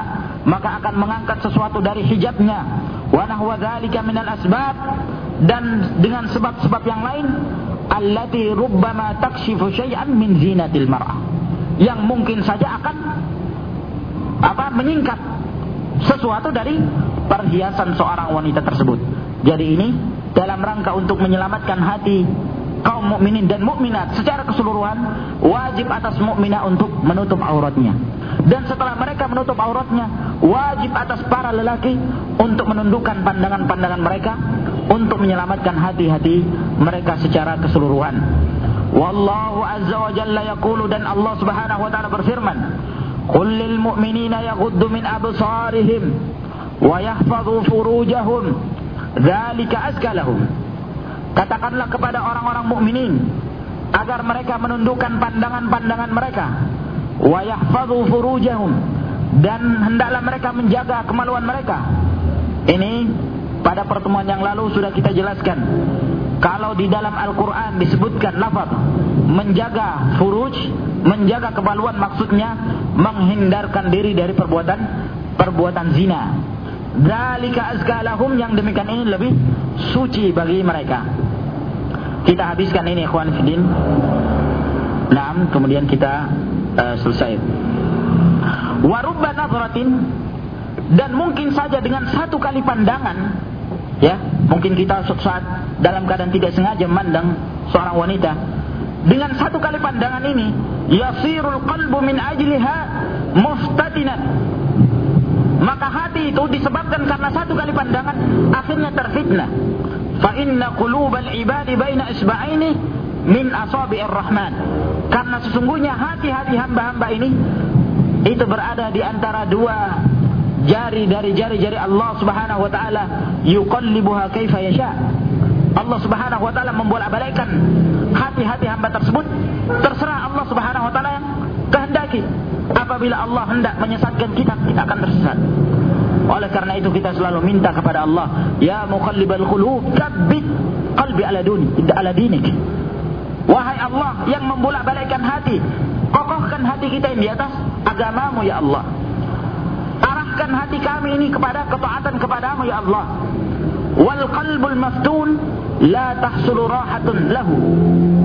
Maka akan mengangkat sesuatu dari hijabnya. Wa nahwa dzalika minal asbab. Dan dengan sebab-sebab yang lain allati rubbama takshifu syai'an min zinatil mar'ah. Yang mungkin saja akan apa menyingkat sesuatu dari perhiasan seorang wanita tersebut. Jadi ini dalam rangka untuk menyelamatkan hati kaum mukminin dan mukminat secara keseluruhan wajib atas mukminah untuk menutup auratnya. Dan setelah mereka menutup auratnya, wajib atas para lelaki untuk menundukkan pandangan-pandangan mereka untuk menyelamatkan hati-hati mereka secara keseluruhan. Wallahu azza wa jalla yaqulu dan Allah Subhanahu wa taala berfirman, قل للمؤمنين يغضوا من أبصارهم ويحفظوا فروجهم ذلك أزكى لهم Katakanlah kepada orang-orang mukminin agar mereka menundukkan pandangan-pandangan mereka wa yahfadhu furujahum dan hendaklah mereka menjaga kemaluan mereka. Ini pada pertemuan yang lalu sudah kita jelaskan. Kalau di dalam Al-Qur'an disebutkan lafaz menjaga furuj menjaga kemaluan maksudnya menghindarkan diri dari perbuatan perbuatan zina. Zalika azkalahum yang demikian ini lebih suci bagi mereka. Kita habiskan ini ikhwan fillah. Nah, kemudian kita uh, selesai. Warubba nazratin dan mungkin saja dengan satu kali pandangan ya, mungkin kita suatu saat dalam keadaan tidak sengaja memandang seorang wanita dengan satu kali pandangan ini yasirul qalbu min ajliha muftatinan maka hati itu disebabkan karena satu kali pandangan akhirnya terfitnah. Fa inna qulubal ibadi baina isba'aini min asabi'ir rahman. Karena sesungguhnya hati-hati hamba-hamba ini itu berada di antara dua jari dari jari-jari Allah Subhanahu wa taala yuqallibuha kaifa yasha Allah Subhanahu wa taala membolak-balikkan hati-hati hamba tersebut terserah Allah Subhanahu wa taala yang kehendaki. Apabila Allah hendak menyesatkan kita, kita akan tersesat. Oleh karena itu kita selalu minta kepada Allah, ya muqallibal qulub, tsabbit qalbi ala duni, ala dinik. Wahai Allah yang membolak-balikkan hati, kokohkan hati kita yang di atas agamamu ya Allah. Arahkan hati kami ini kepada ketaatan kepadamu ya Allah. Wal qalbul maftun la tahsulu rahatun lahu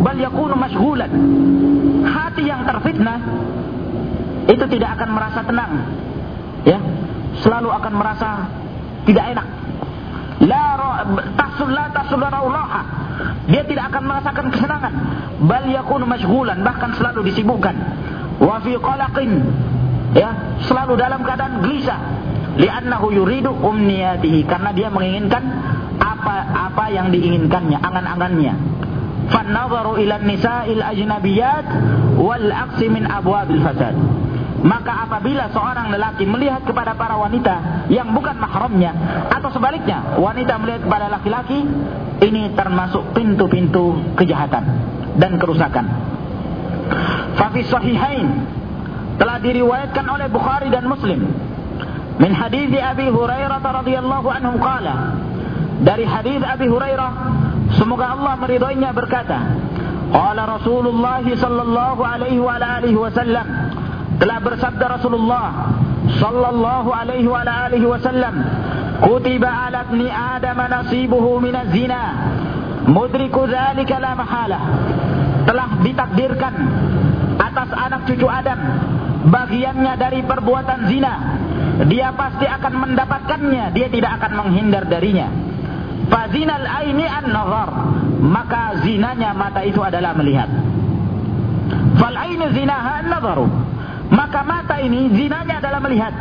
bal yakunu mashghulan. Hati yang terfitnah itu tidak akan merasa tenang ya. Selalu akan merasa tidak enak. La tahsul la tahsul raha dia tidak akan merasakan kesenangan. Bal yakunu mashghulan bahkan selalu disibukkan wa fi qalaqin ya selalu dalam keadaan gelisah li'annahu yuridu umniyatihi karena dia menginginkan apa apa yang diinginkannya, angan-angannya. Fannazaru ila nisa'il ajnabiyat wal aqsi min abwabil fasad. Maka apabila seorang lelaki melihat kepada para wanita yang bukan mahramnya atau sebaliknya wanita melihat kepada laki-laki ini termasuk pintu-pintu kejahatan dan kerusakan. Fafi sahihain telah diriwayatkan oleh Bukhari dan Muslim. Min hadis Abi Hurairah radhiyallahu anhu qala dari hadis Abi Hurairah semoga Allah meridhoinya berkata qala Rasulullah sallallahu alaihi wa alihi wasallam telah bersabda Rasulullah sallallahu alaihi wa alihi wasallam kutiba ala ibni adam nasibuhu min az-zina mudriku dzalika la mahala telah ditakdirkan atas anak cucu Adam bagiannya dari perbuatan zina dia pasti akan mendapatkannya dia tidak akan menghindar darinya Fazinal aini an-nazar. Maka zinanya mata itu adalah melihat. Fal ainu zinaha an-nazaru. Maka mata ini zinanya adalah melihat.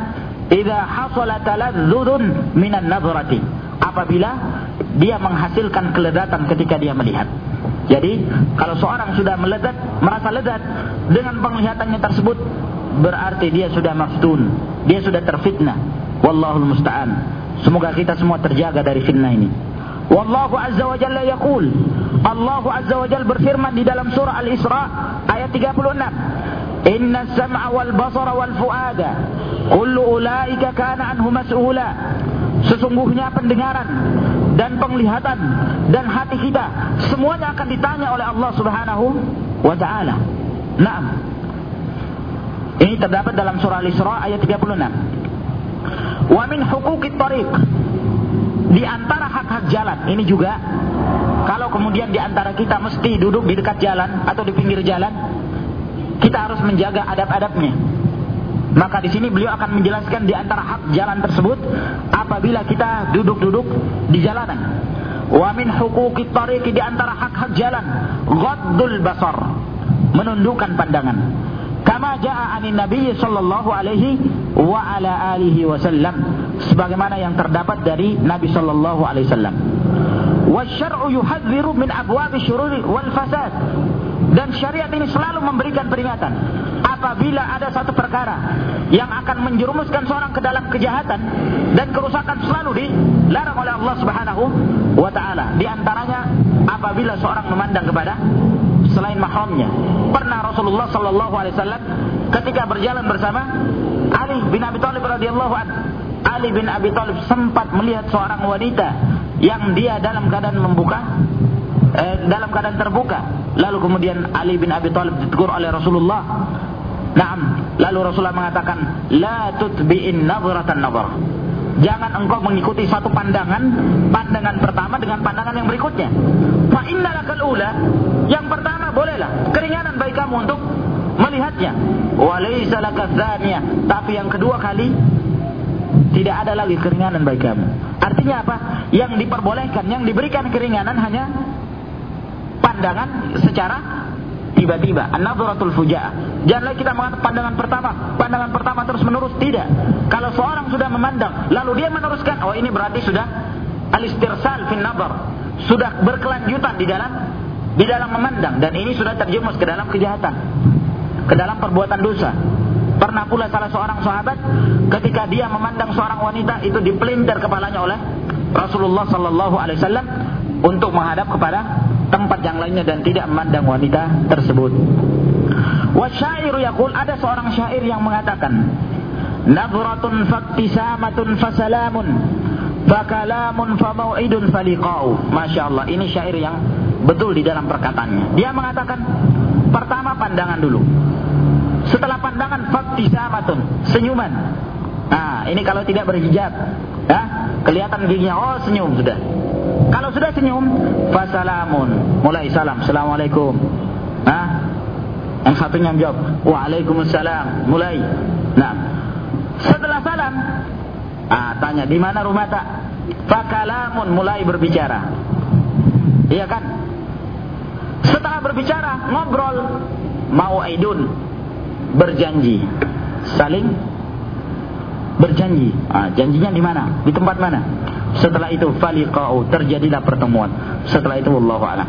Idza hasala taladzudun minan nazarati. Apabila dia menghasilkan keledatan ketika dia melihat. Jadi, kalau seorang sudah meledat, merasa lezat dengan penglihatannya tersebut, berarti dia sudah maftun, dia sudah terfitnah. Wallahul musta'an. Semoga kita semua terjaga dari fitnah ini. Wallahu azza wa jalla yaqul Allah azza wa jalla berfirman di dalam surah Al-Isra ayat 36 Inna sam'a wal basara wal fuada kullu ulaika kana anhu mas'ula Sesungguhnya pendengaran dan penglihatan dan hati kita semuanya akan ditanya oleh Allah Subhanahu wa taala. Naam. Ini terdapat dalam surah Al-Isra ayat 36. Wa min huquqit tariq di antara hak-hak jalan ini juga kalau kemudian di antara kita mesti duduk di dekat jalan atau di pinggir jalan, kita harus menjaga adab-adabnya. Maka di sini beliau akan menjelaskan di antara hak jalan tersebut apabila kita duduk-duduk di jalanan. Wa min huquqit tariqi di antara hak-hak jalan, ghaddul basar, menundukkan pandangan. Kama jaa anin Nabi sallallahu alaihi wa ala alihi wasallam sebagaimana yang terdapat dari Nabi sallallahu alaihi wasallam. Wasyar'u yuhadziru min abwabi syururi wal fasad. Dan syariat ini selalu memberikan peringatan apabila ada satu perkara yang akan menjerumuskan seorang ke dalam kejahatan dan kerusakan selalu dilarang oleh Allah Subhanahu wa taala. Di antaranya apabila seorang memandang kepada selain mahramnya. Pernah Rasulullah sallallahu alaihi wasallam ketika berjalan bersama Ali bin Abi Thalib radhiyallahu anhu Ali bin Abi Thalib sempat melihat seorang wanita yang dia dalam keadaan membuka eh, dalam keadaan terbuka. Lalu kemudian Ali bin Abi Thalib ditegur oleh Rasulullah. Naam, lalu Rasulullah mengatakan, "La tutbi'in nadratan nadhar." Jangan engkau mengikuti satu pandangan, pandangan pertama dengan pandangan yang berikutnya. Fa innalakal ula, yang pertama bolehlah keringanan bagi kamu untuk melihatnya. Wa laysa tapi yang kedua kali tidak ada lagi keringanan bagi kamu. Artinya apa? Yang diperbolehkan, yang diberikan keringanan hanya pandangan secara tiba-tiba. An-nadhratul fuja'ah. Janganlah kita mengatakan pandangan pertama, pandangan pertama terus menerus tidak. Kalau seorang sudah memandang, lalu dia meneruskan, oh ini berarti sudah al-istirsal fin nadhar. Sudah berkelanjutan di dalam di dalam memandang dan ini sudah terjerumus ke dalam kejahatan. Ke dalam perbuatan dosa. Pernah pula salah seorang sahabat ketika dia memandang seorang wanita itu dipelintir kepalanya oleh Rasulullah sallallahu alaihi wasallam untuk menghadap kepada tempat yang lainnya dan tidak memandang wanita tersebut. Wasyairu yaqul ada seorang syair yang mengatakan Nadratun faktisamatun fasalamun Fakalamun famau'idun faliqa'u Masya Allah ini syair yang betul di dalam perkataannya Dia mengatakan Pertama pandangan dulu setelah pandangan faktisamatun, senyuman. Nah, ini kalau tidak berhijab, ya, kelihatan giginya, oh senyum sudah. Kalau sudah senyum, fasalamun. Mulai salam. Assalamualaikum. Hah? Yang satunya menjawab, Waalaikumsalam. Mulai. Nah, setelah salam, ah, tanya di mana rumah tak? Fakalamun mulai berbicara. Iya kan? Setelah berbicara, ngobrol, mau aidun, berjanji, saling berjanji. Ah, janjinya di mana? Di tempat mana? Setelah itu faliqau terjadilah pertemuan. Setelah itu wallahu a'lam.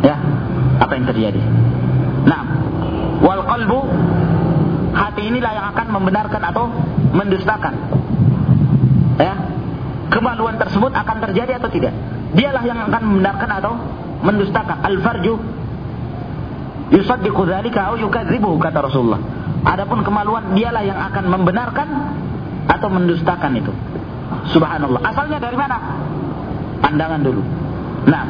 Ya, apa yang terjadi? Nah, wal qalbu hati inilah yang akan membenarkan atau mendustakan. Ya. Kemaluan tersebut akan terjadi atau tidak? Dialah yang akan membenarkan atau mendustakan. Al-farju yusaddiqu dzalika atau yukadzibuhu kata Rasulullah. Adapun kemaluan dialah yang akan membenarkan atau mendustakan itu. Subhanallah. Asalnya dari mana? Pandangan dulu. Nah,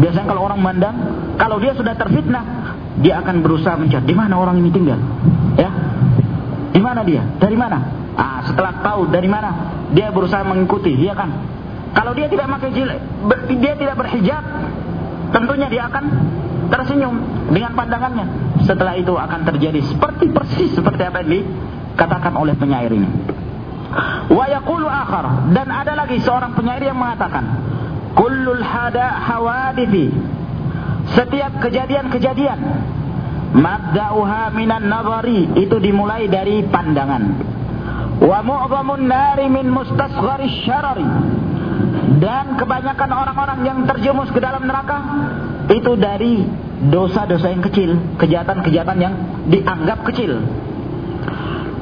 biasanya kalau orang mandang, kalau dia sudah terfitnah, dia akan berusaha mencari di mana orang ini tinggal. Ya. Di mana dia? Dari mana? Ah, setelah tahu dari mana, dia berusaha mengikuti, ya kan? Kalau dia tidak pakai jilid, dia tidak berhijab, tentunya dia akan tersenyum dengan pandangannya. Setelah itu akan terjadi seperti persis seperti apa yang dikatakan oleh penyair ini. Wa yaqulu akhar dan ada lagi seorang penyair yang mengatakan, "Kullul hada hawadithi." Setiap kejadian-kejadian mabda'uha minan nazari itu dimulai dari pandangan. Wa mu'zamun nari min mustasghari syarari. Dan kebanyakan orang-orang yang terjemus ke dalam neraka itu dari dosa-dosa yang kecil, kejahatan-kejahatan yang dianggap kecil.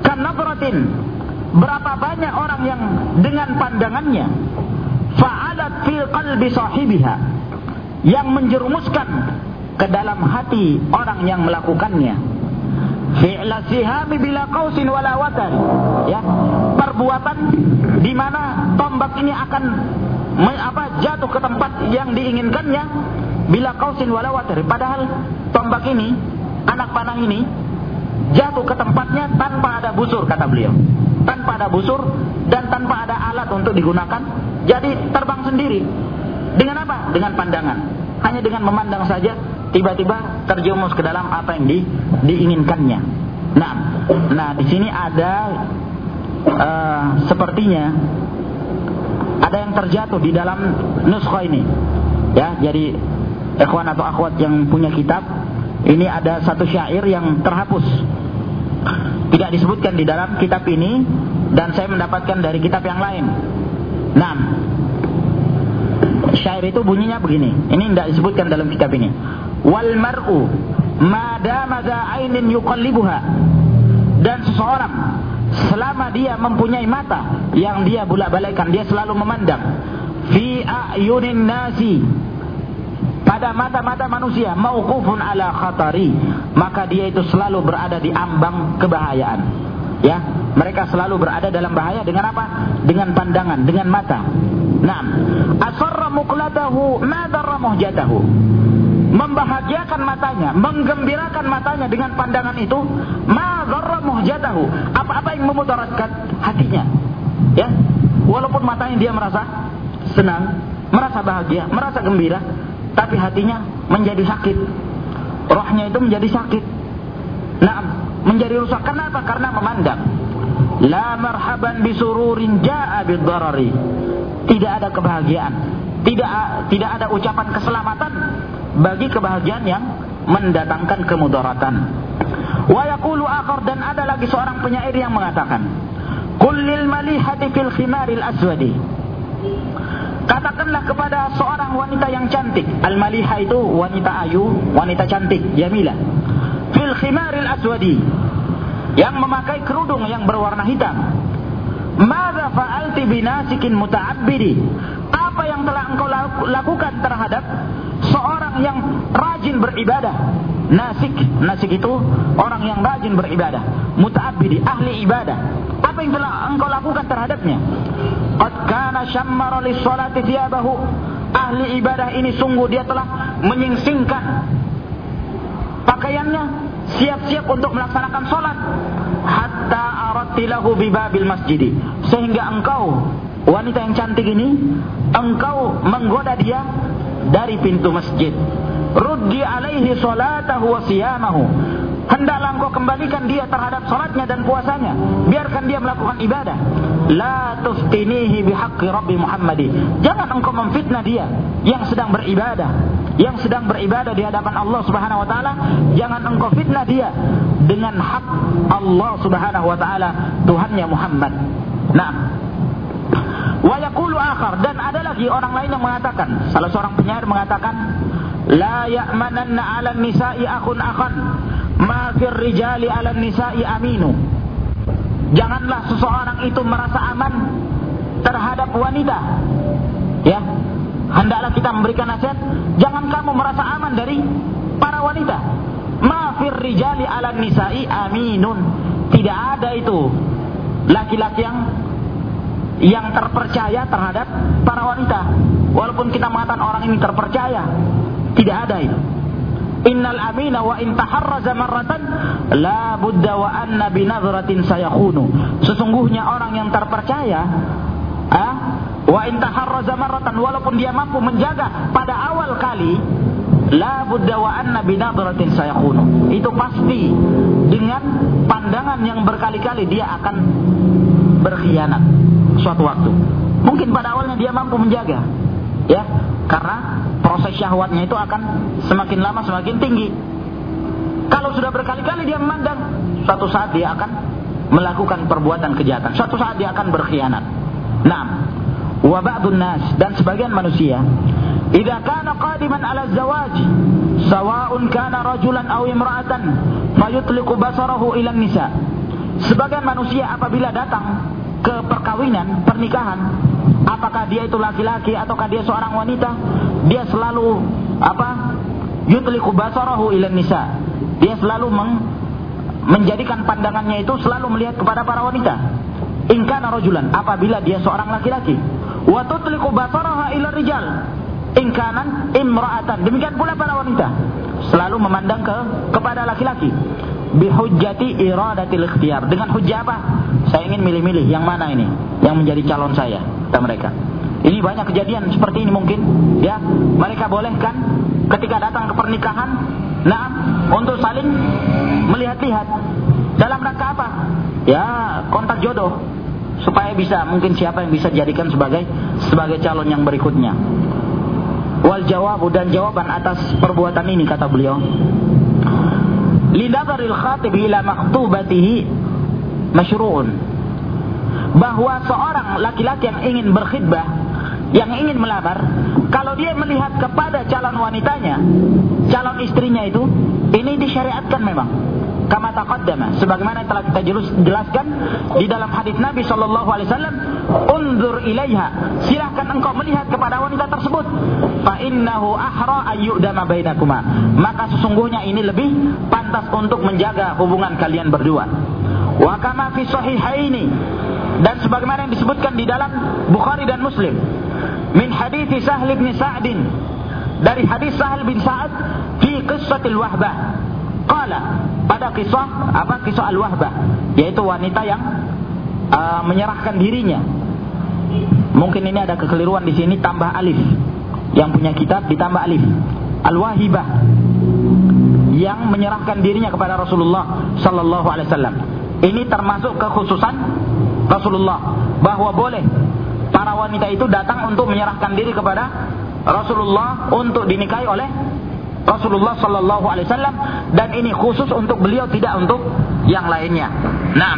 Kanabratin berapa banyak orang yang dengan pandangannya fa'alat fil qalbi sahibiha yang menjerumuskan ke dalam hati orang yang melakukannya. Fi'la sihami bila qausin wala watan. Ya perbuatan di mana tombak ini akan apa jatuh ke tempat yang diinginkannya bila qausin wala watar padahal tombak ini anak panah ini jatuh ke tempatnya tanpa ada busur kata beliau tanpa ada busur dan tanpa ada alat untuk digunakan jadi terbang sendiri dengan apa dengan pandangan hanya dengan memandang saja tiba-tiba terjerumus ke dalam apa yang di, diinginkannya. Nah, nah di sini ada uh, sepertinya ada yang terjatuh di dalam nuskha ini. Ya, jadi ikhwan atau akhwat yang punya kitab, ini ada satu syair yang terhapus. Tidak disebutkan di dalam kitab ini dan saya mendapatkan dari kitab yang lain. Nah, syair itu bunyinya begini. Ini tidak disebutkan dalam kitab ini wal mar'u madama ainin yuqallibuha dan seseorang selama dia mempunyai mata yang dia bolak-balikkan dia selalu memandang fi ayunin nasi pada mata-mata manusia mauqufun ala khatari maka dia itu selalu berada di ambang kebahayaan ya mereka selalu berada dalam bahaya dengan apa dengan pandangan dengan mata nah asarra muqlatahu ma darra muhjatahu membahagiakan matanya, menggembirakan matanya dengan pandangan itu, ma gharra muhjatahu. Apa-apa yang memudaratkan hatinya. Ya. Walaupun matanya dia merasa senang, merasa bahagia, merasa gembira, tapi hatinya menjadi sakit. Rohnya itu menjadi sakit. Nah, menjadi rusak. Kenapa? Karena memandang. La marhaban bisururin ja'a bidharari. Tidak ada kebahagiaan. Tidak tidak ada ucapan keselamatan bagi kebahagiaan yang mendatangkan kemudaratan. Wa yaqulu akhar dan ada lagi seorang penyair yang mengatakan, "Kullil malihati fil khimaril aswadi." Katakanlah kepada seorang wanita yang cantik. Al-maliha itu wanita ayu, wanita cantik, jamilah. Fil khimaril aswadi. Yang memakai kerudung yang berwarna hitam. Mada fa'alti binasikin muta'abbidi? Apa yang telah engkau lakukan terhadap seorang yang rajin beribadah. Nasik, nasik itu orang yang rajin beribadah, muta'abbidi, ahli ibadah. Apa yang telah engkau lakukan terhadapnya? Qad kana syammara lis-salati thiyabahu. Ahli ibadah ini sungguh dia telah menyingsingkan pakaiannya, siap-siap untuk melaksanakan salat hatta aradtilahu bibabil masjidi. Sehingga engkau wanita yang cantik ini engkau menggoda dia dari pintu masjid. Ruddi alaihi salatahu wa siyamahu. Hendaklah engkau kembalikan dia terhadap salatnya dan puasanya. Biarkan dia melakukan ibadah. La tuftinihi bihaqqi rabbi muhammadi. Jangan engkau memfitnah dia yang sedang beribadah. Yang sedang beribadah di hadapan Allah Subhanahu wa taala. Jangan engkau fitnah dia dengan hak Allah Subhanahu wa taala Tuhannya Muhammad. Nah wa yaqulu akhar. Dan ada lagi orang lain yang mengatakan salah seorang penyair mengatakan la ya'mananna 'ala nisa'i akhun akhan ma fir rijali 'ala nisa'i aminu. Janganlah seseorang itu merasa aman terhadap wanita. Ya hendaklah kita memberikan nasihat jangan kamu merasa aman dari para wanita. Ma fir rijali 'ala nisa'i aminun. Tidak ada itu laki-laki yang yang terpercaya terhadap para wanita walaupun kita mengatakan orang ini terpercaya tidak ada itu. Innal amina wa in taharraza marratan la budda wa anna bi nadratin sayakhunu. Sesungguhnya orang yang terpercaya ah, wa in taharraza marratan walaupun dia mampu menjaga pada awal kali la budda wa anna bi nadratin sayakhunu. Itu pasti dengan pandangan yang berkali-kali dia akan berkhianat suatu waktu. Mungkin pada awalnya dia mampu menjaga, ya, karena proses syahwatnya itu akan semakin lama semakin tinggi. Kalau sudah berkali-kali dia memandang, suatu saat dia akan melakukan perbuatan kejahatan. Suatu saat dia akan berkhianat. Nah, wa ba'dun nas dan sebagian manusia idza kana qadiman ala zawaj sawa'un kana rajulan aw imra'atan fayutliqu basarahu ila nisa sebagian manusia apabila datang ke perkawinan pernikahan. Apakah dia itu laki-laki ataukah dia seorang wanita dia selalu apa yutliqu basarahu ila nisa. Dia selalu meng, menjadikan pandangannya itu selalu melihat kepada para wanita. In kana rajulan apabila dia seorang laki-laki. Wa tutliqu basaraha ila rijal. In kana imra'atan demikian pula para wanita. Selalu memandang ke kepada laki-laki bihujjati iradatil ikhtiyar dengan hujjah apa? Saya ingin milih-milih yang mana ini? Yang menjadi calon saya kata mereka. Ini banyak kejadian seperti ini mungkin ya. Mereka bolehkan ketika datang ke pernikahan nah untuk saling melihat-lihat. Dalam rangka apa? Ya kontak jodoh. Supaya bisa mungkin siapa yang bisa jadikan sebagai sebagai calon yang berikutnya. Wal jawab dan jawaban atas perbuatan ini kata beliau lidadharil khatib ila maktubatihi masyru'un bahwa seorang laki-laki yang ingin berkhidbah yang ingin melamar kalau dia melihat kepada calon wanitanya calon istrinya itu ini disyariatkan memang. Kama taqaddama sebagaimana telah kita jelaskan di dalam hadis Nabi sallallahu alaihi wasallam unzur ilaiha silahkan engkau melihat kepada wanita tersebut. Fa innahu ahra ayyudama bainakuma. Maka sesungguhnya ini lebih pantas untuk menjaga hubungan kalian berdua wa kama fi sahihaini. Dan sebagaimana yang disebutkan di dalam Bukhari dan Muslim. Min hadis Sahal bin Sa'd dari hadis Sahal bin Sa'ad fi qissatil wahbah. Qala pada kisah apa kisah al-wahbah? Yaitu wanita yang uh, menyerahkan dirinya. Mungkin ini ada kekeliruan di sini tambah alif. Yang punya kitab ditambah alif. Al-wahibah. Yang menyerahkan dirinya kepada Rasulullah sallallahu alaihi wasallam ini termasuk kekhususan Rasulullah bahwa boleh para wanita itu datang untuk menyerahkan diri kepada Rasulullah untuk dinikahi oleh Rasulullah Sallallahu Alaihi Wasallam dan ini khusus untuk beliau tidak untuk yang lainnya. Nah,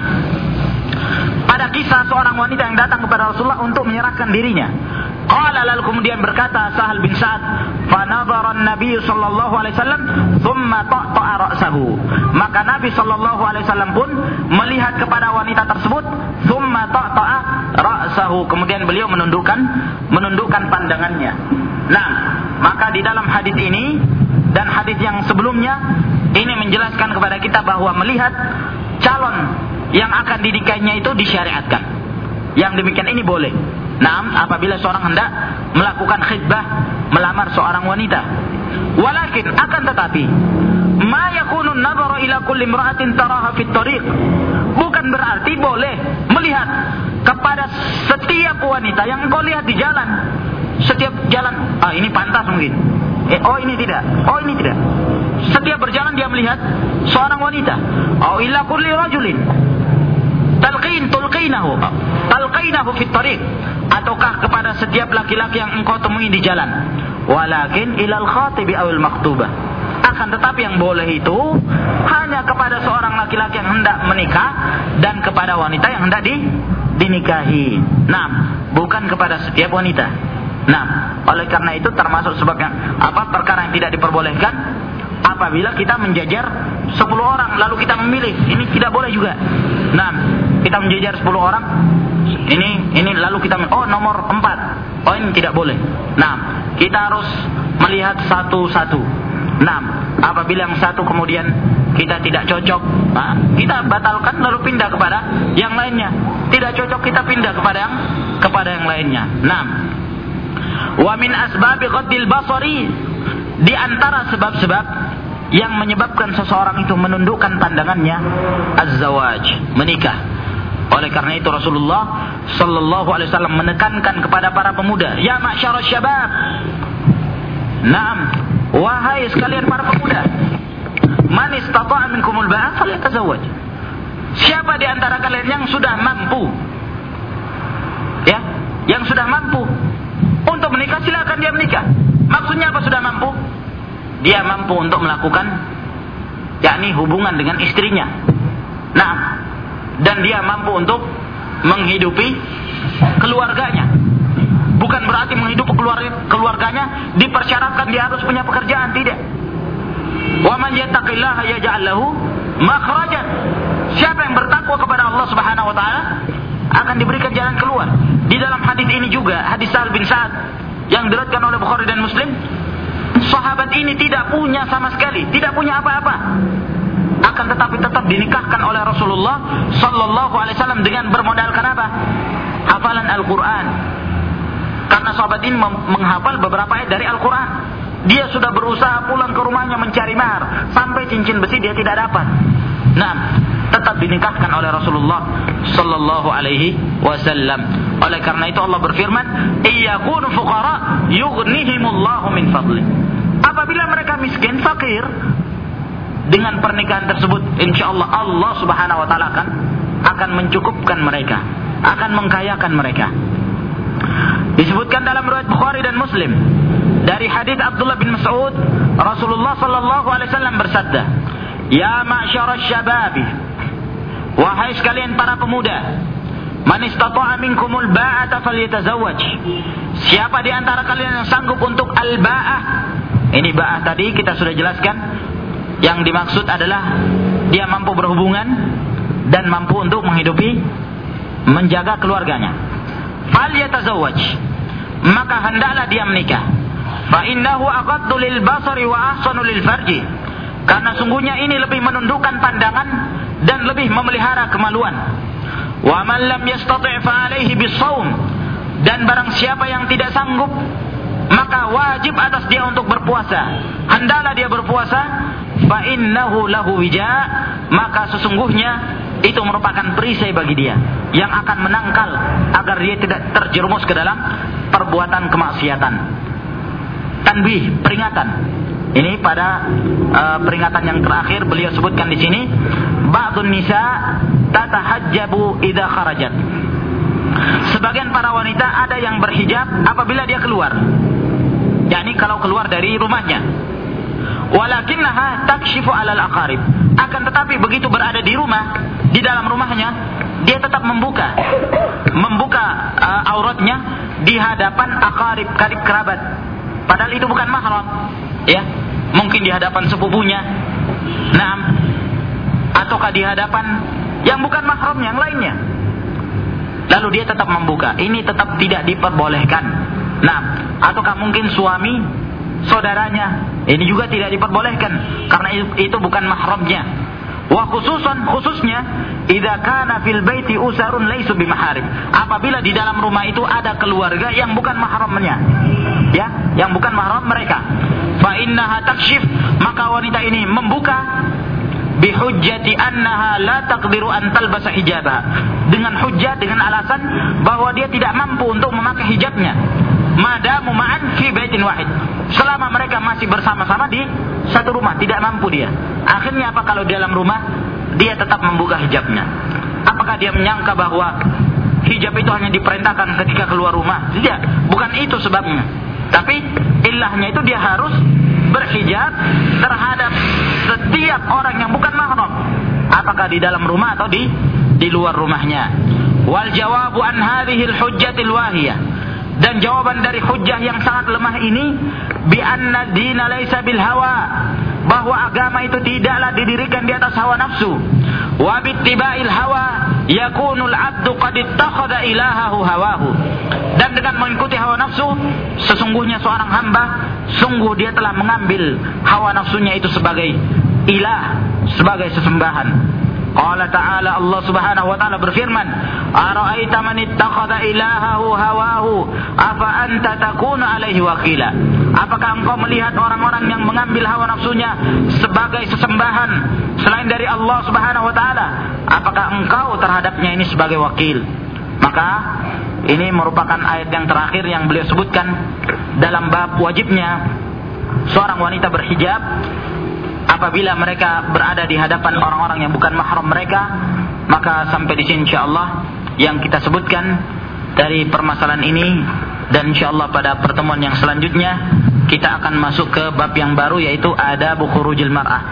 pada kisah seorang wanita yang datang kepada Rasulullah untuk menyerahkan dirinya. Qala lalu kemudian berkata Sahal bin Sa'ad, "Fa an-nabiy sallallahu alaihi wasallam thumma ta'ta'a ra'sahu." Maka Nabi sallallahu alaihi wasallam pun melihat kepada wanita tersebut, thumma ta'ta'a ra'sahu. Kemudian beliau menundukkan menundukkan pandangannya. Nah, maka di dalam hadis ini dan hadis yang sebelumnya ini menjelaskan kepada kita bahwa melihat calon yang akan didikainya itu disyariatkan. Yang demikian ini boleh. Nah, apabila seorang hendak melakukan khidbah melamar seorang wanita. Walakin akan tetapi ma yakunu nadhara ila kulli imra'atin taraha fit tariq. Bukan berarti boleh melihat kepada setiap wanita yang engkau lihat di jalan. Setiap jalan, ah ini pantas mungkin. Eh, oh ini tidak. Oh ini tidak. Setiap berjalan dia melihat seorang wanita. Oh illa kulli rajulin. Talqin tulqinahu. Talqinahu fit tariq. Ataukah kepada setiap laki-laki yang engkau temui di jalan. Walakin ilal khatibi awil maktubah. Akan tetapi yang boleh itu hanya kepada seorang laki-laki yang hendak menikah dan kepada wanita yang hendak di, dinikahi. Nah, bukan kepada setiap wanita. Nah, oleh karena itu termasuk sebabnya apa perkara yang tidak diperbolehkan apabila kita menjajar 10 orang lalu kita memilih ini tidak boleh juga. Nah, kita menjajar 10 orang ini ini lalu kita oh nomor 4. Oh ini tidak boleh. Nah, kita harus melihat satu-satu. Nah, apabila yang satu kemudian kita tidak cocok, nah, kita batalkan lalu pindah kepada yang lainnya. Tidak cocok kita pindah kepada yang kepada yang lainnya. Nah, wa min asbabi ghaddil basari di antara sebab-sebab yang menyebabkan seseorang itu menundukkan pandangannya az-zawaj, menikah. Oleh karena itu Rasulullah sallallahu alaihi wasallam menekankan kepada para pemuda, ya ma'syarasy syabab. Naam, wahai sekalian para pemuda, man istata'a minkumul ba'a falyatazawwaj. Siapa di antara kalian yang sudah mampu ya, yang sudah mampu untuk menikah silakan dia menikah. Maksudnya apa sudah mampu? Dia mampu untuk melakukan yakni hubungan dengan istrinya. Nah, dan dia mampu untuk menghidupi keluarganya. Bukan berarti menghidupi keluarga, keluarganya dipersyaratkan dia harus punya pekerjaan, tidak. Wa man yattaqillaha yaj'al lahu makhrajan. Siapa yang bertakwa kepada Allah Subhanahu wa taala akan diberikan jalan keluar. Di dalam hadis ini juga, hadis Sa'ad bin Sa'ad yang diriwayatkan oleh Bukhari dan Muslim, sahabat ini tidak punya sama sekali, tidak punya apa-apa. Akan tetapi tetap dinikahkan oleh Rasulullah sallallahu alaihi wasallam dengan bermodalkan apa? Hafalan Al-Qur'an. Karena sahabat ini menghafal beberapa ayat dari Al-Qur'an. Dia sudah berusaha pulang ke rumahnya mencari mahar sampai cincin besi dia tidak dapat. Nah, tetap dinikahkan oleh Rasulullah sallallahu alaihi wasallam. Oleh karena itu Allah berfirman, "Iyakunu fuqara yughnihimullahu min fadli." Apabila mereka miskin, fakir, dengan pernikahan tersebut insyaallah Allah Subhanahu wa taala akan akan mencukupkan mereka, akan mengkayakan mereka. Disebutkan dalam riwayat Bukhari dan Muslim dari hadis Abdullah bin Mas'ud, Rasulullah sallallahu alaihi wasallam bersabda, "Ya ma'syarasy syababi, wahai sekalian para pemuda, man istata'a minkumul ba'ata falyatazawwaj." Siapa di antara kalian yang sanggup untuk al-ba'ah? Ini ba'ah tadi kita sudah jelaskan. Yang dimaksud adalah dia mampu berhubungan dan mampu untuk menghidupi menjaga keluarganya. Falyatazawwaj. Maka hendaklah dia menikah. Fa innahu aqaddu lil basari wa ahsanu lil farji. Karena sungguhnya ini lebih menundukkan pandangan dan lebih memelihara kemaluan. Wa man lam yastati' fa bisawm. Dan barang siapa yang tidak sanggup maka wajib atas dia untuk berpuasa. Hendaklah dia berpuasa fa innahu lahu wija maka sesungguhnya itu merupakan perisai bagi dia yang akan menangkal agar dia tidak terjerumus ke dalam perbuatan kemaksiatan. Tanbih, peringatan. Ini pada uh, peringatan yang terakhir beliau sebutkan di sini, ba'dun nisa tatahajjabu idza kharajat. Sebagian para wanita ada yang berhijab apabila dia keluar. yakni kalau keluar dari rumahnya. Walakinnaha takshifu alal aqarib. Akan tetapi begitu berada di rumah, di dalam rumahnya, dia tetap membuka membuka uh, auratnya di hadapan akarib karib kerabat. Padahal itu bukan mahram, ya. Mungkin di hadapan sepupunya. Nah, ataukah di hadapan yang bukan mahram yang lainnya. Lalu dia tetap membuka. Ini tetap tidak diperbolehkan. Nah, ataukah mungkin suami saudaranya ini juga tidak diperbolehkan karena itu bukan mahramnya. Wa khususan khususnya idza kana fil baiti usarun laisu bimaharim. Apabila di dalam rumah itu ada keluarga yang bukan mahramnya. Ya, yang bukan mahram mereka. Fa innaha takshif, maka wanita ini membuka bihujjati annaha la taqdiru an talbasa hijabah. Dengan hujjah dengan alasan bahwa dia tidak mampu untuk memakai hijabnya. Madamu ma'an fi baitin wahid. Selama mereka masih bersama-sama di satu rumah, tidak mampu dia. Akhirnya apa kalau dalam rumah dia tetap membuka hijabnya? Apakah dia menyangka bahwa hijab itu hanya diperintahkan ketika keluar rumah? Tidak, bukan itu sebabnya. Tapi ilahnya itu dia harus berhijab terhadap setiap orang yang bukan mahram. Apakah di dalam rumah atau di di luar rumahnya? Wal jawabu an hujjatil wahiyah. Dan jawaban dari hujjah yang sangat lemah ini bi anna dina laisa bil hawa bahwa agama itu tidaklah didirikan di atas hawa nafsu. Wa bittiba'il hawa yakunul abdu qad ittakhadha ilahahu hawahu. Dan dengan mengikuti hawa nafsu sesungguhnya seorang hamba sungguh dia telah mengambil hawa nafsunya itu sebagai ilah sebagai sesembahan Qala ta'ala Allah Subhanahu wa taala berfirman, "Ara'aita man ittakhadha ilahahu hawahu, afa anta takunu alaihi wakila?" Apakah engkau melihat orang-orang yang mengambil hawa nafsunya sebagai sesembahan selain dari Allah Subhanahu wa taala? Apakah engkau terhadapnya ini sebagai wakil? Maka ini merupakan ayat yang terakhir yang beliau sebutkan dalam bab wajibnya seorang wanita berhijab apabila mereka berada di hadapan orang-orang yang bukan mahram mereka maka sampai di sini insyaallah yang kita sebutkan dari permasalahan ini. Dan insyaallah pada pertemuan yang selanjutnya kita akan masuk ke bab yang baru yaitu ada bukhurujil mar'ah